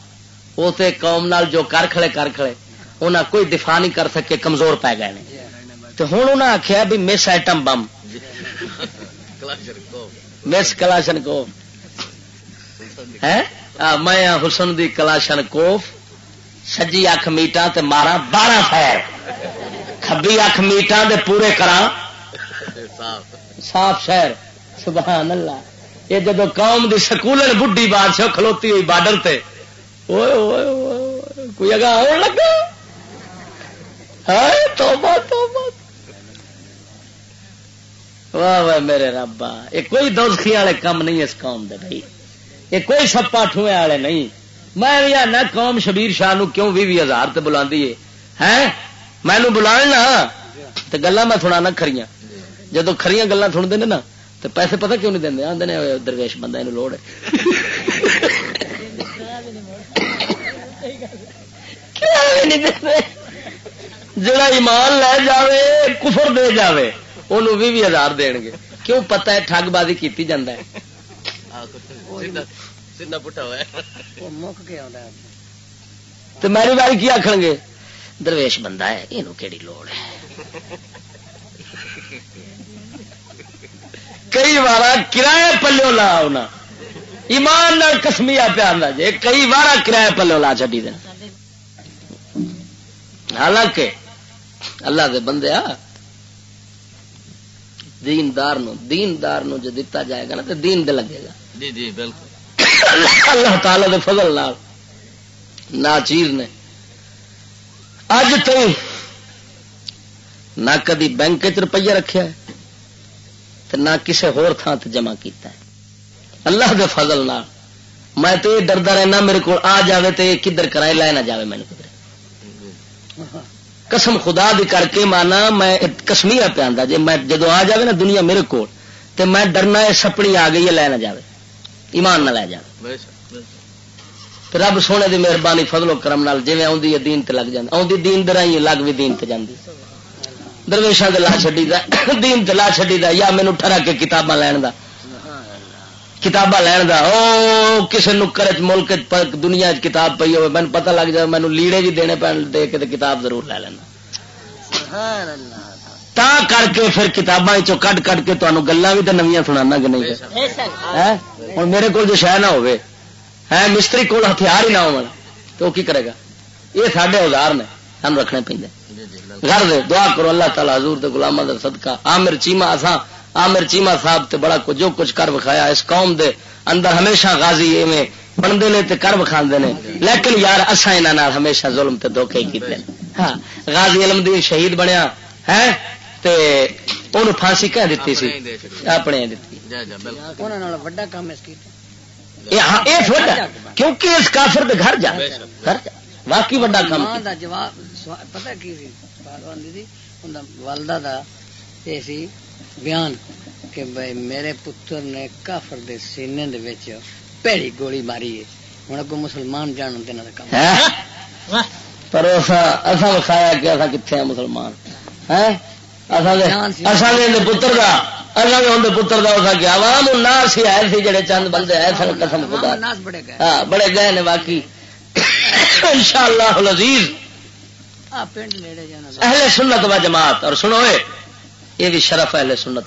وہ تے قوم نال جو کر کھڑے کر کھڑے انہیں کوئی دفاع نہیں کر سکے، کمزور پی گئے تو ہوں انہیں آخیا بھی مس ایٹم بم۔ مس کلاشن کوف۔ میں حسن دی کلاشن کوف۔ سجی اکھ میٹا تے مارا بارہ فیر کبھی اکھ میٹا دے پورے کرا صاف شہر۔ سبحان اللہ۔ یہ جب قوم دی سکول بڈی بادشاہ کھلوتی ہوئی بارڈر تے کوئی اگا آن لگا؟ توبہ توبہ۔ واہ واہ، میرے ربا۔ یہ کوئی دوستی والے کام نہیں اس قوم دے بھائی۔ یہ کوئی سپا ٹھوئے والے نہیں۔ میں بھی آنا قوم شبیر شاہ نو کیوں بھی بھی ہزار تے بلا ہے؟ مینو بلا تو گلا میں سنا کھڑیاں جدو کھڑی گلا سنتے ہیں نا تو پیسے پتہ کیوں نہیں دیں آدھے درویش بندہ یہ لوڑ ہے۔ جڑا ایمان لے جاوے کفر دے جاوے انہوں بھی بھی ہزار دین گے۔ کیوں پتہ ہے ٹھگ بازی کیتی جاندہ ہے؟ تو میری باری کی آخر گے؟ درویش بندہ ہے یہ کہڑی لوڑ ہے؟ کئی بار کرایہ پلو لا آنا ایمان کسمیا پیا جی کئی بار کرایہ پلو لا چڈی دین۔ حالانکہ اللہ دے بندے آ دیندار نو دیندار نو جو دتا جائے گا نا تو دین دے لگے گا۔ جی جی بالکل۔ اللہ تعالی دے فضل نال نا چیز نے اج تو نہ کدی بینک چ روپیہ رکھا نہ کسی ہور تھان تے جمع کیتا ہے۔ اللہ دے فضل نال میں تو یہ ڈردا رہنا میرے کو آ جاوے تو یہ کدھر کرائے لائے نہ جاوے کدھر قسم خدا دی کر کے مانا میں کسمیا پہ آتا جی میں جدو آ جاوے نا دنیا میرے کو تے میں ڈرنا ہے سپنی آ گئی ہے لے نہ جاوے۔ ایمان نہ لے جائے رب سونے دی مہربانی فضل و کرم نال جی آدھی ہے دین تے لگ جاتی آدھی دین درائی لگ بھی دین تے جاندی۔ درویشا لا چڈی دا دین تے لا چڈی دا یا مینو ٹھرا کے کتاباں لین دا۔ کتاباں لین او کسے نکر چ ملک دنیا چ کتاب پئی ہوئے مینو پتہ لگ جائے مینو لیڑے بھی دینے پین دے کے کتاب ضرور لے لینا۔ تا کر کے پھر کتاباں کٹ کٹ کے تمہیں گلا بھی تو نمیا سنا کہ نہیں۔ ہوں میرے کو جو شہ نہ ہوئے ہے مستری کول ہتھیار ہی نہ ہو تو کی کرے گا؟ یہ سارے اوزار نے سانو رکھنے پہ گھر دے دعا کرو اللہ تعالیٰ حضور دے غلامہ دا صدقہ عامر چیما اساں عامر چیما صاحب تے بڑا جو کچھ کر بکھایا اس قوم دے اندر ہمیشہ غازی ایویں بنتے نے تے کر بکھا نے۔ لیکن یار اصا یہاں ہمیشہ ظلم تے دھوکے ہی کیتے ہاں غازی علم دین شہید بنیا ہے تے انہوں پھانسی کہہ دیتی سی۔ اپنے دیتی۔ کیونکہ اس کافر دے گھر جا۔ گھر جا۔ واقعی بڑا کام پتا کی والدہ دا سی۔ بیان کہ بھائی میرے پتر نے کافر دے سینے دے وچ پیڑی گولی ماری ہے۔ ہوں اگو مسلمان جان دینا کام۔ ہاں؟ پر اصا وکھایا کہ اصا کتنے ہیں مسلمان؟ پتر کا اصل پتر کا اس کیا؟ عوام الناس ہی آئے تھے جڑے چند بندے آئے سن قسم خدا۔ ہاں بڑے گئے نے باقی۔ ان شاء اللہ لذیذ اہل سنت و جماعت اور سنو یہ بھی شرف اہل سنت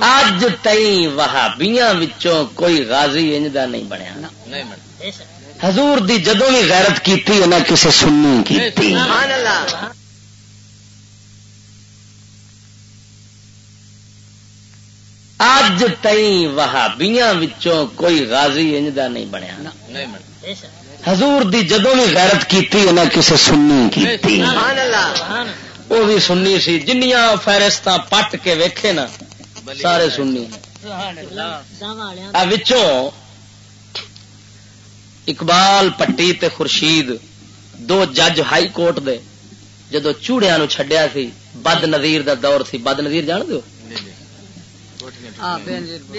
اج تئی وہابیاں وچوں کوئی غازی انج دا نہیں بنیا۔ حضور دی جدوں بھی غیرت کیتی ہے نہ کسے سنی کیتی۔ اج تئی وہابیاں وچوں کوئی غازی انج دا نہیں بنیا۔ حضور دی جدوں بھی غیرت کیتی ہے نہ کسے سنی کیتی۔ وہ بھی سننی سی، جنیاں فہرست پٹ کے ویکھے نا، سارے سننی اقبال پٹی تے خورشید، دو جج ہائی کورٹ دے، جدو چوڑیا نو چھڈیا سی، بد نظیر دا دور سی۔ بد نظیر جان دو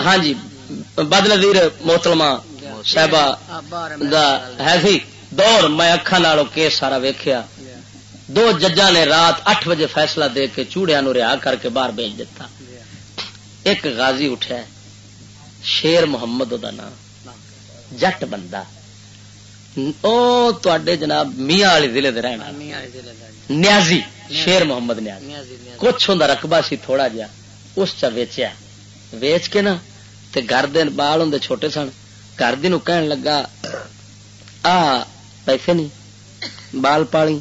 ہاں جی بد نظیر محتلما صاحبہ ہے سی۔ دور میں اکھان کیس سارا ویکھیا۔ دو ججا نے رات اٹھ بجے فیصلہ دے کے چوڑیا نو رہا کر کے باہر بھیج دیتا۔ ایک غازی اٹھا شیر محمد نام۔ جٹ بندہ۔ او تے جناب میاں والی ضلع رہنا نیازی شیر محمد نیازی۔ کچھ ہوں رقبہ سی تھوڑا جا اس چا ویچیا۔ ویچ کے نا تے گھر دن بال ہوں چھوٹے سن گھر دن کہن لگا آ پیسے نہیں بال پالی۔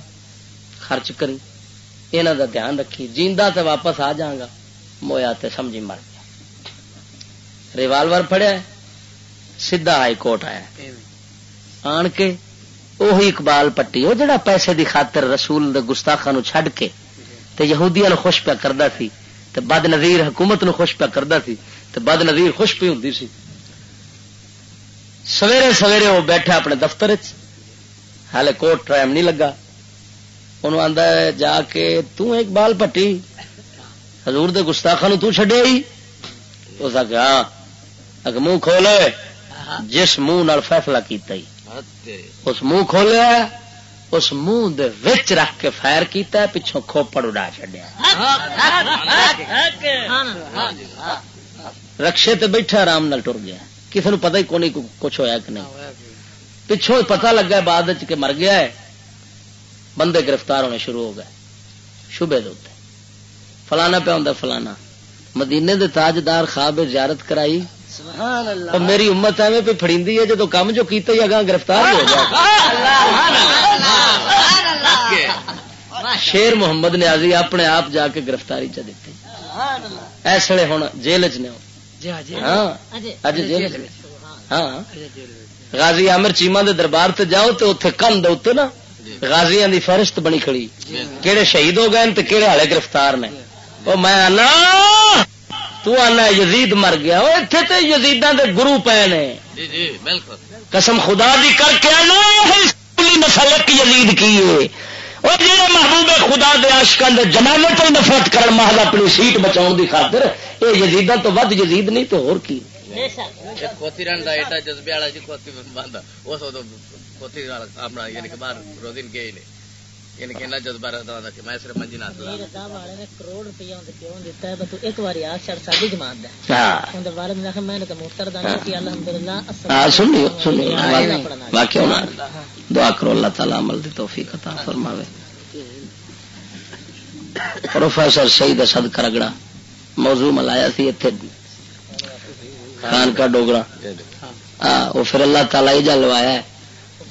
خرچ کری یہاں دا دھیان رکھی جیندا تے واپس آ جاگا۔ مویا تے سمجھی مر گیا ریوالور پڑیا سیدا ہائی کورٹ آیا آن کے وہی اقبال پٹی وہ جڑا پیسے دی خاطر رسول گستاخا نو چھڈ کے تے یہودیاں نو خوش پیا کردا سی تے بد نظیر حکومت نو خوش پیا کرتا سی تے بد نظیر خوش پی ہوں سی۔ سویرے سویرے وہ بیٹھا اپنے دفتر ہالے کوٹ ٹائم نہیں لگا۔ انہوں آتا ہے جا کے توں ایک بال پٹی حضور دے گستاخا نو تڈیا ہی۔ اس آ ہاں منہ کھولے۔ جس منہ فیصلہ کیتا ہی۔ اس منہ کھولیا اس منہ دے وچ رکھ کے فائر کیتا ہے پچھوں کھوپڑ اڈا چڈیا رکشے تے بیٹھا آرام نال ٹر گیا۔ کسی نے پتا ہی کون کچھ ہویا کہ نہیں۔ پچھوں پتا لگا بعد کہ مر گیا ہے۔ بندے گرفتار ہونے شروع ہو گئے۔ شبے دے فلانا پہ ہوں فلانا۔ مدینے دے تاجدار خواب زیارت کرائی۔ میری امت ایویں پہ فڑی ہے جب کام جو کیتا ہی اگاں گرفتار ہو گیا۔ شیر محمد نے آزی اپنے آپ جا کے گرفتاری چ دیتی اس لیے ہوں جیل چ ہاں اج جیل ہاں۔ غازی عامر چیما دے دربار تے جاؤ تو اتنے کن دے نا۔ غازیاں دی فہرست بنی کھڑی۔ کہڑے شہید ہو گئے تے کہڑے والے گرفتار نے۔ وہ میں آنا تو آنا یزید مر گیا۔ وہ اتنے تے یزیداں دے گرو پے نے۔ جی، جی، قسم خدا دی کر کے آنا نسل ایک یزید کی اور جی محبوب خدا دے آشکان دے جمانے تو نفرت کرن محل اپنی سیٹ بچاؤ دی خاطر یہ یزیداں تو ود یزید نہیں تو ہور کی؟ کھوتی رن کا ایڈا جذبے والا جی کھوتی بند اس اپنا یعنی کہ باہر روزین گئے نہیں۔ یعنی کہ جذبہ رہتا تھا کہ میں صرف منجی نہ کروڑ روپیہ کیوں دیتا ہے؟ تو ایک بار آ چڑھ ساری جماعت دا ہاں۔ اندر بارے میں میں نے تو موتر دا کہ الحمدللہ ہاں سن لیو سن لیو واقعہ دعا کرو اللہ تعالی عمل دی توفیق عطا فرماوے۔ پروفیسر سعید اسد کرگڑا موضوع ملایا سی اتنے خان کا ڈوگرا وہ پھر اللہ تعالی جا لوایا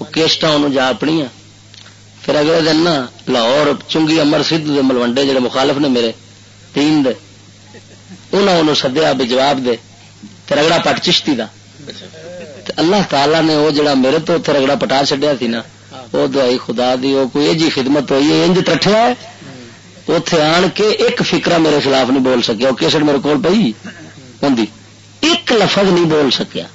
وہ کیسٹ جا اپنی پھر اگلے دن نا لاہور چنگی امر سدھو ملوڈے جڑے مخالف نے میرے تین دے انہوں سدیا بھی جواب دے رگڑا پٹ چشتی دا اللہ تعالی نے وہ جڑا میرے تو اتنے رگڑا پٹا چڈیا سی نا وہ دوائی خدا دی وہ کوئی جی خدمت ہوئی ہے انج ترٹیا ہے اتے آن کے ایک فکرا میرے خلاف نہیں بول سکیا وہ کیسٹ میرے کو پی ہوں ایک لفظ نہیں بول سکیا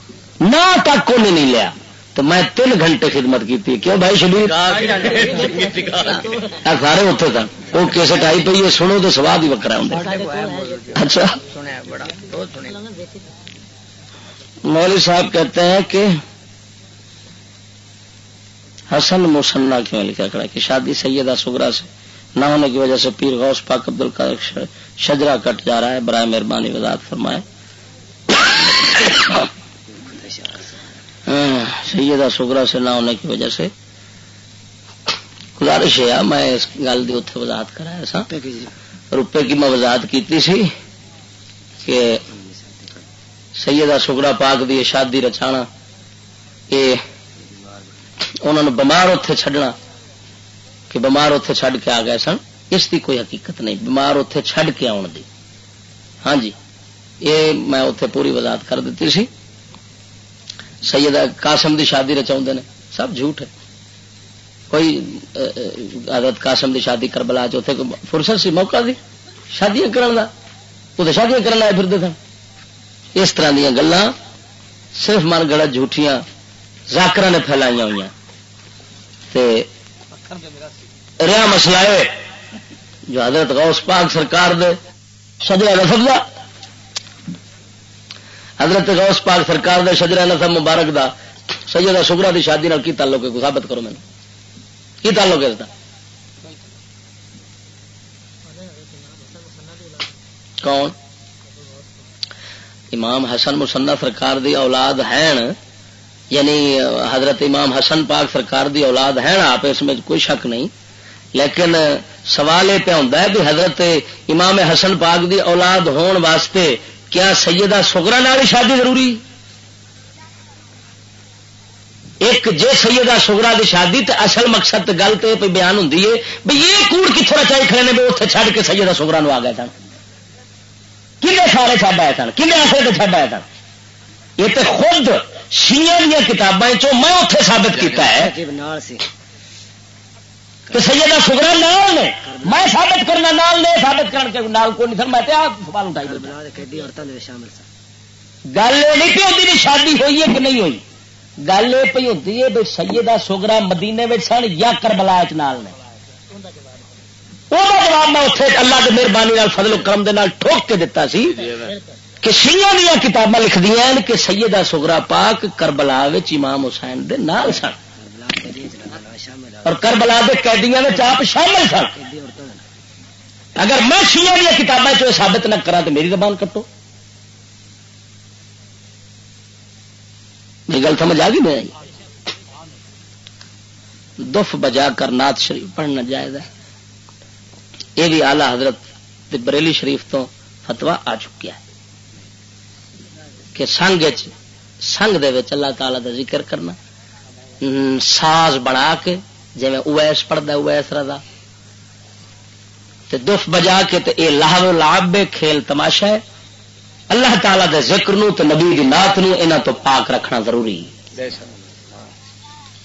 نہ تک انہیں نہیں لیا تو میں تین گھنٹے خدمت کی کیوں بھائی شبیر؟ سارے اتنے تھا۔ وہ کیسٹ آئی پی ہے، سنو تو سواد ہی وکرا ہوں اچھا۔ مولوی صاحب کہتے ہیں کہ حسن مسنا کیوں لکھا کھڑا کہ شادی سیدہ سگرا سے نہ ہونے کی وجہ سے پیر غوث پاک عبد کا شجرا کٹ جا رہا ہے، برائے مہربانی وضاحت فرمائے۔ سیدہ سگرا سے نہ ہونے کی وجہ سے گزارش ہے میں اس گل کی اتنے وضاحت کرایا سا۔ روپے کی۔ میں وضاحت کی سی کہ سیدہ سگڑا پاک دی شادی رچانا یہ انہوں نے بمار اتے چڈنا کہ بمار اتے چڈ کے آ گئے سن۔ اس کی کوئی حقیقت نہیں بمار اتے چڈ کے آن دی۔ ہاں جی یہ میں اتے پوری وضاحت کر دیتی سی۔ سید قاسم دی شادی رچاؤ نے۔ سب جھوٹ ہے۔ کوئی حضرت قاسم دی شادی کربلا چوتھے فرصت سی موقع دی شادیاں کرن دا؟ وہ تو شادیاں کرن لائے پھرتے سن اس طرح دیا گلا صرف من گڑا جھوٹیاں زاکر نے پھیلائی ہوئی رہا مسئلہ ہے۔ جو حضرت غوث پاک سرکار دے سجا نسب حضرت غوث پاک سرکار دے شجرا نسب مبارک دا سجدہ سگرا دی شادی کی تعلق ہے؟ ثابت کرو مجھے کی تعلق ہے اس کا کون؟ امام حسن مسنہ سرکار دی اولاد ہیں۔ یعنی حضرت امام حسن پاک سرکار دی اولاد ہیں، آپ اس میں کوئی شک نہیں۔ لیکن سوال یہ پہ ہوتا ہے کہ حضرت امام حسن پاک دی اولاد ہون واسطے کیا سیدہ سگرا نال شادی ضروری؟ ایک جے سیدہ سگرا دی شادی تے اصل مقصد گل تو یہ بیان ہوں بھائی یہ کوڑ کتوں چاہیے کھڑے نے اتنے چھڈ کے سیدہ سگرا نو آ گئے سن۔ کھے سارے چڈ آئے سن؟ کھے آسے تو چڈ آئے سن؟ یہ تو خود شیئر دیا کتابیں چو میں اتنے ثابت کیتا ہے۔ کہ سیدہ سگرا نال نے میں ثابت کرنا نال نے ثابت کرن کے نال کو نہیں سر میں سوال اٹھائی گل یہ نہیں پی ہوتی شادی ہوئی ہے کہ نہیں ہوئی۔ گل یہ پی ہوتی ہے بھائی سیدہ سوگرا مدینے میں سن یا کربلا نال نے۔ وہ جواب میں اتنے اللہ کی مہربانی فضل و کرم دے نال ٹھوک کے دتا سی کہ شیعہ دیا کتاباں لکھ دیا کہ سیدہ سگرا پاک کربلا امام حسین دے نال سن۔ اور کربلا کے قیدیاں آپ شامل سن۔ اگر میں شیعہ دیا کتابیں چ ثابت نہ کرا تو میری زبان کٹو۔ میری گل سمجھ آ گئی میں دف بجا کر نات شریف پڑھنا جائز ہے۔ یہ بھی آلہ حضرت بریلی شریف تو فتوا آ چکیا ہے۔ کہ سنگ سنگ دے اللہ تعالی دا ذکر کرنا۔ ساز بنا کے جی میں اویس پڑھتا اویس رضا۔ تے دف بجا کے تے اے لاہو لاب کھیل تماشا ہے۔ اللہ تعالی دے ذکر نو تے نبی دی نات نو انہاں تو پاک رکھنا ضروری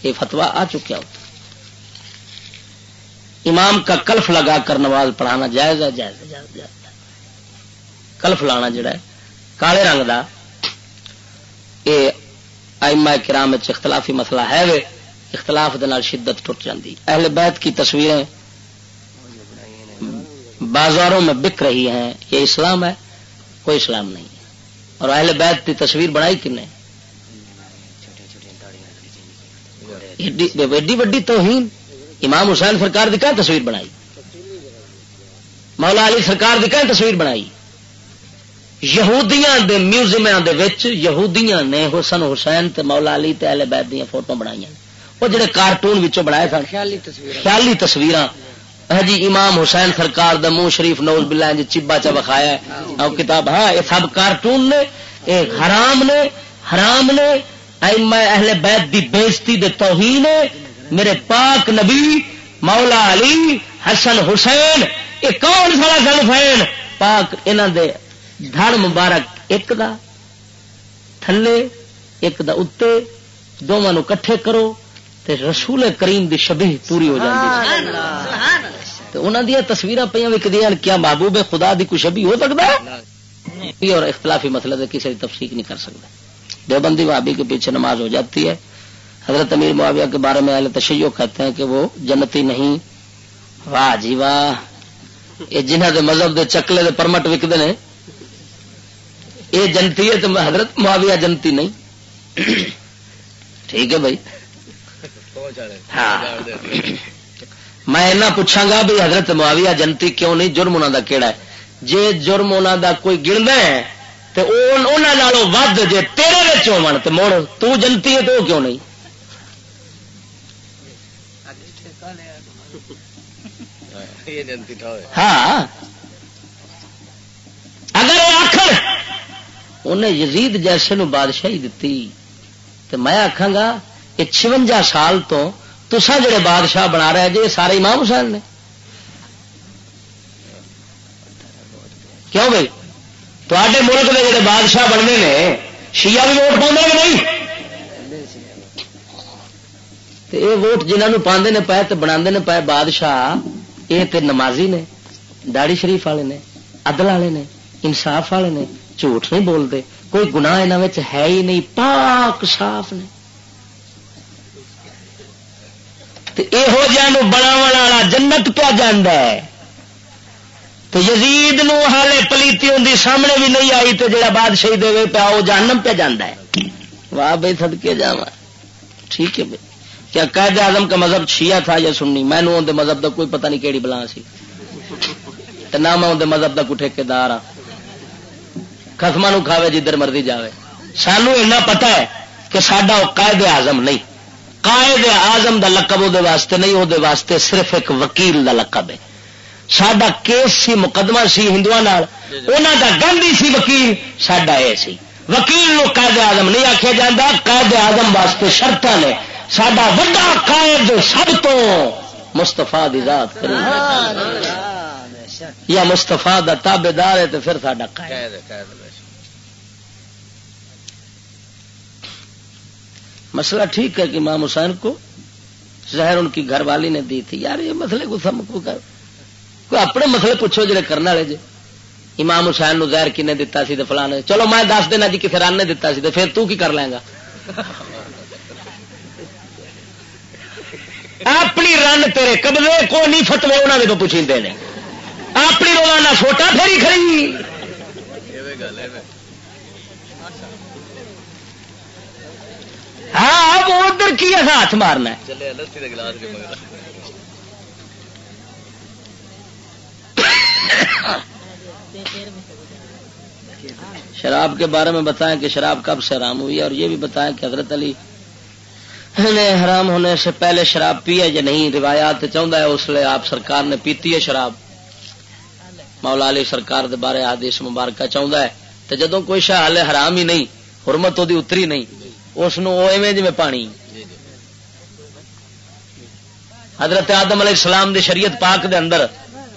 یہ فتوا آ چکیا ہوتا۔ امام کا کلف لگا کر نماز پڑھانا جائز ہے جائز ہے جائز ہے کلف لانا جڑا ہے کالے رنگ دا۔ یہ آئما کرام اختلافی مسئلہ ہے وے۔ اختلاف دے شدت ٹوٹ جاتی اہل بیت کی تصویریں بازاروں میں بک رہی ہیں، یہ اسلام ہے، کوئی اسلام نہیں۔ اور اہل بیت کی تصویر بنائی کن ایڈی وڈی توہین۔ امام حسین سرکار کی کیا تصویر بنائی؟ مولا علی سرکار کی کیا تصویر بنائی؟ یہودیاں دے میوزیم یہودیاں نے حسن حسین تے مولا علی تے اہل بیت دیا فوٹو بنائی وہ جڑے کارٹون بنائے سن۔ خیالی تصویر ہاں جی امام حسین سرکار دا منہ شریف نوز بلا جی چبا چا بخایا ہے۔ کتاب ہاں یہ سب کارٹون نے یہ حرام نے حرام نے۔ اہل بیت دی بےزتی دے توہین میرے پاک نبی مولا علی حسن حسین یہ کون سا گل پاک انہوں دے دھڑ مبارک ایک دا تھلے ایک دا اتے دونوں کٹھے کرو۔ تے رسول کریم دی شبیہ پوری ہو جاتی انہوں دیا تصویر پہ وکدیا کیا محبوب خدا دی کچھ بھی ہو سکتا ہے؟ اور اختلافی مسئلہ سے کسی تفصیل نہیں کر سکتا دیوبندی بھابی کے پیچھے نماز ہو جاتی ہے۔ حضرت امیر معاویہ کے بارے میں اہل تشیع کہتے ہیں کہ وہ جنتی نہیں واہ جی واہ۔ یہ جنہ دے مذہب دے چکلے دے پرمٹ وکتے ہیں یہ جنتی ہے تو حضرت معاویہ جنتی نہیں۔ ٹھیک ہے بھائی۔ میں پوچھا گا بھی حضرت معاویہ جنتی کیوں نہیں؟ جرم انہوں کا کہڑا ہے؟ جی جرم انہوں کا کوئی گرنا ہے تو ود جی تیرے ہو مڑ تو جنتی ہے تو کیوں نہیں؟ ہاں۔ اگر وہ آخر انہیں یزید جیسے نو بادشاہی دیتی تو میں آخا گا یہ چونجا سال تو تسا جڑے بادشاہ بنا رہے جی سارے امام حسین نے۔ کیوں بھائی؟ تے ملک کے جڑے بادشاہ بننے نے، شیعہ بھی ووٹ پاؤں کہ نہیں؟ یہ ووٹ جنہوں پاندے نے پائے تو بنا پائے بادشاہ یہ تے نمازی نے داڑی شریف والے نے، عدل والے نے، انصاف والے نے، جھوٹ نہیں بولتے کوئی گناہ یہاں ہے ہی نہیں، پاک صاف نے۔ یہ بناو جنت پیا جانا ہے۔ تو یزید نو حالے پلیتی ہوں سامنے بھی نہیں آئی تو جا بادشاہی دے پیا وہ جانم پہ جانا ہے۔ واہ بھائی سدکے جا ٹھیک ہے بھائی کیا قید اعظم کا مذہب شیعہ تھا یا سننی میں نے اندر مذہب کا کوئی پتہ نہیں کہڑی بلا سی۔ نہ میں اندر مذہب کا کوئی ٹھیکار ہاں۔ خسما کھاوے جدھر مرضی جاوے۔ سانو اینا پتا ہے کہ سڈا وہ قائد آزم نہیں۔ قائد آزم دا لقب وہ واسطے نہیں وہ واسطے صرف ایک وکیل دا لقب ہے۔ سڈا کیس سی، مقدمہ سی ہندو انہوں کا گندی سی وکیل سڈا یہ سی۔ وکیل نو قائد آزم نہیں آخیا جا قائد آزم واسطے شرط نے۔ سڈا وا قائد سب تو مستفا ذات یا مستفا دا تابے دار ہے تو پھر ساڈا قائد۔ مسئلہ ٹھیک ہے کہ امام حسین کو زہر ان کی گھر والی نے دی تھی۔ یار، یہ مسئلے کو سم کو کر۔ کوئی اپنے مسئلے پوچھو جڑے کرنے والے جی امام حسین نو زہر کنے دتا سی فلانے۔ چلو، میں دس دینا جی کسی رن نے دتا سی پھر تو کی کر لیں گا؟ اپنی رن تیرے قبضے کو نہیں فتوے انہوں نے تو پوچھیں اپنی روزانہ فوٹا پھیری کھڑی۔ ہاں اب ادھر کی ہاتھ مارنا شراب کے بارے میں بتائیں کہ شراب کب سے حرام ہوئی اور یہ بھی بتائیں کہ حضرت علی نے حرام ہونے سے پہلے شراب پی ہے یا نہیں؟ روایات چاہتا ہے اس لیے آپ سرکار نے پیتی ہے شراب۔ مولا علی سرکار دے بارے آدیش مبارکہ چاہتا ہے۔ تو جدو کوئی شاہ ہالے حرام ہی نہیں حرمت وہ اتری نہیں۔ اس جی میں پانی۔ حضرت آدم علیہ السلام دی شریعت پاک دے اندر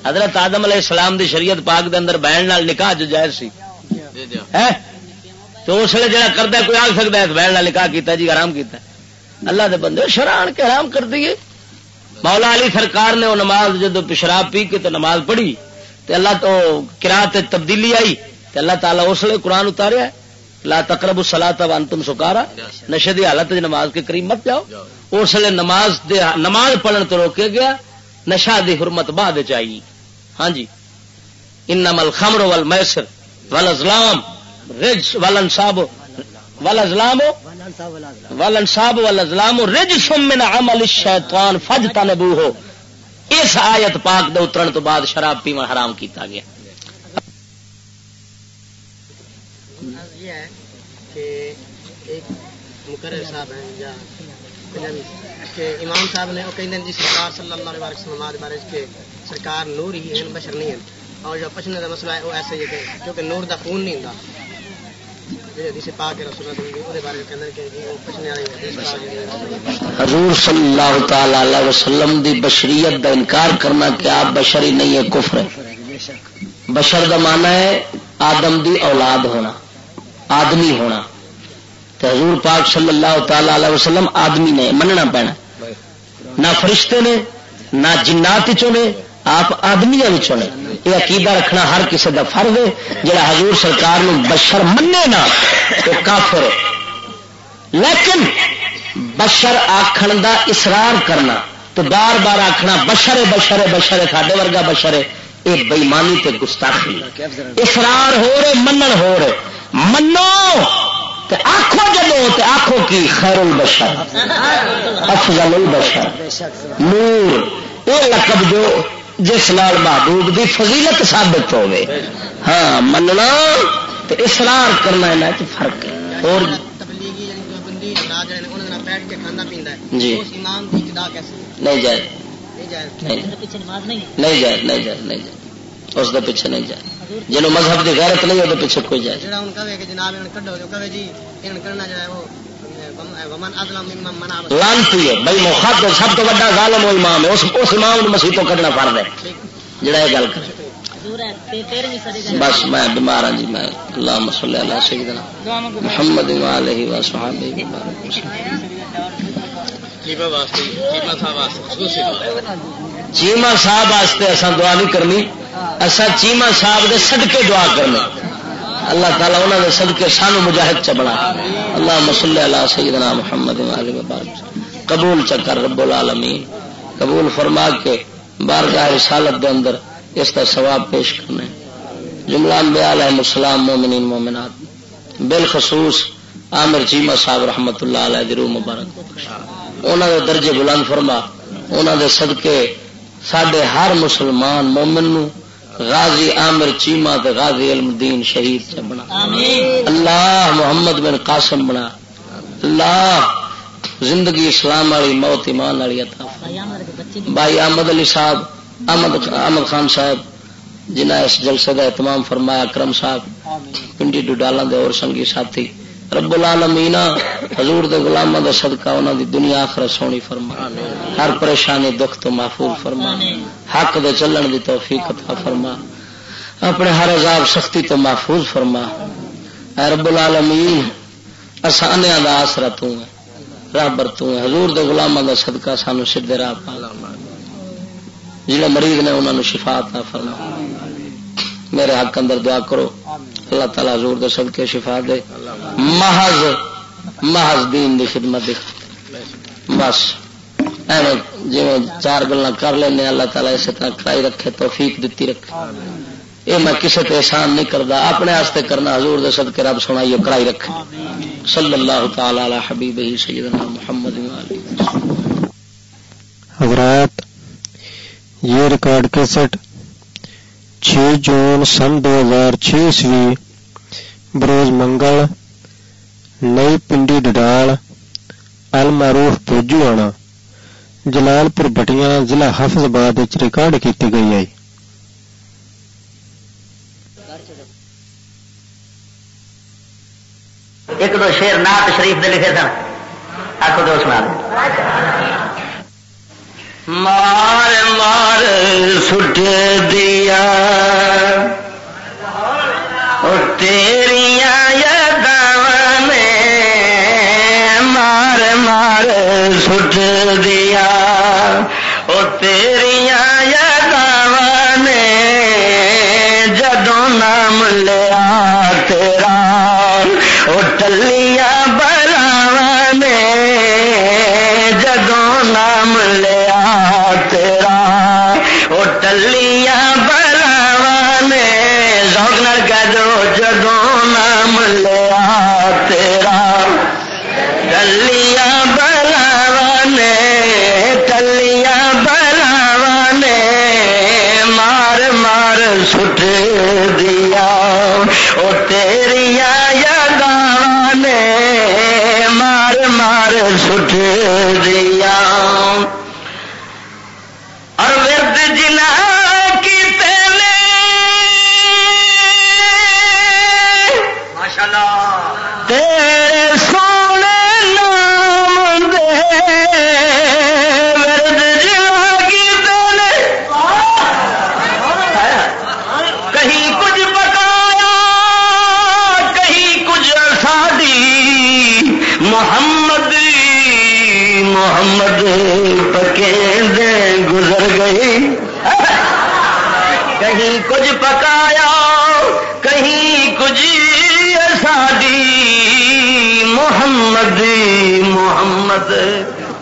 حضرت آدم علیہ السلام دی شریعت پاک دے اندر بہن نال نکاح جو جائز سی۔ تو اس لیے جڑا کرتا کوئی آ سکتا ہے بہن نال نکاح کیتا جی آرام کیتا اللہ دے بندے شران کے آرام کر دیے۔ مولا علی سرکار نے وہ نماز جدو شراب پی کے تو نماز پڑھی تو اللہ تو کرا تبدیلی آئی تو اللہ تعالیٰ اس لیے قرآن اتاریا لا تقرب سلا تب تم سکارا نشے دی حالت نماز کے قریب مت جاؤ. اس لیے نماز دے نماز پڑھنے تو روکے گیا نشا دی حرمت بعد چاہیے ہاں جی. انم الخمر والمیسر والازلام رج والانصاب، والازلام والانصاب والازلام رجس من عمل الشیطان فجتنبوه اس آیت پاک دے اترن تو بعد شراب پینا حرام کیتا گیا یہ ہے کہ ایک مقرر صاحب ہیں، یا کہ امام صاحب نے وہ کہیں جی سرکار صلی اللہ علیہ وسلم بارے کے سرکار نور ہی ہیں بشر نہیں ہیں اور جو پچھنے کا مسئلہ ہے، وہ ایسے ہی کہ کیونکہ نور دا خون نہیں ہوتا حضور صلی اللہ تعالی علیہ وسلم دی بشریت دا انکار کرنا کہ آپ بشری نہیں ہے، کفر ہے۔ بشر دا مانا ہے آدم دی اولاد ہونا، آدمی ہونا۔ تو حضور پاک صلی اللہ تعالی علیہ وسلم آدمی نے مننا پینا۔ نہ فرشتے نے، نہ جنات چنے، آپ آدمی نے یہ عقیدہ رکھنا ہر کسی کا فرض ہے۔ جہاں حضور سرکار نو بشر منے نا تو کافر لیکن بشر آخر دا اسرار کرنا، تو بار بار آخنا بشر بشر بشر ساڈے ورگا بشر یہ بےمانی تے گستاخی۔ اسرار ہو رہے، منن ہو رہے۔ منو! آخو جدو آخو کی خیر البشر افضل البشر نور یہ لقب جو جس نال محبوب دی فضیلت ثابت ہوے ہاں مننا تو اسرار کرنا ہے فرق ہے۔ اور جی۔ نہیں جائے۔ نہیں جائے۔ نہیں جائے۔ نہیں جائے۔ اس کے پیچھے نہیں جائے۔ جنہوں مذہب کی غیرت نہیں وہ پیچھے کوئی جائے۔ لانتی ہے بھائی مخاط سب تو بڑا ظالم وہ امام ہے۔ اس, اس امام مسیح تو کرنا فرد ہے۔ جڑا یہ گل کرے۔ بس میں بیمار ہوں جی میں اللہ مسلح اللہ سیدنا محمد علیہ وسلم چیما صاحب واسطے اصا دعا نہیں کرنی اصا چیما صاحب دے صدقے دعا کرنا اللہ تعالیٰ انہوں نے صدقے سانو مجاہد چ بنا۔ اللہ مسلح اللہ سیدنا محمد مبارک قبول چکر رب العالمین۔ قبول فرما کے بارگاہ رسالت دے اندر اس کا ثواب پیش کرنا جملہ بیال ہے مسلام مومنین مومنات۔ بالخصوص عامر چیما صاحب رحمت اللہ علیہ درو مبارک۔ انہوں نے درجے بلند فرما۔ انہوں نے صدقے سڈے ہر مسلمان مومن نو غازی عامر چیما تے غازی علم دین شہید سے بنا۔ اللہ محمد بن قاسم بنا۔ اللہ زندگی اسلام والی موت ایمان والی عطا بھائی احمد علی صاحب احمد احمد خان صاحب جنہیں اس جلسے کا اہتمام فرمایا اکرم صاحب پنڈی ڈوڈالا دے اور سنگی ساتھی۔ رب العالمین، حضور دے غلاموں دا صدقہ انہاں دی دنیا آخرت سونی فرما ہر پریشانی دکھ تو محفوظ فرما حق دے چلن دی توفیق عطا فرما اپنے ہر عذاب سختی تو محفوظ فرما اے رب العالمین اسانیاں دا آسرا تو ہے رابر تو ہے حضور دے غلاموں دا صدقہ سانو سیدھے راہ پا جہاں مریض نے انہوں نے شفا عطا فرما میرے حق اندر دعا کرو۔ آمین اللہ تعالیٰ زور دے سب کے شفا دے۔ محض محض دین دی خدمت دی۔ بس۔ جی چار گلا کر لینا اللہ تعالیٰ اسی طرح کرائی رکھے، توفیق دیتی رکھے۔ یہ میں کسی تے احسان نہیں کرتا اپنے ہاستے کرنا حضور دے صدقے رب سنائی کرائی رکھے۔ صلی اللہ تعالی علی حبیب ہی سیدنا محمد حضرات، یہ ریکارڈ کیسٹ چھ جون سن دو ہزار چھ عیسوی بروز منگل نئی پنڈی ڈڈال المعروف پوجو آنا جلال پور بٹیاں ضلع حافظ آباد ریکارڈ کی گئی ہے ایک دو شیر نات شریف دے لکھے سن آخو دو سنا مار مار سٹ دیا تیریاں یاداں میں مار مار سٹ دیا۔ وہ تیر سٹ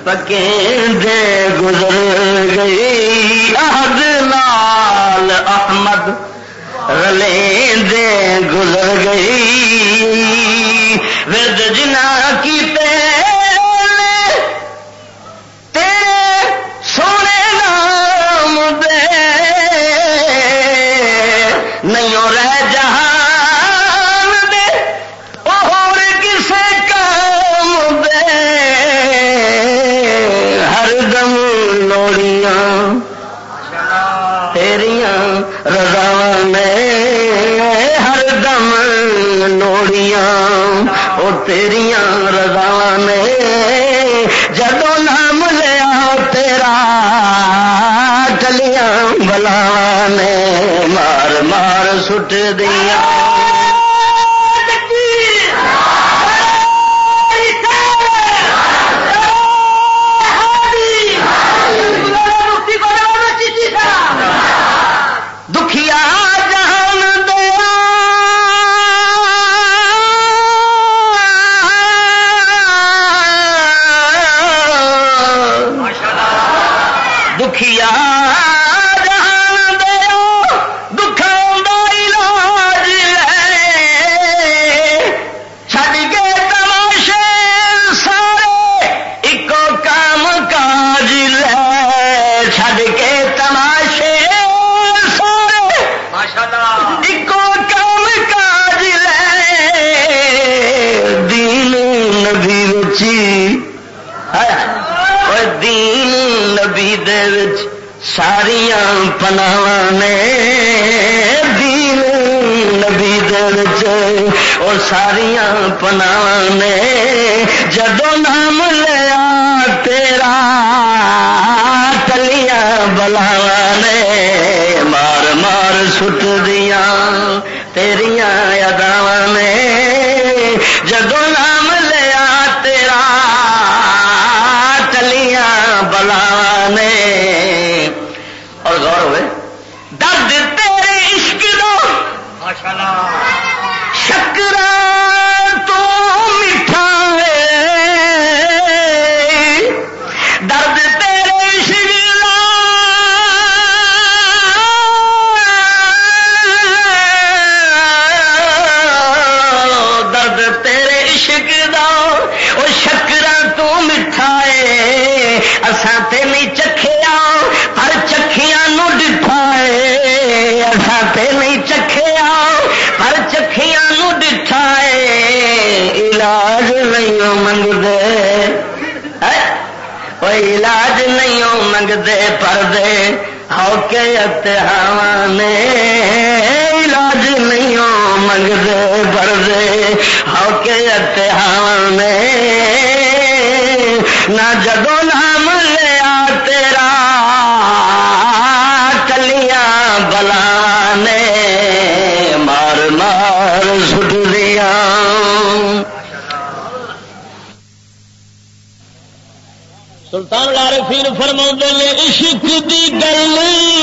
پکے دے گزر گئی۔ عہد لال احمد رلے دے گزر گئی۔ تیریاں رضا نے جدو نام لیا تیرا گلیاں بلا نے مار مار سٹ دیا مار کوئی علاج نہیں منگتے پردے ہو کے نے علاج نہیں منگتے پردے ہو کے نے نہ جگو نام لیا تیرا، کلیاں بلا نے مار مار سٹ دیا سلطان العارفین فرما نے عشق دی گل